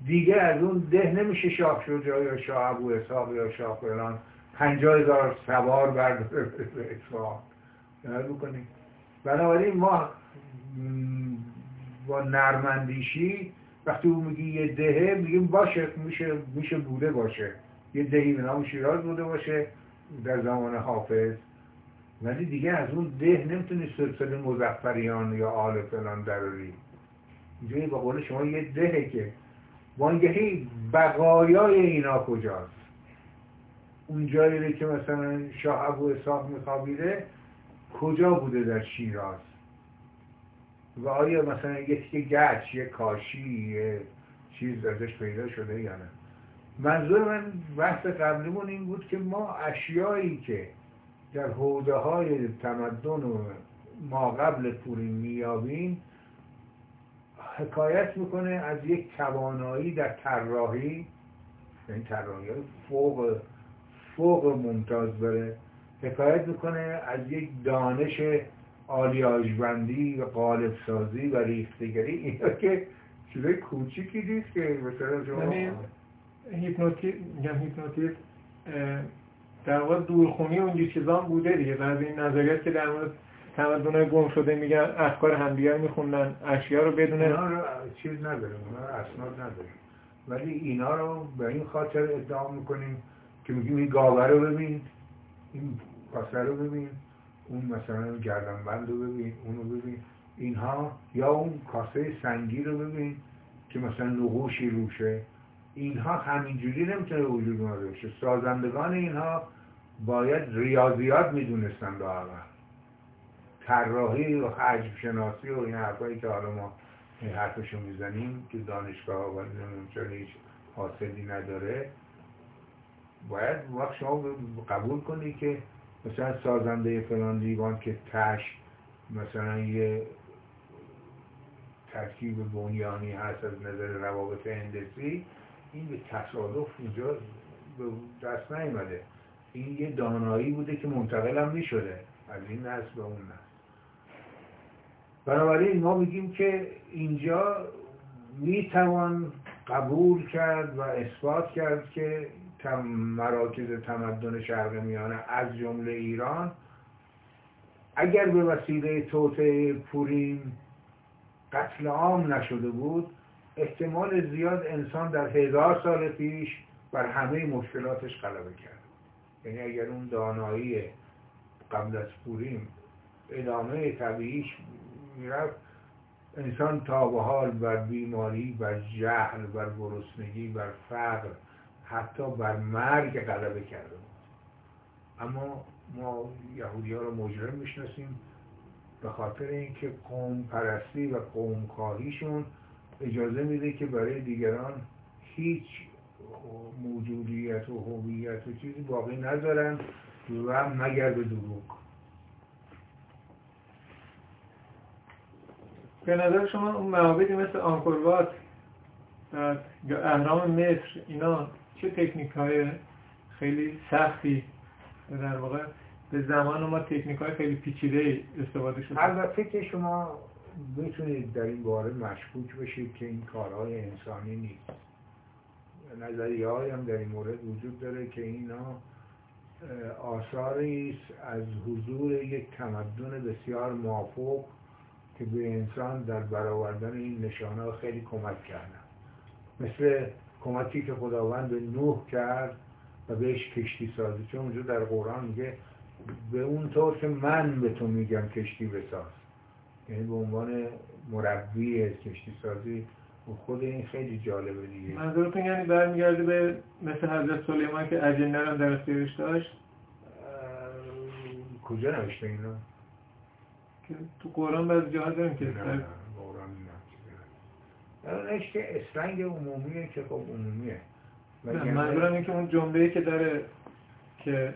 Speaker 1: دیگه از اون ده نمیشه شاه شجا یا شاه ابو اسحاق یا شاه فلان. پنجاه هزار سوار برداره به اصفهان بکنید بنابراین ما با نرمندیشی وقتی اون میگی یه دهه میگیم باشه میشه میشه بوده باشه. یه دهی به نام شیراز بوده باشه در زمان حافظ. ولی دیگه از اون ده نمی‌تونی سلسله مزفریان یا آل فلان دراری. اینجایی با قول شما یه دهه که وانگهی بقایای اینا کجاست؟ اون جایی که مثلا شاه ابو اسحاق میخوابیده کجا بوده در شیراز؟ و آیا مثلا یکی گچ یه کاشی یه چیز ازش پیدا شده یا نه؟ منظور من بحث قبلیمون این بود که ما اشیایی که در حوزه های تمدن و ما قبل پورین میابیم حکایت می‌کنه از یک توانایی در طراحی این طراحی فوق فوق ممتاز بره حکایت می‌کنه از یک دانش آلیاژبندی و قالب سازی و ریختگری. اینا که چیزای کوچیکی نیست که مثلا شما
Speaker 2: یعنی هیپنوتیزم در واقع دورخونی اون چیزا بوده دیگه. بعضی این نظریات که در مورد تمدن گم شده میگن افکار همدیگر میخوندن اشیا رو بدون
Speaker 1: اینا رو چیز نداریم اونا رو اسناد نداریم ولی اینا رو به این خاطر ادعا می‌کنیم که میگیم این گاوه رو ببین این کاسه رو ببین اون مثلا گردنبند رو ببین اونو ببین. اینها یا اون کاسه سنگی رو ببین که مثلا نقوشی روشه اینها همینجوری نمی‌تونه وجود اومده باشه سازندگان اینها باید ریاضیات می‌دونستن اول طراحی و حجم شناسی و این حرفایی که حالا ما این حرفشو می‌زنیم که دانشگاه و چون هیچ حاصلی نداره باید وقت شما قبول کنی که مثلا سازنده فلان دیوان که تش مثلا یه ترکیب بنیانی هست از نظر روابط هندسی این به تصادف اینجا به دست نیمده این یه دانایی بوده که منتقل هم می شده از این نسل به اون نسل بنابراین ما میگیم که اینجا می توان قبول کرد و اثبات کرد که مراکز تمدن شرق میانه از جمله ایران اگر به وسیله توطعه پورین قتل عام نشده بود احتمال زیاد انسان در هزار سال پیش بر همه مشکلاتش غلبه کرد. یعنی اگر اون دانایی قبل از پورین ادامه طبیعیش می‌رفت. انسان تا به حال بر بیماری بر جهل بر گرسنگی بر فقر حتی بر مرگ غلبه کرده اما ما یهودی ها رو مجرم می‌شناسیم به خاطر اینکه قوم پرستی و قوم کاهیشون اجازه میده که برای دیگران هیچ موجودیت و هویت و چیزی باقی ندارن و مگر به دروغ.
Speaker 2: به نظر شما اون معابدی مثل آنکوروات یا اهرام مصر اینا چه تکنیک های خیلی سختی در واقع؟ به زمان ما تکنیک های خیلی پیچیده استفاده شده.
Speaker 1: البته که شما می‌تونید در این باره مشکوک بشید که این کارهای انسانی نیست. نظریه هم در این مورد وجود داره که اینا آثاری از حضور یک تمدن بسیار مافوق که به انسان در برآوردن این نشانه خیلی کمک کردن. مثل کمکی که خداوند به نوح کرد و بهش کشتی سازی. چون اونجا در قرآن میگه به اون طور که من به تو میگم کشتی بساز. یعنی به عنوان مربی کشتی سازی و خود این خیلی جالبه دیگه.
Speaker 2: منظورتون یعنی برمیگرده به مثل حضرت سلیمان که اجنه هم در داشت؟
Speaker 1: کجا نوشته اینا؟
Speaker 2: که تو قرآن بعضی جاها داریم که
Speaker 1: نه که اسفنگ عمومیه که خب عمومیه.
Speaker 2: منظورم این که اون جمله که داره که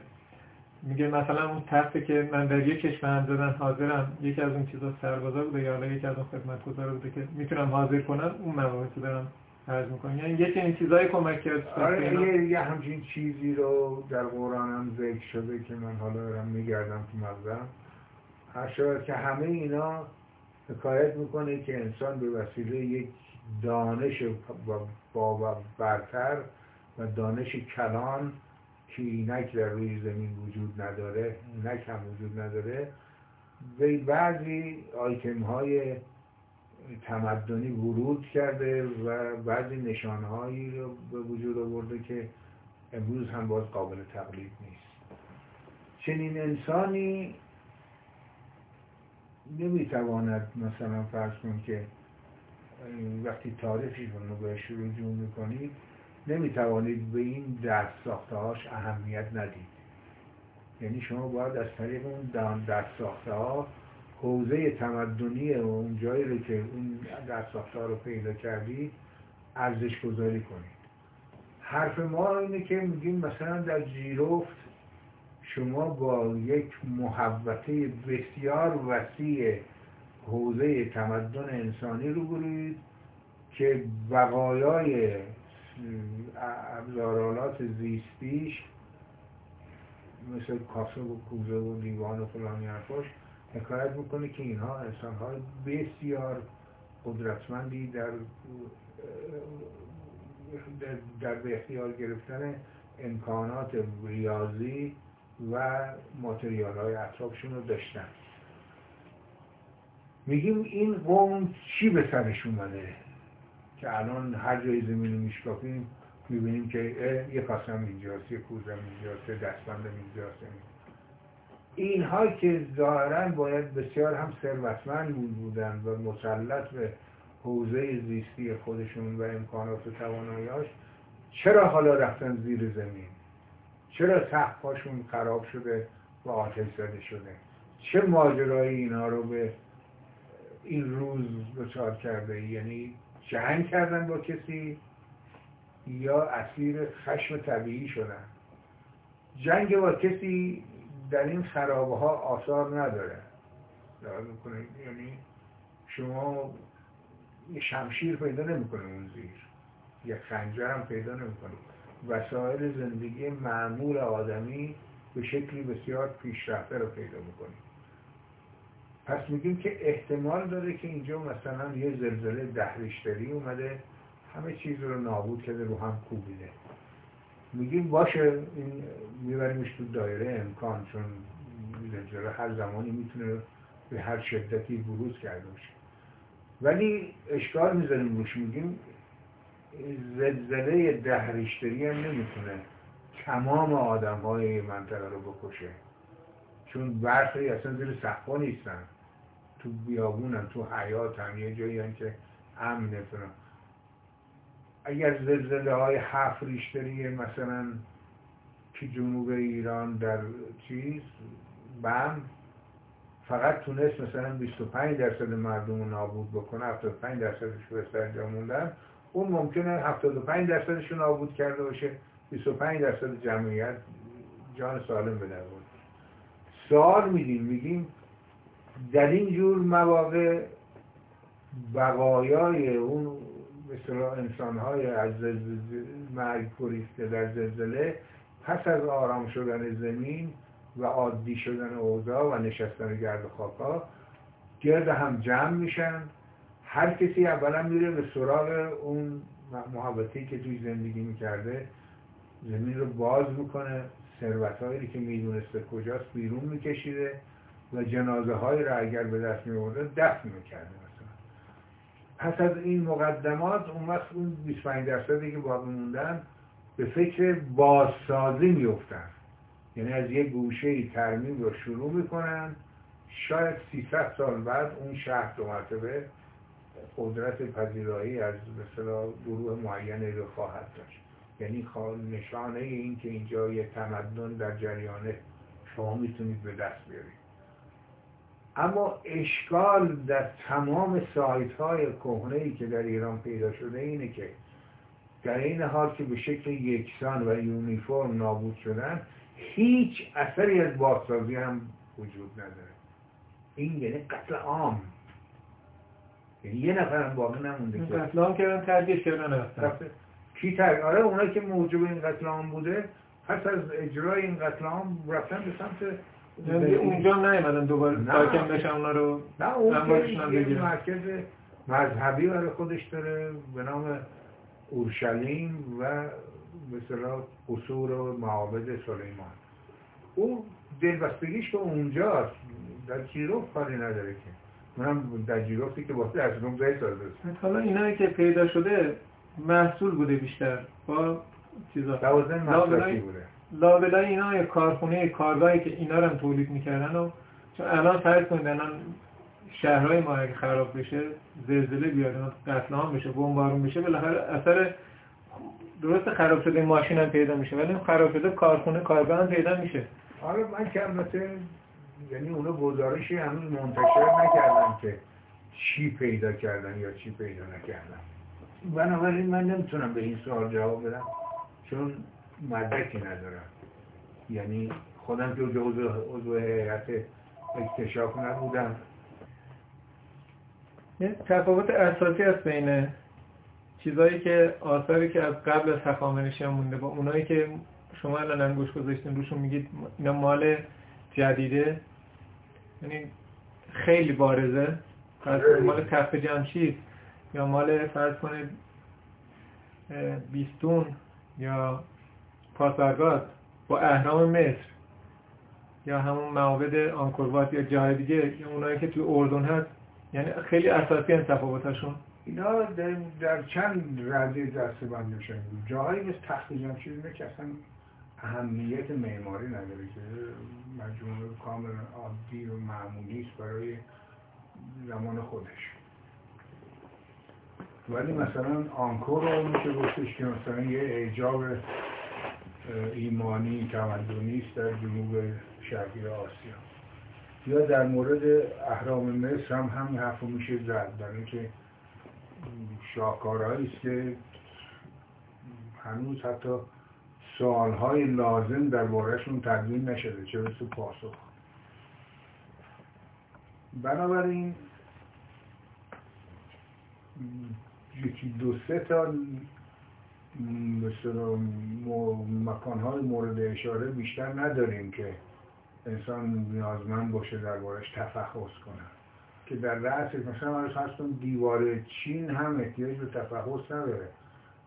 Speaker 2: میگه مثلا اون تخته که من در یک کشور زدن حاضرم یکی از اون چیزا سربازا بوده یا یکی از اون خدمتگزار بوده که می‌تونم حاضر کنم اون مباحث دارم عرض می‌کنی یعنی یکی این چیزایی کمک کرد
Speaker 1: آره یه همچین چیزی رو در قرآن هم ذکر شده که من حالا دارم میگردم تو مغزم. شود که همه اینا حکایت می‌کنه که انسان به وسیله یک دانش با برتر و دانش کلان که اینک در روی زمین وجود نداره اینک هم وجود نداره به بعضی آیتم های تمدنی ورود کرده و بعضی نشانهایی رو به وجود آورده که امروز هم باز قابل تقلید نیست. چنین انسانی نمی‌تواند مثلا فرض کن که وقتی تاریخی رو بهش رجوع می‌کنید نمی‌توانید به این دست ساخته هاش اهمیت ندید. یعنی شما باید از طریق اون دست ساخته ها حوزه تمدنی اون جایی رو که اون دست ساخته ها رو پیدا کردید ارزش گذاری کنید. حرف ما اینه که میگیم مثلا در جیروفت شما با یک محبته بسیار وسیع حوزه تمدن انسانی رو برید که بقایای ابزارالات زیستیش مثل کاسه و کوزه و دیوان و فلانی حرفاش حکایت می‌کنه که اینها انسان های بسیار قدرتمندی در در به اختیار گرفتن امکانات ریاضی و ماتریال های اطرافشون رو داشتن. میگیم این قوم چی به سرش اومده؟ که الان هر جای زمین رو میشکافیم می‌بینیم که یه قسم اینجاست یه کوزم اینجاست یه دستبندم اینجاست. اینها که ظاهرا باید بسیار هم ثروتمند بودن و مسلط به حوزه زیستی خودشون و امکانات و چرا حالا رفتن زیر زمین؟ چرا سقفاشون خراب شده و آتش زده شده؟ چه ماجرایی اینا رو به این روز دچار کرده؟ یعنی جنگ کردن با کسی یا اسیر خشم طبیعی شدن؟ جنگ با کسی در این خرابه ها آثار نداره. می‌کنه یعنی شما یه شمشیر پیدا نمی‌کنه اون زیر. یه خنجر هم پیدا نمی‌کنه وسایل زندگی معمول آدمی به شکلی بسیار پیشرفته رو پیدا می‌کنیم پس میگیم که احتمال داره که اینجا مثلا یه زلزله ده اومده همه چیز رو نابود کرده رو هم کوبیده. میگیم باشه این میبریمش تو دایره امکان چون زلزله هر زمانی می‌تونه به هر شدتی بروز کرده باشه. ولی اشکال می‌ذاریم روش میگیم زلزله ده ریشتری هم نمی‌تونه تمام آدم های منطقه رو بکشه. چون برخی اصلا زیر سقفا نیستن. تو بیابونن تو حیاتن یه جایی هم که امنه اگر زلزله های هفت ریشتری مثلا که جنوب ایران در چیز بم فقط تونست مثلا 25 درصد مردم رو نابود بکنه 75 درصدش به سر موندن اون ممکنه 75 درصدش رو نابود کرده باشه 25 درصد جمعیت جان سالم به در سوال میدیم میگیم در این جور مواقع بقایای اون مثلا انسان های از مرگ گریخته در زلزله پس از آرام شدن زمین و عادی شدن اوضاع و نشستن گرد خاکا گرد هم جمع میشن. هر کسی اولا میره به سراغ اون محبتی که توی زندگی می‌کرده زمین رو باز می‌کنه ثروت که می‌دونسته کجاست بیرون میکشیده و جنازه هایی را اگر به دست میورده دفن می‌کرده پس از این مقدمات اون وقت اون 25 درصدی که باقی موندن به فکر بازسازی میفتن یعنی از یک گوشه ترمیم رو شروع می‌کنن. شاید 300 سال بعد اون شهر دو مرتبه قدرت پذیرایی از مثلا گروه معینی رو خواهد داشت یعنی نشانه این که اینجا یه تمدن در جریانه شما می‌تونید به دست بیارید. اما اشکال در تمام سایت های کهنه ای که در ایران پیدا شده اینه که در این حال که به شکل یکسان و یونیفرم نابود شدن هیچ اثری از بازسازی هم وجود نداره. این یعنی قتل عام. یعنی یه نفر هم باقی نمونده که.
Speaker 2: قتل عام کردن ترکش کردن رفتن
Speaker 1: کی تر آره اونایی که موجب این قتل عام بوده پس از اجرای این قتل عام رفتن به سمت
Speaker 2: یعنی اونجا هم نیومدن دوباره.
Speaker 1: نه.
Speaker 2: ساکن بشن اونا رو.
Speaker 1: نه اون. مرکز مذهبی برای خودش داره به نام اورشلیم و مثلا قصور و معابد سلیمان. او دلبستگیش به اونجاست. در جیروف کاری نداره که. منم در جیروفی که واسه از روم زی سازه
Speaker 2: حالا اینایی که پیدا شده محصول بوده بیشتر. با چیزا. لابلای-
Speaker 1: مصرفی بوده.
Speaker 2: لابلای اینا یه کارخونه کارگاهی که اینا رو هم تولید می‌کردن و چون الان فرض کنید الان شهرهای ما اگه خراب بشه زلزله بیاد قتل عام بشه بمبارون بشه بالاخره اثر درست خراب شده ماشین هم پیدا میشه ولی خراب شده کارخونه کارگاه هم پیدا میشه.
Speaker 1: حالا من که البته یعنی اونا گزارشی هنوز منتشر نکردن که چی پیدا کردن یا چی پیدا نکردن. بنابراین من نمی‌تونم به این سوال جواب بدم چون مدرکی ندارم. یعنی خودم که جزء عضو هیئت اکتشاف نبودم.
Speaker 2: تفاوت اساسی هست بین چیزایی که آثاری که از قبل از هخامنشی مونده با اونایی که شما الان انگوش گذاشتین روشون میگید اینا مال جدیده. یعنی خیلی بارزه. فرض مال کف جمشید یا مال فرض کنید بیستون یا پاسارگاد با اهرام مصر یا همون معابد آنکوروات یا جای دیگه یا اونایی که تو اردن هست. یعنی خیلی اساسی هم تفاوتشون
Speaker 1: اینا در, در چند رده دسته بندی میشن؟ جاهایی مثل تخت جمشید که اصلا اهمیت معماری نداره که مجموعه کاملا عادی و معمولی است برای زمان خودش. ولی مثلا آنکور رو میشه گفتش که مثلا یه اعجاب اه، ایمانی تمدنی است در جنوب شرقی آسیا. یا در مورد اهرام مصر هم همین حرف رو میشه زد برای اینکه شاهکارهایی است که هنوز حتی سوالهای لازم دربارهشون تدوین نشده چه برسه پاسخ. بنابراین یکی دو سه تا مکانهای مورد اشاره بیشتر نداریم که انسان نیازمند باشه دربارش تفحص کنه. که در رأس مثلا من کن دیوار چین هم احتیاج به تفحص نداره.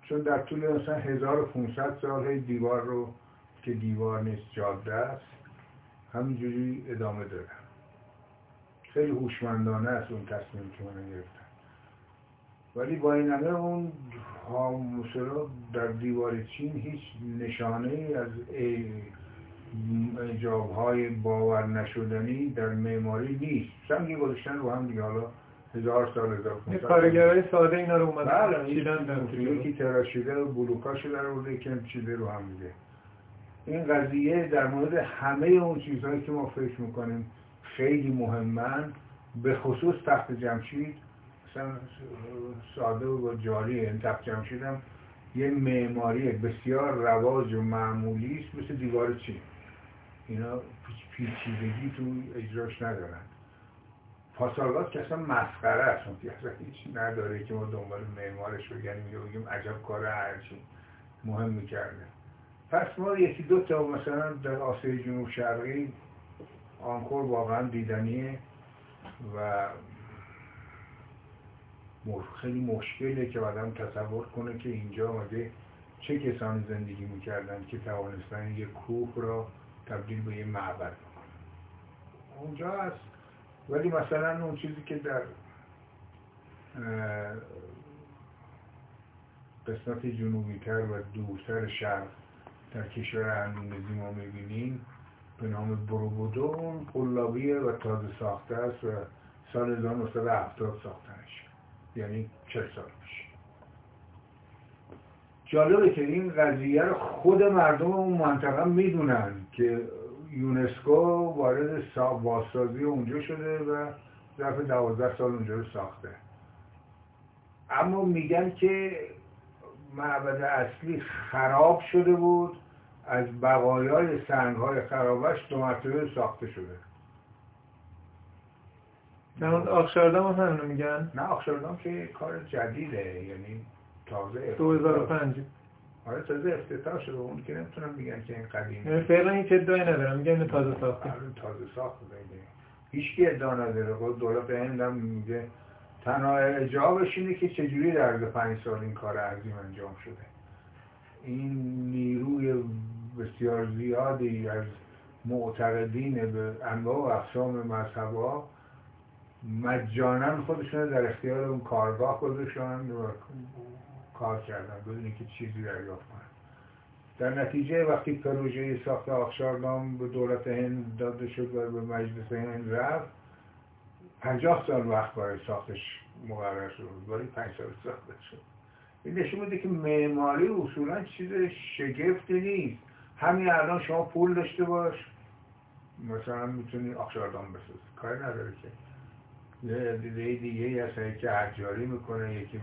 Speaker 1: چون در طول مثلا 1500 سال هی دیوار رو که دیوار نیست جاده است همینجوری ادامه دادن خیلی هوشمندانه است اون تصمیم که من گرفتن. ولی با این همه اون مثلا در دیوار چین هیچ نشانه ای از اجاب های باور نشدنی در معماری نیست. سنگی گذاشتن رو هم دیگه. حالا هزار سال هزار.
Speaker 2: کارگرای ساده اینا رو اومدن
Speaker 1: بله
Speaker 2: چیدن
Speaker 1: یکی تراشیده و بلوکاشو در ورده که چیده رو هم میده. این قضیه در مورد همه اون چیزهایی که ما فکر می‌کنیم خیلی مهمن به خصوص تخت جمشید. مثلا ساده و جاری این تخت جمشید هم یه معماری بسیار رواج و معمولی است مثل دیوار چین. اینا پیچ- پیچیدگی تو اجراش ندارن. پاسارگاد که اصلا مسخره است. اون اصلا هیچ نداره که ما دنبال معمارش بگنیم یا بگیم عجب کار هرچی مهم می‌کرده. پس ما یکی دو تا مثلا در آسیای جنوب شرقی آنکور واقعا دیدنیه و خیلی مشکله که آدم تصور کنه که اینجا آمده چه کسانی زندگی می‌کردن که توانستن یک کوه را تبدیل به یه معبد بکنن. اونجا هست. ولی مثلا اون چیزی که در قسمت جنوبی تر و دورتر شرق در کشور اندونزی ما می‌بینیم به نام بروبودو اون قلابیه و تازه ساخته است و سال 1970 ساختنش. یعنی 40 سال پیش. جالبه که این قضیه رو خود مردم اون منطقه می‌دونن که یونسکو وارد سا- بازسازی اونجا شده و ظرف دوازده سال اونجا رو ساخته. اما میگن که معبد اصلی خراب شده بود از بقایای سنگ های خرابش دو مرتبه ساخته شده.
Speaker 2: در اون آخشاردام هم همینو میگن؟
Speaker 1: نه آخشاردام که کار جدیده یعنی تازه
Speaker 2: 2005
Speaker 1: آره تازه افتتاح شده. اون که نمی‌تونم میگن که این قدیم
Speaker 2: یعنی فعلا هیچ ادعایی ندارم. میگن اینو تازه ساخته.
Speaker 1: آره تازه ساخته دیگه هیچ کی ادعا نداره. خود دولت هند هم میگه. تنها اجابش اینه که چجوری در پنج سال این کار عظیم انجام شده. این نیروی بسیار زیادی از معتقدین به انواع و اقسام مذهبها مجانا خودشون در اختیار اون کارگاه گذاشتن. کار کردن بدون که چیزی دریافت کنن. در نتیجه وقتی پروژه ساخت آخشارنام به دولت هند داده شد و به مجلس هند رفت پنجاه سال وقت برای ساختش مقرر شد برای پنج سال ساخته شد. این نشون میده که معماری اصولا چیز شگفتی نیست. همین الان شما پول داشته باش مثلا می‌تونی آخشاردام بسازی. کاری نداره که. یه دیده دیگه هست که حجاری می‌کنه یکی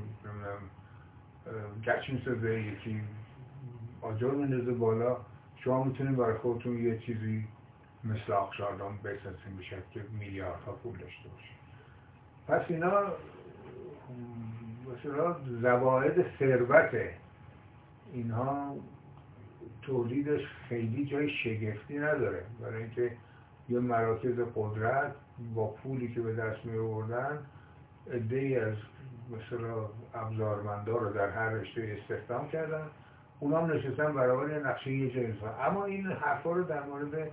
Speaker 1: گچ می‌سازه؟ یکی آجر میندازه بالا. شما می‌تونید برای خودتون یه چیزی مثل آخشاردام بسازیم بشه که میلیاردها پول داشته باشه پس اینا مثلا زواید ثروت اینها تولیدش خیلی جای شگفتی نداره. برای اینکه یه مراکز قدرت با پولی که به دست می آوردن از مثلا ابزارمندا رو در هر رشته استخدام کردن. اونا هم نشستن برابر نقشه یه اما این حرفا رو در مورد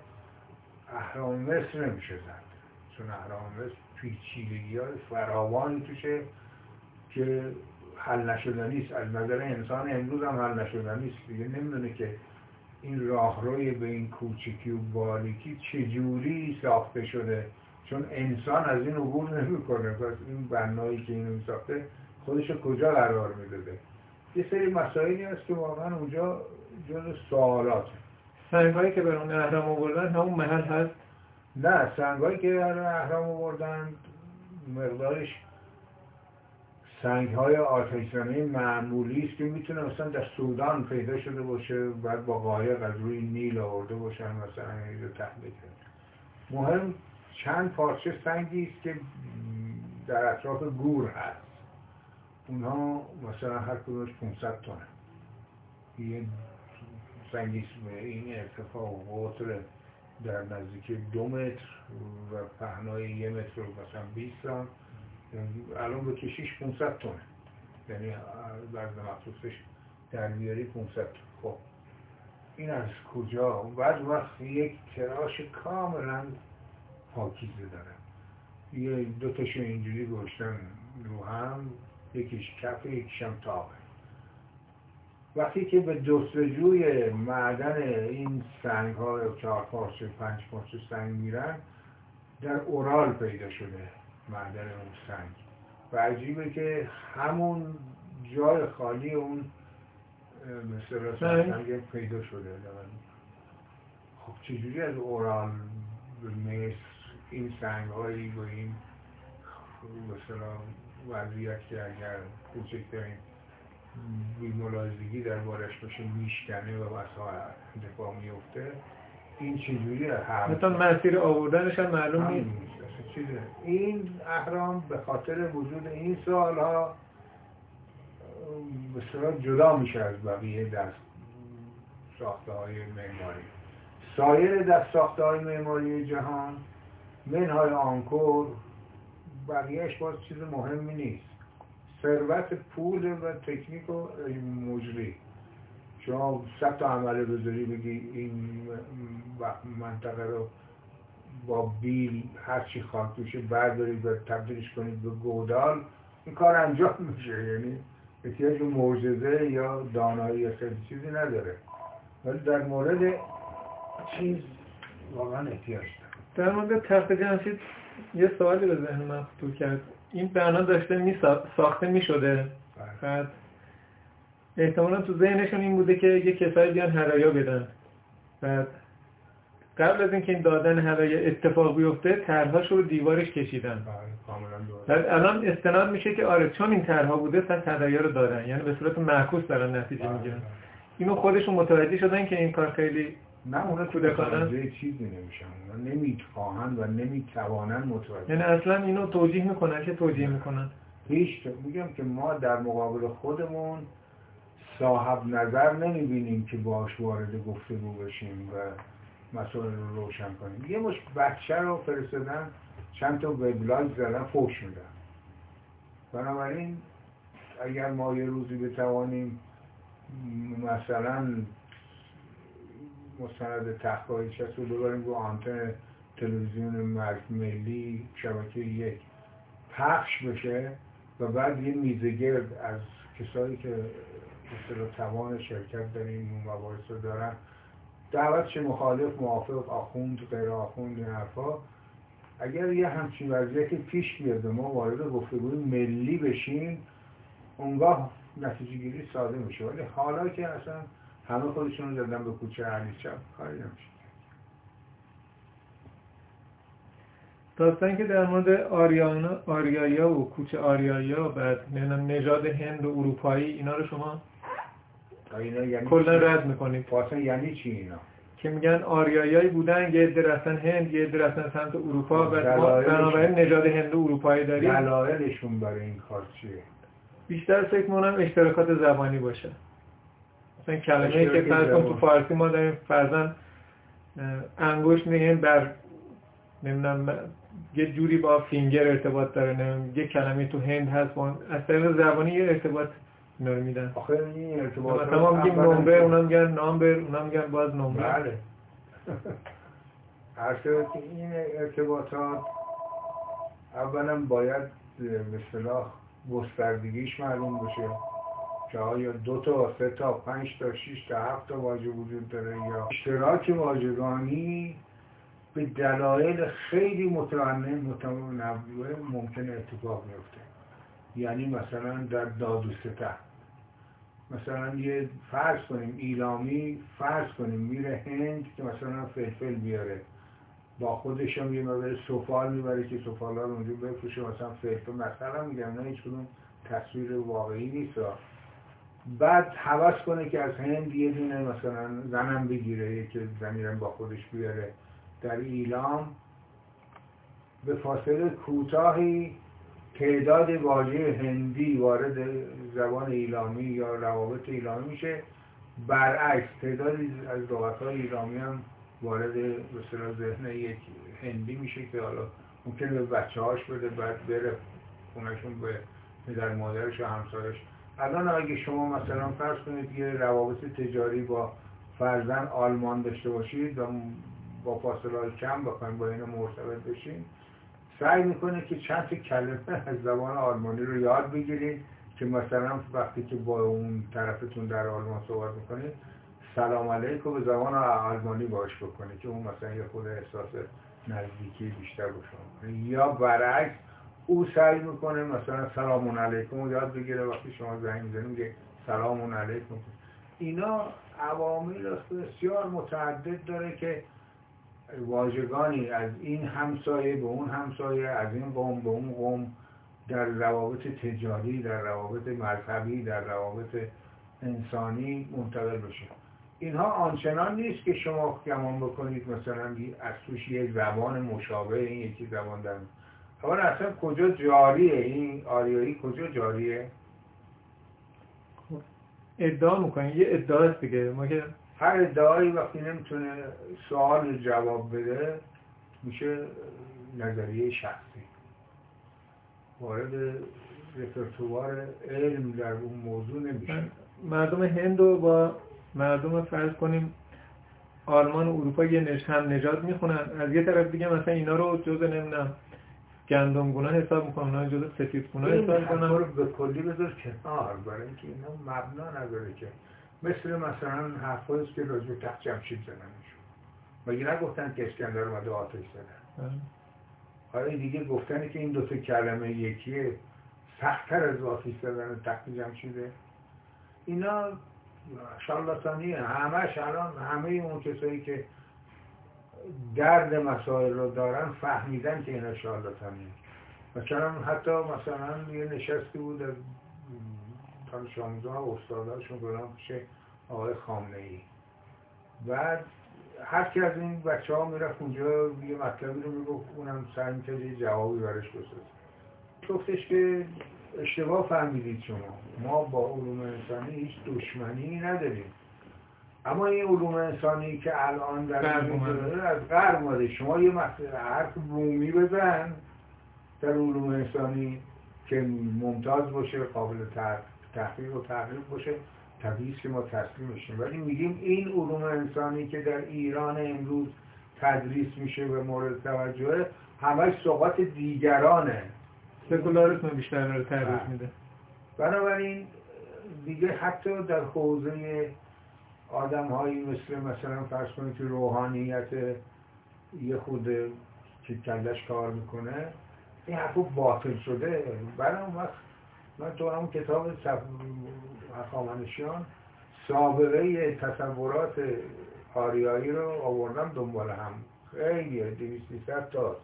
Speaker 1: اهرام مصر نمیشه زد چون اهرام مصر پیچیدگی های فراوانی توشه که حل نشدنی است از نظر انسان امروز هم حل نشدنی است دیگه نمی‌دونه که این راهروی به این کوچکی و باریکی چجوری ساخته شده. چون انسان از این عبور نمی‌کنه. پس این بنایی که اینو ساخته خودش کجا قرار می‌داده؟ یه سری مسائلی هست که واقعا اونجا جز سوالات.
Speaker 2: سنگهایی که برون اهرام آوردن همون محل هست؟
Speaker 1: نه سنگهایی که برون اهرام آوردن مقدارش سنگ های آتشزنه معمولی است که می‌تونه مثلا در سودان پیدا شده باشه بعد با قایق از روی نیل آورده باشن مثلا این رو تحلیل مهم چند پارچه سنگی است که در اطراف گور هست. اونها مثلا هر کدومش 500 تونه یه سنگی این ارتفاع و قطر در نزدیک دو متر و پهنای یه متر مثلا 20 سان الان به کشیش 500 تونه یعنی وزن مخصوصش در بیاری 500 تون خب این از کجا؟ بعد وقت یک تراش کاملا پاکیزه داره. یه دو تاشو اینجوری گوشتن رو هم یکیش کف یکیش هم تاقه وقتی که به جستجوی معدن این سنگ ها چهار پارچه پنج پارچه سنگ میرن در اورال پیدا شده معدن اون سنگ. و عجیبه که همون جای خالی اون مثل سنگ پیدا شده. خب چجوری از اورال به مصر این سنگ هایی با این مثلا وضعیت که اگر کوچکترین بیملازگی در بارش باشه میشکنه و وسایل دفاع میفته این چجوری هم
Speaker 2: مثلا مسیر آوردنش هم معلوم نیست.
Speaker 1: این اهرام به خاطر وجود این سالها بسیار جدا میشه از بقیه دست ساخته های معماری. سایر دست ساخته های معماری جهان منهای آنکور بقیهش باز چیز مهمی نیست. ثروت پول و تکنیک و مجری. شما صد تا عمله بذاری بگی این منطقه رو با بیل هر چی خواهد توشه بردارید و تبدیلش کنید به گودال این کار انجام میشه. یعنی احتیاج به معجزه یا دانایی یا خیلی چیزی نداره. ولی در مورد چیز واقعا احتیاج
Speaker 2: در مورد تخت جمشید یه سوالی به ذهن من خطور کرد. این بنا داشته می ساخته می شده. بله. بعد احتمالا تو ذهنشون این بوده که یه کسایی بیان هرایا بدن. بعد قبل از اینکه این دادن هدایه اتفاق بیفته طرحهاش رو دیوارش کشیدن. بله، الان استناد میشه که آره چون این طرحها بوده پس هدایا رو دارن یعنی به صورت معکوس دارن نتیجه بله، می‌گیرن. اینو خودشون متوجه شدن که این کار خیلی
Speaker 1: نه اونا تو متوجه چیزی نمیشن. اونا نمی‌خواهند و نمی‌توانند متوجه
Speaker 2: یعنی اصلا اینو توجیه می‌کنن که توجیه می‌کنن.
Speaker 1: هیچ میگم که ما در مقابل خودمون صاحب نظر نمی‌بینیم که باش وارد گفتگو بشیم و مسائل رو روشن کنیم. یه مش بچه رو فرستادن چند تا وبلاگ زدن فوش میدن. بنابراین اگر ما یه روزی بتوانیم مثلا مستند تحقیقی هست رو ببریم رو آنتن تلویزیون ملی شبکه یک. پخش بشه و بعد یه میزگرد از کسایی که مثل توان شرکت در این مباحث رو دارن. چه مخالف موافق آخوند غیر آخوند این حرفا. اگر یه همچین وضعیتی پیش بیاد ما وارد گفتگوی ملی بشیم اونگاه نتیجه گیری ساده میشه. ولی حالا که اصلا همه خودشون رو زدن به کوچه علی چپ کاری نمیشه
Speaker 2: داستان که در مورد آریایا و کوچه آریایا بعد نژاد هند و اروپایی اینا رو شما
Speaker 1: یعنی
Speaker 2: کلا رد می‌کنید.
Speaker 1: اصلا یعنی چی اینا؟
Speaker 2: که میگن آریایایی بودن یه عده رفتن هند یه عده رفتن سمت اروپا و بنابراین نژاد هند و اروپایی داریم.
Speaker 1: دلایلشون برای این کار چیه؟
Speaker 2: بیشتر فکر می‌کنم اشتراکات زبانی باشه. مثلا کلمه ای که فرض تو فارسی ما داریم فرزن انگوش نهیم بر نمی‌دونم یه جوری با فینگر ارتباط داره نمیم. یه کلمه تو هند هست با از طریق زبانی یه ارتباط اینا رو میدن.
Speaker 1: آخه این ارتباط
Speaker 2: مثلا ما میگیم نمبر اونا میگن نامبر اونا میگن باز نمبر
Speaker 1: بله. هر که این ارتباطات اولا باید به اصطلاح گستردگیش معلوم بشه. که آیا دو تا سه تا پنج تا شش تا هفت تا واژه وجود داره یا اشتراک واژگانی به دلایل خیلی متعنه متنوع ممکن اتفاق میفته. یعنی مثلا در داد و مثلا یه فرض کنیم ایلامی فرض کنیم میره هند که مثلا فلفل بیاره. با خودش هم یه مقدار سفال می‌بره که سفال رو اونجا بفروشه. مثلا فلفل مثلا میگم نه هیچ کدوم تصویر واقعی نیست. بعد حوض کنه که از هند یه دونه مثلا زنم بگیره که زنیرم با خودش بیاره. در ایلام به فاصله کوتاهی تعداد واژه هندی وارد زبان ایلامی یا روابط ایلامی میشه. برعکس تعدادی از لغت های ایلامی هم وارد مثلا ذهن یک هندی میشه که حالا ممکنه به بچه هاش بده بعد بره خونشون به پدر مادرش و همسارش الان اگه شما مثلا فرض کنید یه روابط تجاری با فرزن آلمان داشته باشید و با فاصله کم بخواید با این مرتبط بشین سعی می‌کنه که چند کلمه از زبان آلمانی رو یاد بگیرید که مثلا وقتی که با اون طرفتون در آلمان صحبت می‌کنید سلام علیکم به زبان آلمانی باش بکنید که اون مثلا یه خود احساس نزدیکی بیشتر بشون یا برعکس او سعی می‌کنه مثلا سلام علیکم یاد بگیره وقتی شما زنگ می‌زنید میگه سلام علیکم. اینا عوامل بسیار متعدد داره که واژگانی از این همسایه به اون همسایه از این قوم به اون قوم در روابط تجاری در روابط مذهبی در روابط انسانی منتقل بشه. اینها آنچنان نیست که شما گمان بکنید مثلا از توش یک زبان مشابه این یکی زبان در اولا اصلا کجا جاریه؟ این آریایی کجا جاریه؟
Speaker 2: ادعا می‌کنید یه ادعا است دیگه. ما که
Speaker 1: هر ادعایی وقتی نمی‌تونه سوال جواب بده میشه نظریه شخصی. وارد رپرتوار علم در اون موضوع نمیشه.
Speaker 2: مردم هند رو با مردم فرض کنیم آلمان و اروپا یه نش هم نجات می‌خونن. از یه طرف دیگه مثلا اینا رو جز نمی‌دونم. گندم حساب می‌کنن اونا جز سفید حساب می‌کنن
Speaker 1: رو به کلی بذار کنار برای اینکه اینا مبنا نداره که. مثل مثلا حرفایی که راجع تخت جمشید زدنشون مگه نگفتن که اسکندر اومده آتش زدن؟ بله. حالا دیگه گفتنی که این دوتا کلمه یکیه. سختتر از آتش زدن تخت جمشیده. اینا شالاتانی همش الان همه اون کسایی که درد مسائل رو دارن فهمیدن که اینا شالاتانی مثلا حتی مثلا یه نشستی بود از تا 16 استاداشون گلام پیش آقای خامنه ای بعد هر کی از این بچه ها می‌رفت اونجا یه مطلبی رو می‌گفت اونم سعی می‌کرد یه جوابی برش بسازه. گفتش که اشتباه فهمیدید شما. ما با علوم انسانی هیچ دشمنی نداریم. اما این علوم انسانی که الان در از غرب ماده شما یه حرف رومی بزن در علوم انسانی که ممتاز باشه قابل تحقیق و تحقیق باشه. طبیعی که ما تسلیم میشیم ولی میگیم این علوم انسانی که در ایران امروز تدریس میشه به مورد توجه همش صحبت دیگرانه.
Speaker 2: سکولاریسم بیشتر رو تدریس بله. میده.
Speaker 1: بنابراین دیگه حتی در حوزه آدم هایی مثل مثلا فرض کنید که روحانیت یه خود که کلش کار می‌کنه. این حرف باطل شده. برای اون وقت من تو همون کتاب هخامنشیان سابقه تصورات آریایی رو آوردم دنبال هم. خیلی دویست تا. تاست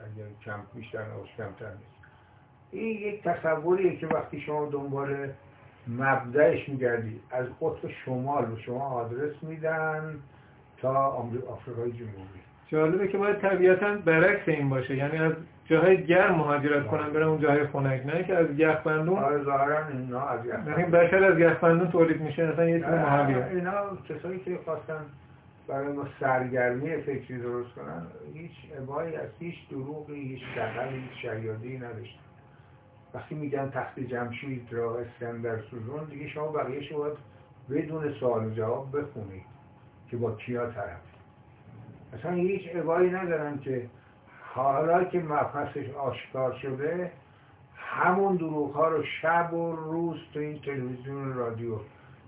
Speaker 1: اگر کم بیشتر نباش کمتر نیست. این یک تصوریه که وقتی شما دنبال مبدعش میگردی. از قطب شمال به شما آدرس میدن تا آفریقای جنوبی.
Speaker 2: جالبه که باید طبیعتا برعکس این باشه. یعنی از جاهای گرم مهاجرت کنن برن اون جاهای خنک. نه که از یخبندون
Speaker 1: آره ظاهرا اینا از
Speaker 2: یخبندون. بشر از یخبندون تولید میشه. مثلا یه چیز محالیه
Speaker 1: اینا کسایی که خواستن برای ما سرگرمی فکری درست کنن هیچ ابایی از هیچ دروغی هیچ دقلی هیچ شیادی نداشتن. وقتی میگن تخت جمشید را اسکندر سوزون دیگه شما بقیه باید بدون سوال و جواب بخونید که با کیا طرف. اصلا هیچ ابایی ندارن که حالا که مبحثش آشکار شده همون دروغ ها رو شب و روز تو این تلویزیون رادیو.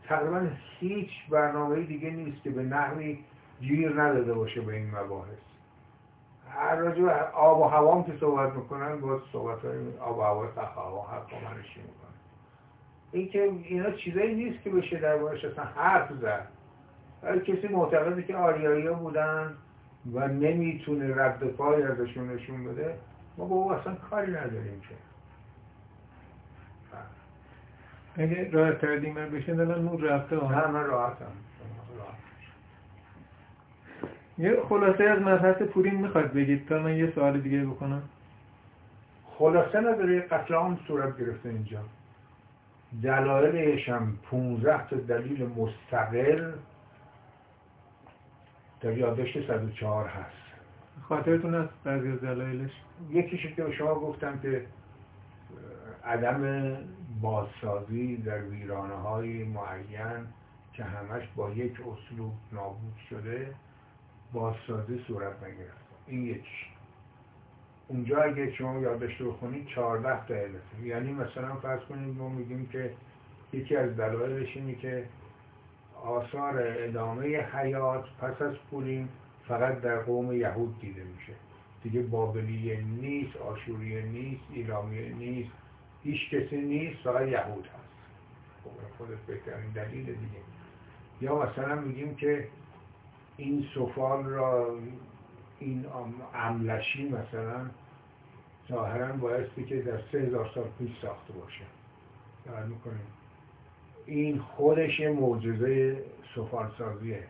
Speaker 1: تقریبا هیچ برنامه دیگه نیست که به نحوی گیر نداده باشه به این مباحث. راجع آب و هوام که صحبت می‌کنن باز صحبت های آب و هوا تخوا منشی می‌کنن؟ این که اینا چیزایی نیست که بشه در بارش اصلا حرف زد. هر کسی معتقده که آریایی بودن و نمی‌تونه رد پای ازشون نشون بده ما با او اصلا کاری نداریم که.
Speaker 2: اگه راه کردیم من بشه دلن نور رفته
Speaker 1: نه من راحتم.
Speaker 2: یه خلاصه از مبحث پورین می‌خواد بگید تا من یه سوال دیگه بکنم.
Speaker 1: خلاصه نداره قتل عام صورت گرفته اینجا. دلایلش هم 15 تا دلیل مستقل در یادداشت 104 هست.
Speaker 2: خاطرتون هست بعضی از دلایلش؟
Speaker 1: یکیش که شما گفتم که عدم بازسازی در ویرانه های معین که همش با یک اسلوب نابود شده بازسازی صورت نگرفت این یکیش اونجا اگه شما یادداشت بخونید 14 تا علت یعنی مثلا فرض کنید ما میگیم که یکی از دلایلش اینه که آثار ادامه حیات پس از پولین فقط در قوم یهود دیده میشه. دیگه بابلیه نیست آشوریه نیست ایلامیه نیست هیچ کسی نیست فقط یهود هست. خب خودت بهترین دلیل دیگه. یا مثلا میگیم که این سفال را این املشی مثلا ظاهرا بایستی که در سه هزار سال پیش ساخته باشه. یاد می‌کنیم این خودش معجزه سفالسازیه.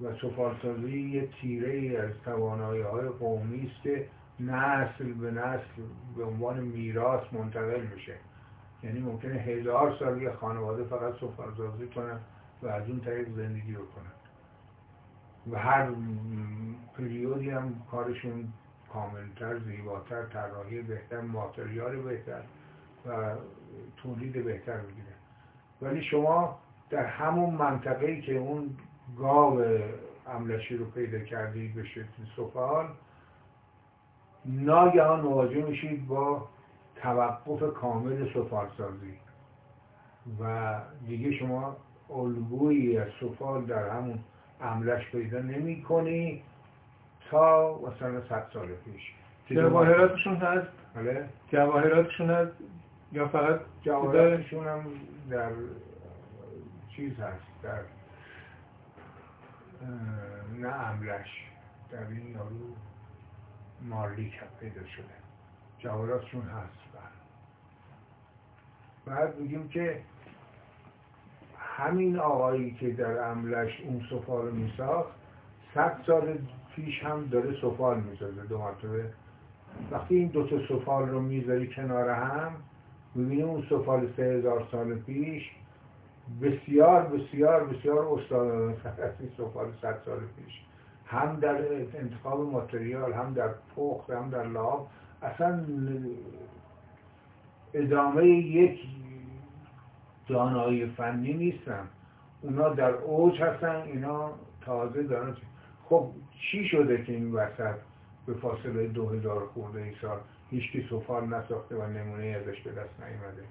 Speaker 1: و سفالسازی یه تیره ای از توانایی های قومی است که نسل به نسل به عنوان میراث منتقل میشه. یعنی ممکنه هزار سال یه خانواده فقط سفالسازی کنن و از اون طریق زندگی رو کنن و هر پریودی هم کارشون کاملتر، زیباتر، طراحی بهتر، ماتریال بهتر و تولید بهتر بگیره ولی شما در همون منطقه‌ای که اون گاو املشی رو پیدا کردید به شکل سفال ناگهان مواجه میشید با توقف کامل سفالسازی. و دیگه شما الگویی از سفال در همون املش پیدا نمی کنی تا مثلا صد سال پیش.
Speaker 2: جواهراتشون هست؟
Speaker 1: بله.
Speaker 2: جواهراتشون هست؟ یا فقط
Speaker 1: جواهراتشون هم در چیز هست در نه املش در این یارو مارلیک پیدا شده. جواهراتشون هست بعد میگیم که همین آقایی که در عملش اون سفال رو میساخت صد سال پیش هم داره سفال می‌سازه دو مرتبه. وقتی این دو تا سفال رو می‌ذاری کنار هم می‌بینی اون سفال سه هزار سال پیش بسیار بسیار بسیار استاد این سفال صد سال پیش. هم در انتخاب ماتریال هم در پخت هم در لاب اصلا ادامه یک دانایی فنی نیستن. اونا در اوج هستن اینا تازه دارن خب چی شده که این وسط به فاصله دو هزار خورده ای سال هیچکی سفال نساخته و نمونه ازش به دست نیومده؟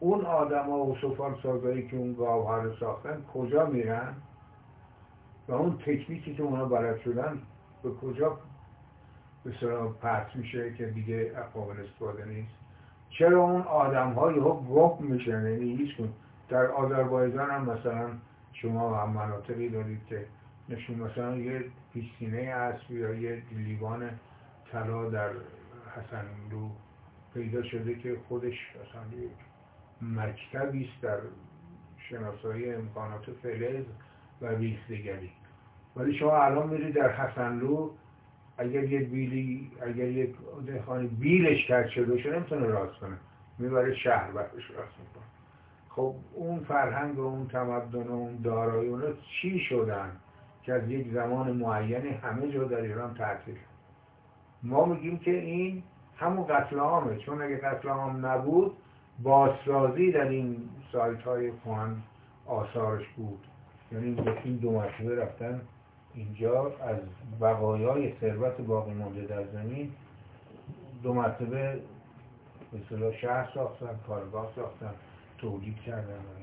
Speaker 1: اون آدم ها و سفال سازایی که اون گاو ها رو ساختن کجا میرن؟ و اون تکنیکی که اونا بلد شدن به کجا به پرت میشه که دیگه قابل استفاده نیست؟ چرا اون آدم ها یهو گم میشن یعنی هیچ در آذربایجان هم مثلا شما هم مناطقی دارید که نشون مثلا یه پیستینه اسب یا یه لیوان طلا در حسنلو پیدا شده که خودش مثلا یک مکتبی است در شناسایی امکانات فلز و ریختگری ولی شما الان میرید در حسنلو اگر یه بیلی اگر یک خانه بیلش کرد شده باشه نمی‌تونه راست کنه. می‌بره شهر برش راست می‌کنه. خب اون فرهنگ و اون تمدن و اون دارایی اونا چی شدن که از یک زمان معینی همه جا در ایران تعطیل؟ ما میگیم که این همون قتل عامه. چون اگه قتل عام نبود بازسازی در این سایت های خواهن آثارش بود. یعنی این دو مرتبه رفتن اینجا از بقایای ثروت باقی مانده در زمین دو مرتبه به شهر ساختن کارگاه ساختن تولید کردن و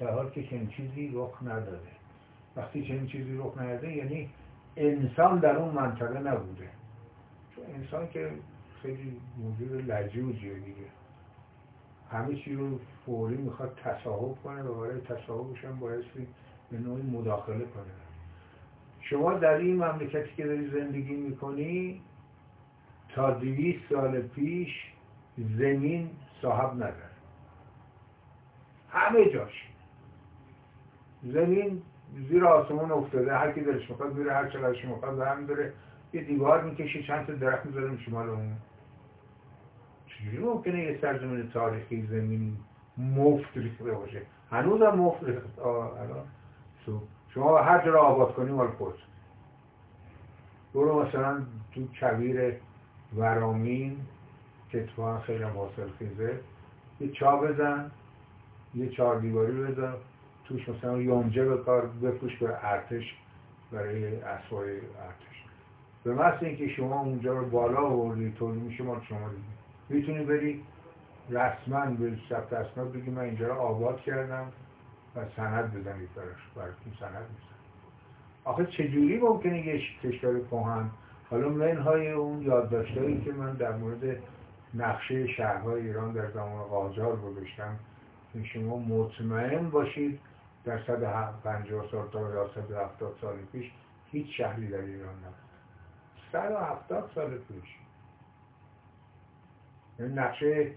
Speaker 1: در حال که چنین چیزی رخ نداده. وقتی چنین چیزی رخ نداده یعنی انسان در اون منطقه نبوده. چون انسان که خیلی موجود لجوجیه دیگه. همه چی رو فوری می‌خواد تصاحب کنه و برای تصاحبش هم بایستی به نوعی مداخله کنه. شما در این مملکتی که داری زندگی می‌کنی تا دویست سال پیش زمین صاحب نداره. همه جاش. زمین زیر آسمون افتاده هر کی دلش می‌خواد میره هر چقدرش می‌خواد هم داره یه دیوار می‌کشه چند تا درخت می‌ذاره شمال اون. چجوری ممکنه یه سرزمین تاریخی زمین مفت ریخته باشه؟ هنوز هم مفت ریخته. الان شما هر جا را آباد کنی مال خود برو مثلا تو کبیر ورامین که اتفاقا خیلی حاصل خیزه یه چا بزن یه چهار دیواری بزن توش مثلا یونجه به کار بپوش به ارتش برای اسوای ارتش. به مثل اینکه شما اونجا رو بالا آوردی تولید میشه مال شما دیگه. می‌تونی بری رسما به ثبت اسناد بگی من اینجا رو آباد کردم. و سند بزنید براش براتون سند میزن آخه چجوری ممکنه یه کشور کهن؟ حالا منهای اون یادداشتهایی که من در مورد نقشه شهرهای ایران در زمان قاجار گذاشتم شما مطمئن باشید در 150 سال تا 170 سال پیش هیچ شهری در ایران نبود. 170 سال پیش. یعنی نقشه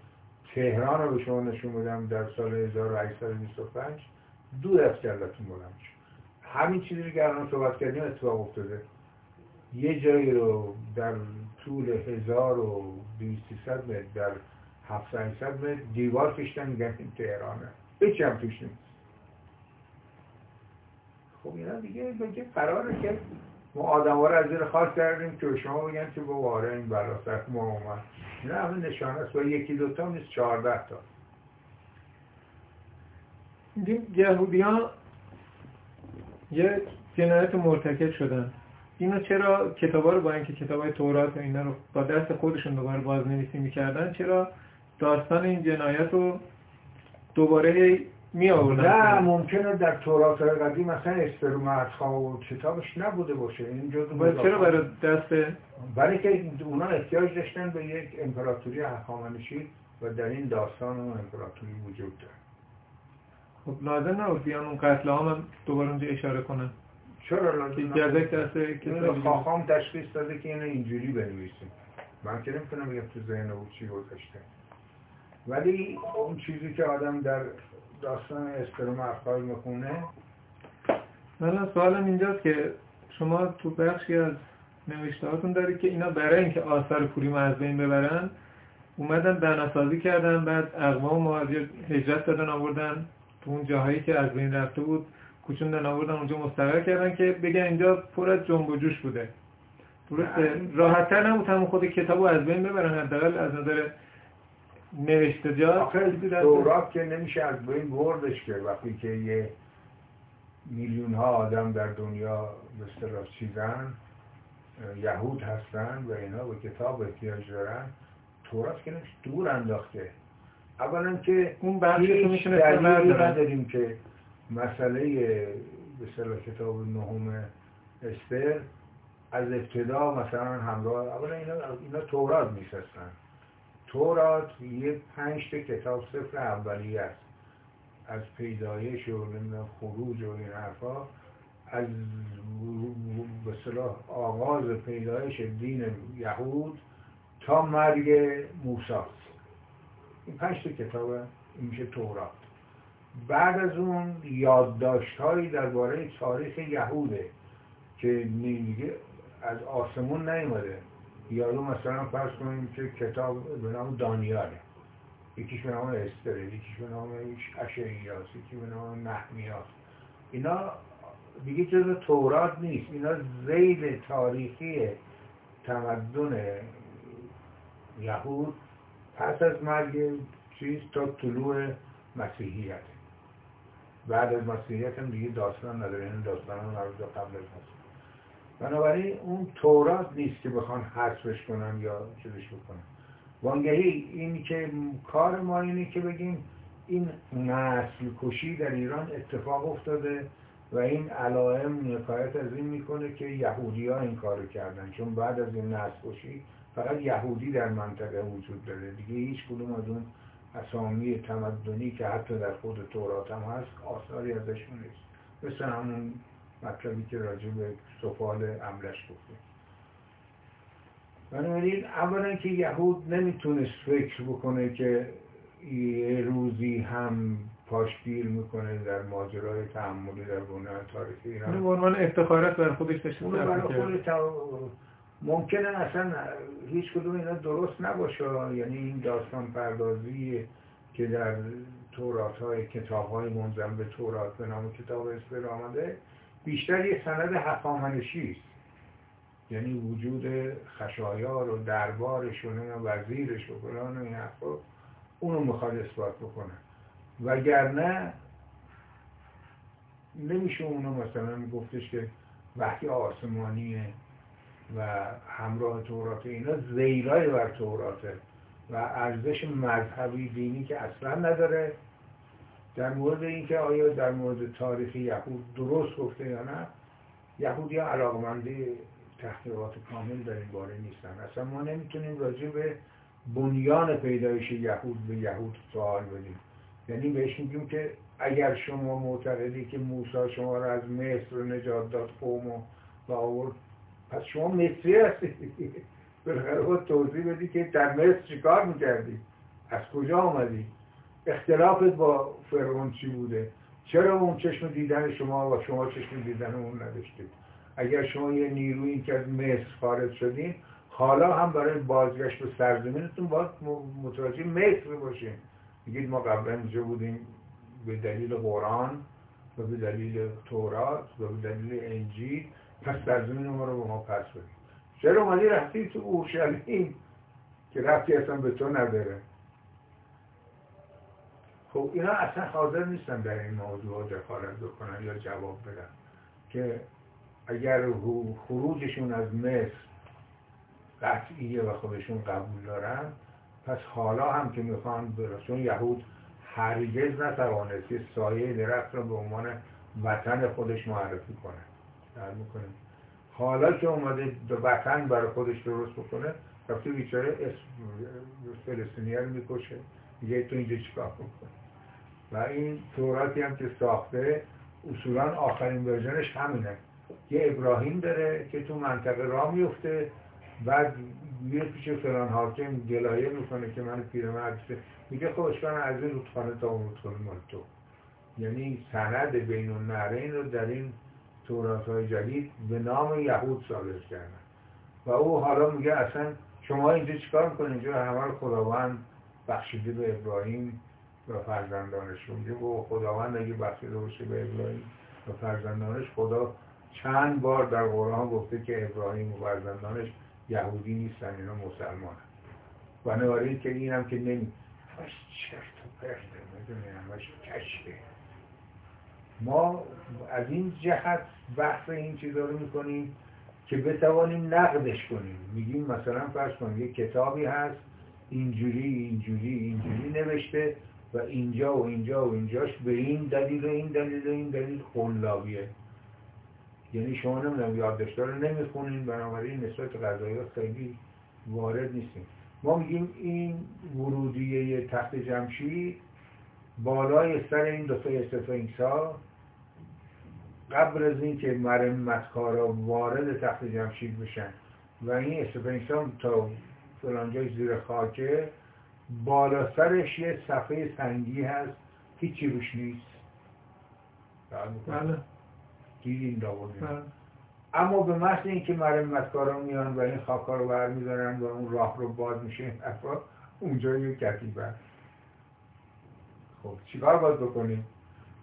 Speaker 1: تهران رو به شما نشون بدم در سال 1825 دور از کلتون بلند همین چیزی که الان صحبت کردیم اتفاق افتاده. یه جایی رو در طول 1200 متر در 700 متر دیوار کشتن میگن این تهرانه. هیچی هم توش نیست. خب اینا دیگه بگه قراره که ما آدم ها رو از زیر خاص کردیم که شما بگن که با واره این بلا سر ما اومد. اینا همه نشانه است. و یکی دوتا نیست چهارده تا.
Speaker 2: یهودی ها یه جنایت مرتکب شدن. اینو چرا کتابا رو با اینکه کتاب های تورات و اینا رو با دست خودشون دوباره بازنویسی می‌کردن چرا داستان این جنایت رو دوباره می آوردن؟
Speaker 1: نه ممکنه در تورات قدیم مثلا استرومتها و کتابش نبوده باشه. این
Speaker 2: باید چرا برای دست
Speaker 1: برای که اونا احتیاج داشتن به یک امپراتوری حکامنشی و در این داستان و امپراتوری وجود داره
Speaker 2: خب لازم نبود بیان اون قتل هم دوباره اونجا اشاره کنن.
Speaker 1: چرا لازم
Speaker 2: جزک دست
Speaker 1: کتاب خاخام تشخیص داده که اینو اینجوری بنویسیم من که نمی‌تونم بگم تو ذهن او چی گذاشته ولی اون چیزی که آدم در داستان استر مرخای می‌خونه
Speaker 2: من سوالم اینجاست که شما تو بخشی از نوشته هاتون دارید که اینا برای اینکه آثار پوری از بین ببرن اومدن بناسازی کردن بعد اقوام مهاجر هجرت دادن آوردن. تو اون جاهایی که از بین رفته بود کوچوندن آوردن اونجا مستقر کردن که بگن اینجا پر از جنب و جوش بوده. درسته؟ راحتتر نبود همون خود کتابو از بین ببرن حداقل از نظر نوشته جا.
Speaker 1: دورات که نمیشه از بین بردش که وقتی که یه میلیون ها آدم در دنیا به اصطلاح چیزن یهود هستن و اینا به کتاب احتیاج دارن تورات که نمیشه دور انداخته. اولا که
Speaker 2: اون بخشی
Speaker 1: میشه نداریم که مسئله به کتاب نهم استر از ابتدا مثلا همراه اولا اینا, اینا تورات میشستن تورات یه پنج کتاب سفر اولی است. از پیدایش و خروج و این حرفا از به صلاح آغاز پیدایش دین یهود تا مرگ موساست این پنج کتاب این میشه تورات. بعد از اون یادداشت هایی درباره تاریخ یهوده که میگه از آسمون نیومده. یارو مثلا فرض کنیم که کتاب به نام دانیاله یکیش به نام استره یکیش به نام اشعیاس یکی به نام نحمیاس. اینا دیگه جز تورات نیست. اینا زیل تاریخی تمدن یهود پس از مرگ چیز تا طلوع مسیحیت. بعد از مسیحیت هم دیگه داستان نداره این داستان هم قبل از مسیحیت بنابراین اون تورات نیست که بخوان حذفش کنن یا چیزش بکنن. وانگهی این که کار ما اینه که بگیم این نسل کشی در ایران اتفاق افتاده و این علائم نکایت از این می‌کنه که یهودی ها این کارو کردن. چون بعد از این نسل کشی فقط یهودی در منطقه وجود داره. دیگه هیچ کدوم از اون اسامی تمدنی که حتی در خود تورات هم هست آثاری ازشون نیست. مثل همون مطلبی که راجع به سفال عملش گفته. بنابراین اولا که یهود نمی‌تونست فکر بکنه که یه روزی هم پاشگیر می‌کنه در ماجرای تعملی در بنیان تاریخی ایران.
Speaker 2: به عنوان افتخارات بر خودش
Speaker 1: اونو برای خود ممکنه اصلا هیچ کدوم اینا درست نباشه. یعنی این داستان پردازی که در تورات های کتاب های منظم به تورات به نام کتاب اسپر آمده بیشتر یه سند حقامنشی است. یعنی وجود خشایار و دربارش و وزیرش و فلان و این حرفا اونو می‌خواد اثبات بکنه. وگرنه نمیشه اونو مثلا گفتش که وحی آسمانیه. و همراه تورات اینا زیرای بر توراته و ارزش مذهبی دینی که اصلا نداره. در مورد اینکه آیا در مورد تاریخ یهود درست گفته یا نه یهودی ها علاقمنده تحقیقات کامل در این باره نیستن. اصلا ما نمی‌تونیم راجع به بنیان پیدایش یهود به یهود سوال بدیم. یعنی بهش میگیم که اگر شما معتقدی که موسی شما را از مصر نجات داد قوم و آورد پس شما مصری هستید بالاخره خود توضیح بدی که در مصر چیکار می‌کردی؟ از کجا آمدی اختلافت با فرعون چی بوده؟ چرا اون چشم دیدن شما و شما چشم دیدن اون نداشتید اگر شما یه نیرویی که از مصر خارج شدین حالا هم برای بازگشت به سرزمینتون باید متوجه مصر باشین. میگید ما قبلا اینجا بودیم به دلیل قرآن و به دلیل تورات و به دلیل انجیل. پس سرزمین ما رو به ما پس بدیم چرا اومدی رفتی تو اورشلیم که رفتی اصلا به تو نداره. خب اینا اصلا حاضر نیستن در این موضوع دخالت بکنن یا جواب بدن. که اگر خروجشون از مصر قطعیه و خودشون قبول دارن پس حالا هم که می‌خوان چون یهود هرگز نتوانست که سایه درخت رو به عنوان وطن خودش معرفی کنه در می‌کنه. حالا که اومده وطن برای خودش درست بکنه رفته بیچاره فلسطینی رو می‌کشه. میگه تو اینجا چیکار کن و این توراتی هم که ساخته اصولا آخرین ورژنش همینه. یه ابراهیم داره که تو منطقه را میفته بعد میره پیش فلان حاکم گلایه می‌کنه که من پیرمرد میگه خب از این رودخانه تا اون رودخانه مال تو. یعنی سند بین النهرین رو در این تورات های جدید به نام یهود صادر کردن. و او حالا میگه اصلا شما اینجا چیکار کنید اینجا همه رو خداوند بخشیده به ابراهیم و فرزندانش میگه خداوند اگه بخشیده باشه به ابراهیم و فرزندانش خدا چند بار در قرآن گفته که ابراهیم و فرزندانش یهودی نیستن اینا مسلمان بنابراین که این هم که نمی چرت و پرته می‌دونی همش کشته. ما از این جهت بحث این چیزا رو می‌کنیم که بتوانیم نقدش کنیم. میگیم مثلا فرض کنیم یک کتابی هست اینجوری اینجوری اینجوری نوشته و اینجا و اینجا و اینجاش به این دلیل و این دلیل و این دلیل خلابیه یعنی شما نمی‌دونم یادداشت‌ها رو نمی‌خونین بنابراین نسبت قضایی خیلی وارد نیستیم. ما میگیم این ورودیه تخت جمشید بالای سر این دو تا ها قبل از اینکه مرمتکارا وارد تخت جمشید بشن و این ها تا فلانجای زیر خاکه بالا سرش یه صفحه سنگی هست. هیچی روش نیست.
Speaker 2: بله.
Speaker 1: دیدین بله. اما به محض اینکه مرمتکارا میان و این خاکا رو برمیدارن و اون راه رو باز میشه این اونجا یه کتیبه خب چیکار باید بکنیم؟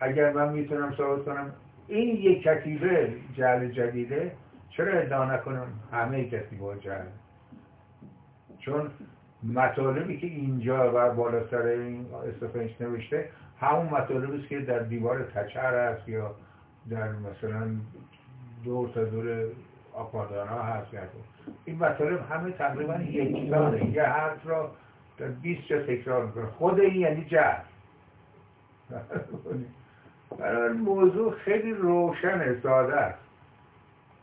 Speaker 1: اگر من می‌تونم ثابت کنم این یک کتیبه جعل جدیده چرا ادعا نکنم همه کتیبه جعل؟ چون مطالبی که اینجا و بالا سر این استفنش نوشته همون مطالبی است که در دیوار تچر هست یا در مثلا دور تا دور آپاردان ها هست این مطالب همه تقریبا یکسانه یه حرف را در 20 جا تکرار می‌کنه. خود این یعنی جهر برای موضوع خیلی روشن ساده است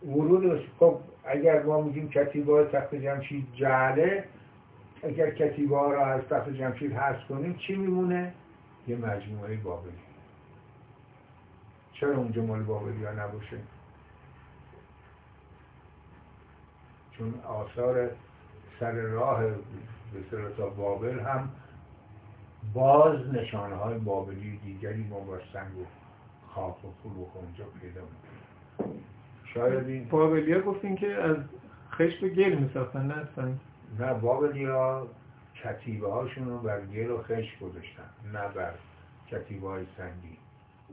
Speaker 1: ورود خب اگر ما میگیم کتیبه تخت جمشید جعله اگر کتیبه ها را از تخت جمشید حذف کنیم چی میمونه؟ یه مجموعه بابلی چرا اونجا مال بابلی ها نباشه؟ چون آثار سر راه به تا بابل هم باز نشانه های بابلی دیگری ما با سنگ و خاک و فروخ اونجا پیدا می‌کنیم شاید این
Speaker 2: بابلی ها گفتین که از خشت و گل میساختن نه سنگ
Speaker 1: نه بابلی ها کتیبه هاشون رو بر گل و خشت گذاشتن نه بر کتیبه های سنگی.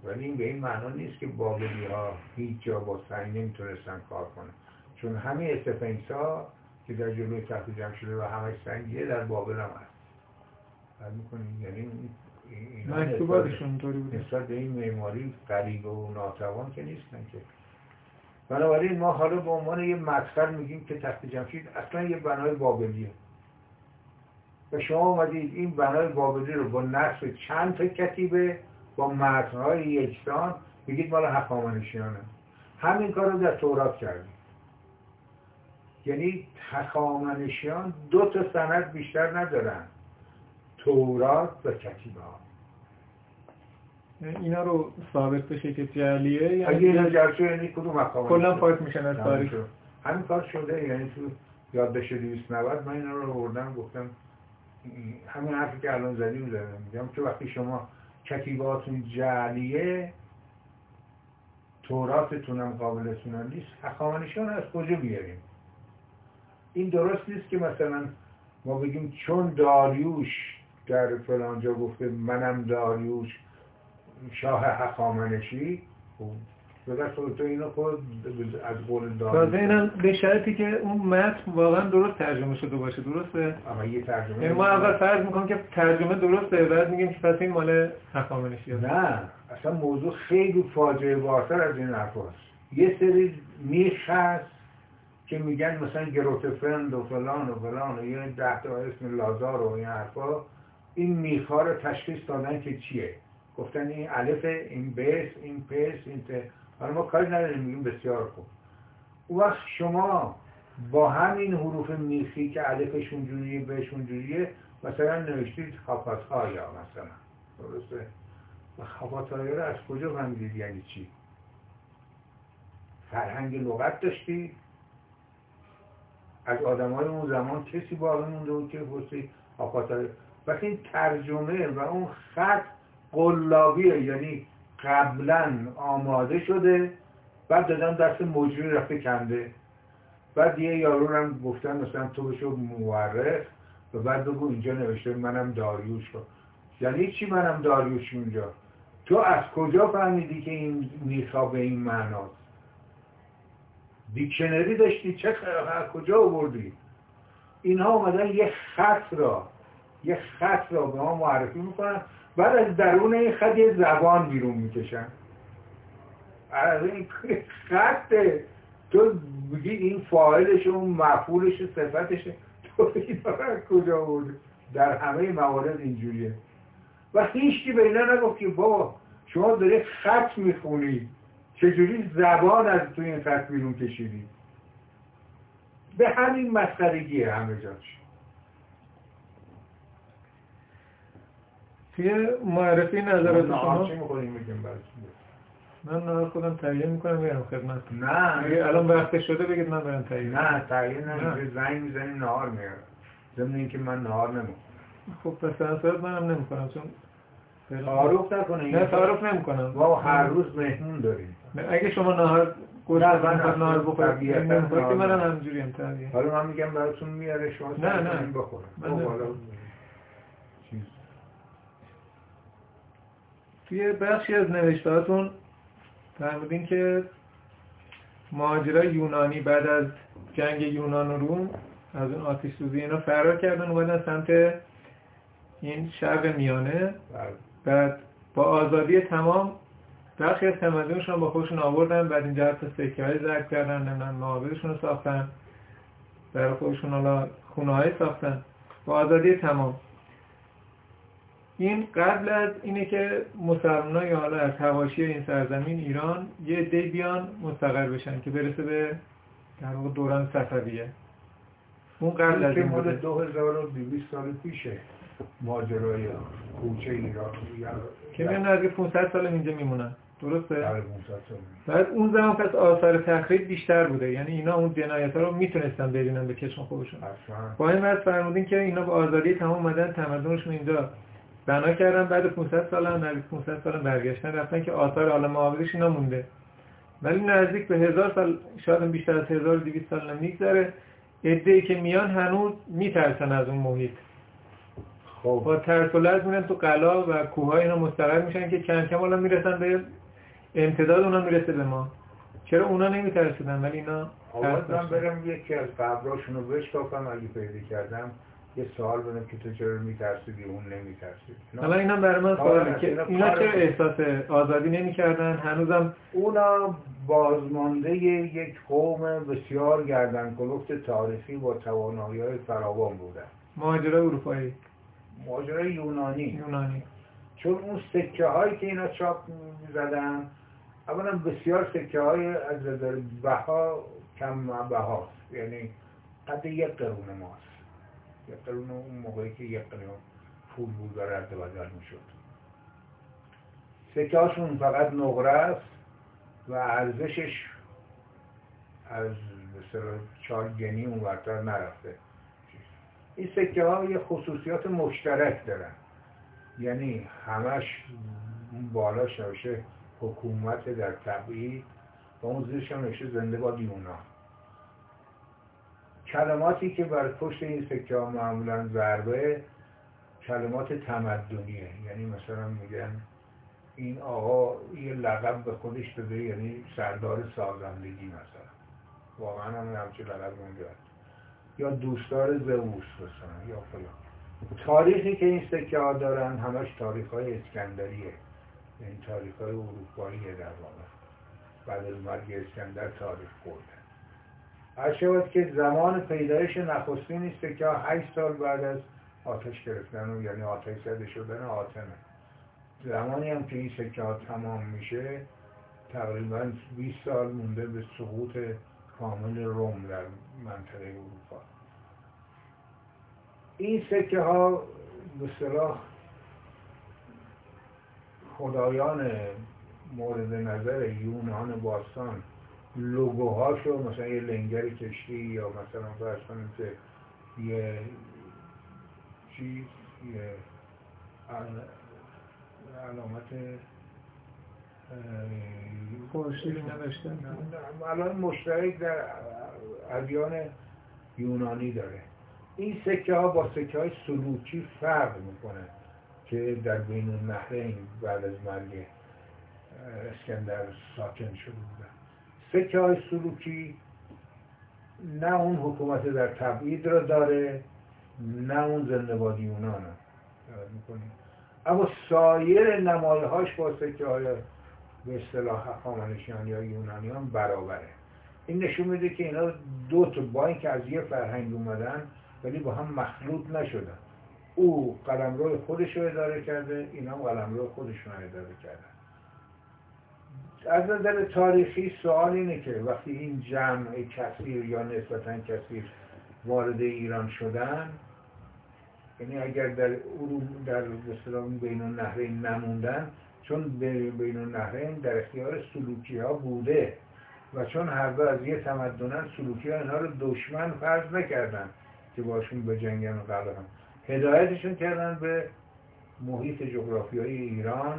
Speaker 1: ولی این به این معنا نیست که بابلی ها هیچ جا با سنگ نمی‌تونستن کار کنن. چون همه استفنکس ها که در جلوی تخت جمع شده و همه سنگیه در بابل هم هست. می‌کنیم یعنی
Speaker 2: مکتوباتشون بود
Speaker 1: نسبت به این معماری غریب و ناتوان که نیستن که. بنابراین ما حالا به عنوان یه مدخل میگیم که تخت جمشید اصلا یه بنای بابلیه. و شما اومدید این بنای بابلی رو با نصف چند تا کتیبه با متنهای یکسان بگید مال حقامنشیانه همین کار رو در تورات کردیم. یعنی حقامنشیان دو تا سند بیشتر ندارن. تورات و کتیبه ها
Speaker 2: اینا رو ثابت بشه که جعلیه
Speaker 1: یعنی اگه اینا جعل یعنی کدوم مقام
Speaker 2: کلا پاک میشن از تاریخ.
Speaker 1: همین کار شده یعنی تو یاد بشه 290 من اینا رو بردم گفتم همین حرفی که الان زدیم زدم. میگم که وقتی شما کتیباتون جعلیه توراتتون هم قابلتون نیست. حقامنشان از کجا بیاریم؟ این درست نیست که مثلا ما بگیم چون داریوش در فلانجا گفته منم داریوش شاه حقامنشی خب تو اینو خود از قول
Speaker 2: تازه اینم به شرطی که اون متن واقعا درست ترجمه شده باشه درسته؟
Speaker 1: اما یه ترجمه
Speaker 2: یعنی ما اول فرض می‌کنم که ترجمه درسته بعد میگیم که پس این مال حقامنشی
Speaker 1: نه اصلا موضوع خیلی فاجعه بارتر از این حرف یه سری میخ هست که میگن مثلا گروتفند و فلان و فلان و یه ده تا اسم لازار و این حرفا. این میخا رو تشخیص دادن که چیه. گفتن این الف این بس این پس این ت. ما کاری نداریم میگیم بسیار خوب. او وقت شما با همین حروف میخی که الفشون جوریه بهشون جوریه مثلا نوشتید خاپاتایا مثلا. درسته؟ و خاپاتایا رو از کجا فهمیدید؟ یعنی چی؟ فرهنگ لغت داشتید از آدم های اون زمان کسی باقی مونده بود که گفتی آقاتای وقتی این ترجمه و اون خط قلابیه یعنی قبلا آماده شده بعد دادن دست مجری رفته کنده. بعد یه یارو هم گفتن مثلا تو بشو مورخ و بعد بگو اینجا نوشته منم داریوش کن یعنی چی منم داریوش اونجا تو از کجا فهمیدی که این میخوا به این معناست دیکشنری داشتی؟ چه کجا آوردی؟ اینها آمدن یه خط را یه خط را به ما معرفی می‌کنن. بعد از درون این خط یه زبان بیرون می‌کشن. از این خطه تو بگی این فاعلش و مفعولش و تو از کجا آوردی؟ در همه موارد اینجوریه. و هیچی به اینا نگفت که بابا شما داری خط می‌خونی. چجوری زبان از توی این خط بیرون کشیدی؟ به همین مسخرگیه همه جاش.
Speaker 2: توی معرفی نظرات شما؟
Speaker 1: چی می‌خوریم میگیم
Speaker 2: من نهار خودم تهیه می‌کنم میرم خدمت.
Speaker 1: نه.
Speaker 2: اگه الان وقت شده بگید من برم تهیه
Speaker 1: نه تهیه
Speaker 2: نه.
Speaker 1: زنگ می‌زنیم نهار میارم ضمن اینکه من نهار نمی‌کنم
Speaker 2: خب پس انصارت منم نمی‌کنم چون
Speaker 1: تعارف نکنه
Speaker 2: نه تعارف نمی‌کنم.
Speaker 1: ما هر روز مهمون داریم
Speaker 2: اگه شما نهار گوش
Speaker 1: نه،
Speaker 2: بدن
Speaker 1: من
Speaker 2: نهار بخورید که منم
Speaker 1: نمی‌خورم.
Speaker 2: همجوری هم تهیه
Speaker 1: حالا من میگم براتون میاره شما
Speaker 2: نه، نه.
Speaker 1: بخورم.
Speaker 2: توی بخشی از نوشتهاتون فرمودین که مهاجرای یونانی بعد از جنگ یونان و روم از اون آتش سوزی اینا فرار کردن اومدن سمت این شرق میانه.
Speaker 1: بله.
Speaker 2: بعد با آزادی تمام برخی از تمدنشون با خودشون آوردن بعد اینجا حتی سکه های زرد کردن معابدشون رو ساختن برای خودشون حالا خونه های ساختن. با آزادی تمام. این قبل از اینه که مسلمان یا حالا از حواشی این سرزمین ایران یه عده بیان مستقر بشن که برسه به در واقع دوران صفویه. اون قبل از این
Speaker 1: مال
Speaker 2: بوده.
Speaker 1: 2200 سال پیشه ماجرای کوچه ایران
Speaker 2: که میان نزدیک 500 سال اینجا میمونن. درسته؟
Speaker 1: در 500 سال.
Speaker 2: بعد اون زمان پس آثار تخریب بیشتر بوده. یعنی اینا اون جنایت ها رو می‌تونستن ببینن به چشم خودشون. با این وضع فرمودین که اینا با آزادی تمام اومدن تمدنشون اینجا بنا کردن بعد 500 سال هم نزدیک 500 سال هم برگشتن رفتن که آثار حالا معابدش اینا مونده. ولی نزدیک به هزار سال شاید هم بیشتر از 1200 سال نمیگذره ای که میان هنوز میترسن از اون محیط.
Speaker 1: خب.
Speaker 2: با ترس و لرز میرن تو قلا و کوههای اینا مستقر میشن که کم کم حالا می‌رسن به امتداد اونا می‌رسه به ما. چرا اونا نمیترسیدن؟ ولی اینا ترس
Speaker 1: آواز من
Speaker 2: داشتن؟
Speaker 1: برم یکی از قبراشون رو بشکافم اگه پیدا کردم. یه سوال بدم که تو چرا میترسیدی اون نمیترسید
Speaker 2: حالا اینا برای من سواله
Speaker 1: هست،
Speaker 2: که
Speaker 1: اینا
Speaker 2: چرا. احساس آزادی نمی‌کردن؟ هنوزم
Speaker 1: اونا بازمانده یک قوم بسیار گردن کلفت تاریخی با توانایی های فراوان بودن.
Speaker 2: مهاجرای اروپایی.
Speaker 1: ماجرای یونانی.
Speaker 2: یونانی.
Speaker 1: چون اون سکه هایی که اینا چاپ زدن اولا بسیار سکه های از نظر بها کم بهاست. یعنی قد یک قرون ماست. یک قرون اون موقعی که یک قرون پول بود و و بدل می‌شد سکه هاشون فقط نقره است و ارزشش از مثلا چهار گنی اون ورتر نرفته. این سکه ها یه خصوصیات مشترک دارن. یعنی همش اون بالاش نوشته حکومت در تبعید و اون زیرش هم نوشته زنده باد یونان کلماتی که بر پشت این سکه ها معمولا ضربه کلمات تمدنیه. یعنی مثلا میگن این آقا یه لقب به خودش داده یعنی سردار سازندگی مثلا. واقعا هم همچه لقب اونجا یا دوستدار زئوس مثلا یا فلان. تاریخی که این سکه ها دارن همش تاریخ های اسکندریه. این تاریخ های اروپاییه در واقع. بعد از مرگ اسکندر تاریخ برده هر شود که زمان پیدایش نخستین سکه ها هشت سال بعد از آتش گرفتن و یعنی آتش زده شدن آتمه. زمانی هم که این سکه ها تمام میشه تقریبا 20 سال مونده به سقوط کامل روم در منطقه اروپا. این سکه ها به صلاح خدایان مورد نظر یونان باستان لوگوهاشو مثلا یه لنگر کشتی یا مثلا فرض کنیم که یه چیز یه عل- علامت الان مشترک در ادیان یونانی داره. این سکه ها با سکه های سلوکی فرق می‌کنه که در بین النهرین بعد از مرگ اسکندر ساکن شده بودن. سکه های سلوکی نه اون حکومت در تبعید را داره نه اون زندبادی می‌کنیم اما سایر نمایه هاش با سکه های به اصطلاح هخامنشیان یا یونانیان برابره. این نشون میده که اینا دو تا با اینکه از یه فرهنگ اومدن ولی با هم مخلوط نشدن. او قلمرو خودش رو اداره کرده اینا هم قلمرو خودشون رو اداره کردن. از نظر تاریخی سوال اینه که وقتی این جمع کثیر یا نسبتا کثیر وارد ایران شدن یعنی اگر در در بین النهرین نموندن چون بین النهرین در اختیار سلوکی ها بوده و چون هر دو از یه تمدنن سلوکی ها اینها رو دشمن فرض نکردن که باشون به جنگن و هدایتشون کردن به محیط جغرافیایی ایران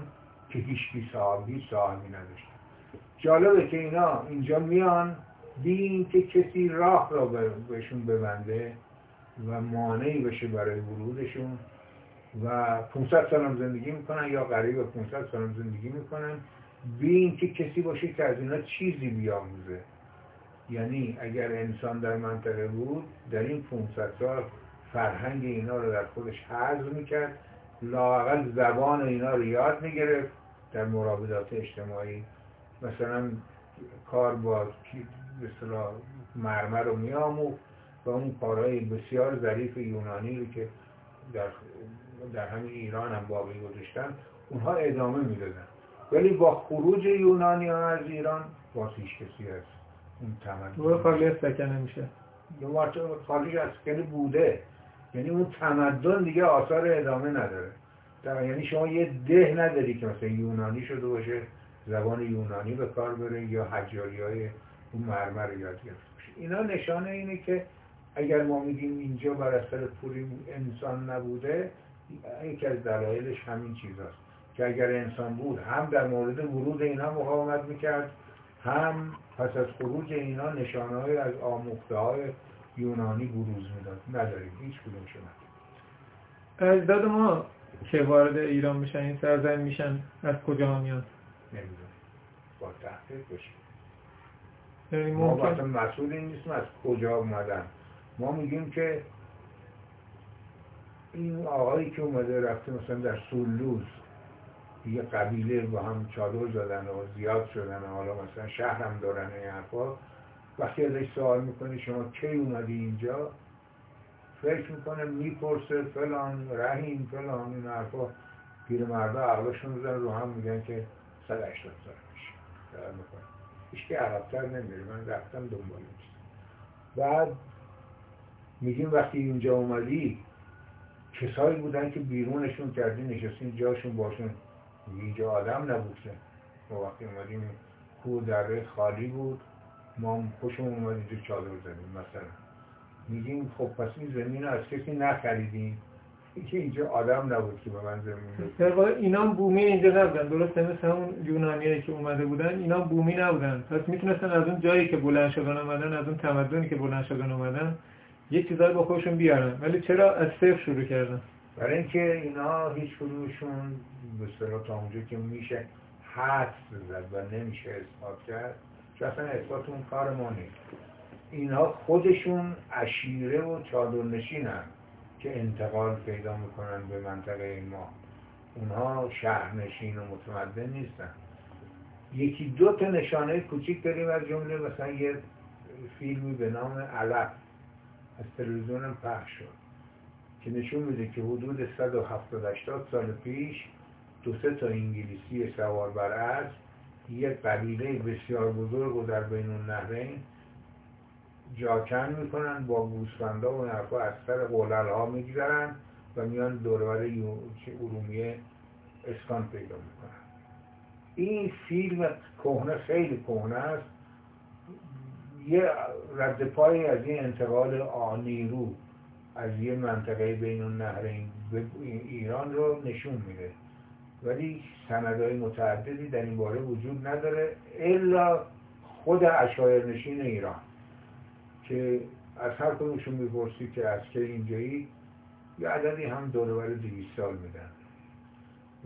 Speaker 1: که هیچ صاحبی صاحبی نداشتن جالبه که اینا اینجا میان بی که کسی راه را بهشون ببنده و مانعی بشه برای ورودشون و 500 سال زندگی می‌کنن یا قریب 500 سال زندگی می‌کنن. بی اینکه کسی باشه که از اینا چیزی بیاموزه. یعنی اگر انسان در منطقه بود در این 500 سال فرهنگ اینا رو در خودش حضر می‌کرد لاقل زبان اینا رو یاد می‌گرفت در مراودات اجتماعی. مثلا کار با مثلا مرمر رو میاموخت و اون کارهای بسیار ظریف یونانی رو که در, در همین ایران هم باقی گذاشتن اونها ادامه می‌دادن. ولی با خروج یونانی ها از ایران باز هیچ کسی از اون تمدن
Speaker 2: خالی از سکنه میشه.
Speaker 1: خالی از سکنه بوده. یعنی اون تمدن دیگه آثار ادامه نداره. در یعنی شما یه ده نداری که مثلا یونانی شده باشه زبان یونانی به کار بره یا حجاری های اون مرمر رو یاد گرفته باشه اینا نشانه اینه که اگر ما میگیم اینجا بر اثر پولی انسان نبوده یکی از دلایلش همین چیزاست که اگر انسان بود هم در مورد ورود اینا مقاومت می‌کرد هم پس از خروج اینا نشانه های از آموخته های یونانی بروز می‌داد. نداریم هیچ کدوم شما
Speaker 2: اجداد ما که وارد ایران میشن این سرزن میشن از کجا میان؟
Speaker 1: نمی‌دونم. با تحقیق بشیم
Speaker 2: یعنی
Speaker 1: ما وقتا مسئول این نیستم از کجا اومدن. ما میگیم که این آقایی که اومده رفته مثلا در سولوز یه قبیله با هم چادر زدن و زیاد شدن و حالا مثلا شهر هم دارن این حرفا وقتی ازش سوال می‌کنی شما کی اومدی اینجا؟ فکر می‌کنه می‌پرسه فلان رحیم فلان این حرفا. پیر مرده عقلشون بزن رو هم میگن که 180 سال میشه. می‌کنه هیچ که عقبتر نمیره. من رفتم دنبال بعد میگیم وقتی اینجا اومدی کسایی بودن که بیرونشون کردی نشستین جاشون باشون. اینجا آدم نبود که. ما وقتی اومدیم کوه دره خالی بود. ما خوشم اومد اینجا چادر زدیم مثلا. میگیم خب پس این زمین از کسی نخریدیم. که اینجا آدم نبود که به من زمین
Speaker 2: اینا بومی اینجا نبودن. درست مثل اون یونانیایی که اومده بودن اینا بومی نبودن. پس می‌تونستن از اون جایی که بلند شدن اومدن از اون تمدنی که بلند شدن اومدن یه چیزایی با خودشون بیارن. ولی چرا از صفر شروع کردن؟
Speaker 1: برای اینکه اینا هیچ کدومشون به اصطلاح تا اونجا که میشه حد زد و نمیشه اثبات کرد چون اصلا اثبات اون کار ما نیست. اینا خودشون اشیره و چادرنشینن. که انتقال پیدا می‌کنن به منطقه ما اونها شهرنشین و متمدن نیستن. یکی دو تا نشانه کوچیک داریم از جمله مثلا یه فیلمی به نام علف. از تلویزیون پخش شد. که نشون میده که حدود 170 سال پیش دو سه تا انگلیسی سوار بر اسب یک قبیله بسیار بزرگ و در بین النهرین جاکن می‌کنن با گوسفندا و نرفا از سر قولل ها میگذرن و میان دورور ارومیه اسکان پیدا می‌کنن. این فیلم کهنه خیلی کهنه است. یه رد پای از این انتقال آنیرو از یه منطقه بین النهرین به ایران رو نشون میده. ولی سندهای متعددی در این باره وجود نداره الا خود اشایر نشین ایران. که از هر کدومشون می‌پرسی که از که اینجایی یه عددی هم دورور دیویس سال میدن.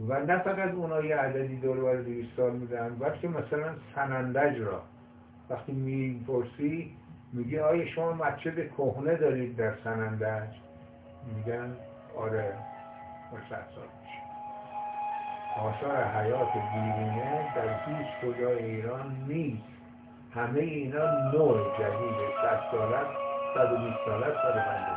Speaker 1: و نه فقط اونا یه عددی دورور دیویس سال میدن بلکه مثلا سنندج را. وقتی می‌پرسی میگه آیا شما مسجد کهنه دارید در سنندج؟ میگن آره سال میشه آثار حیات دیرینه در هیچ کجای ایران نیست. همه اینا نوع جدید 100 ساله 120 ساله 150 ساله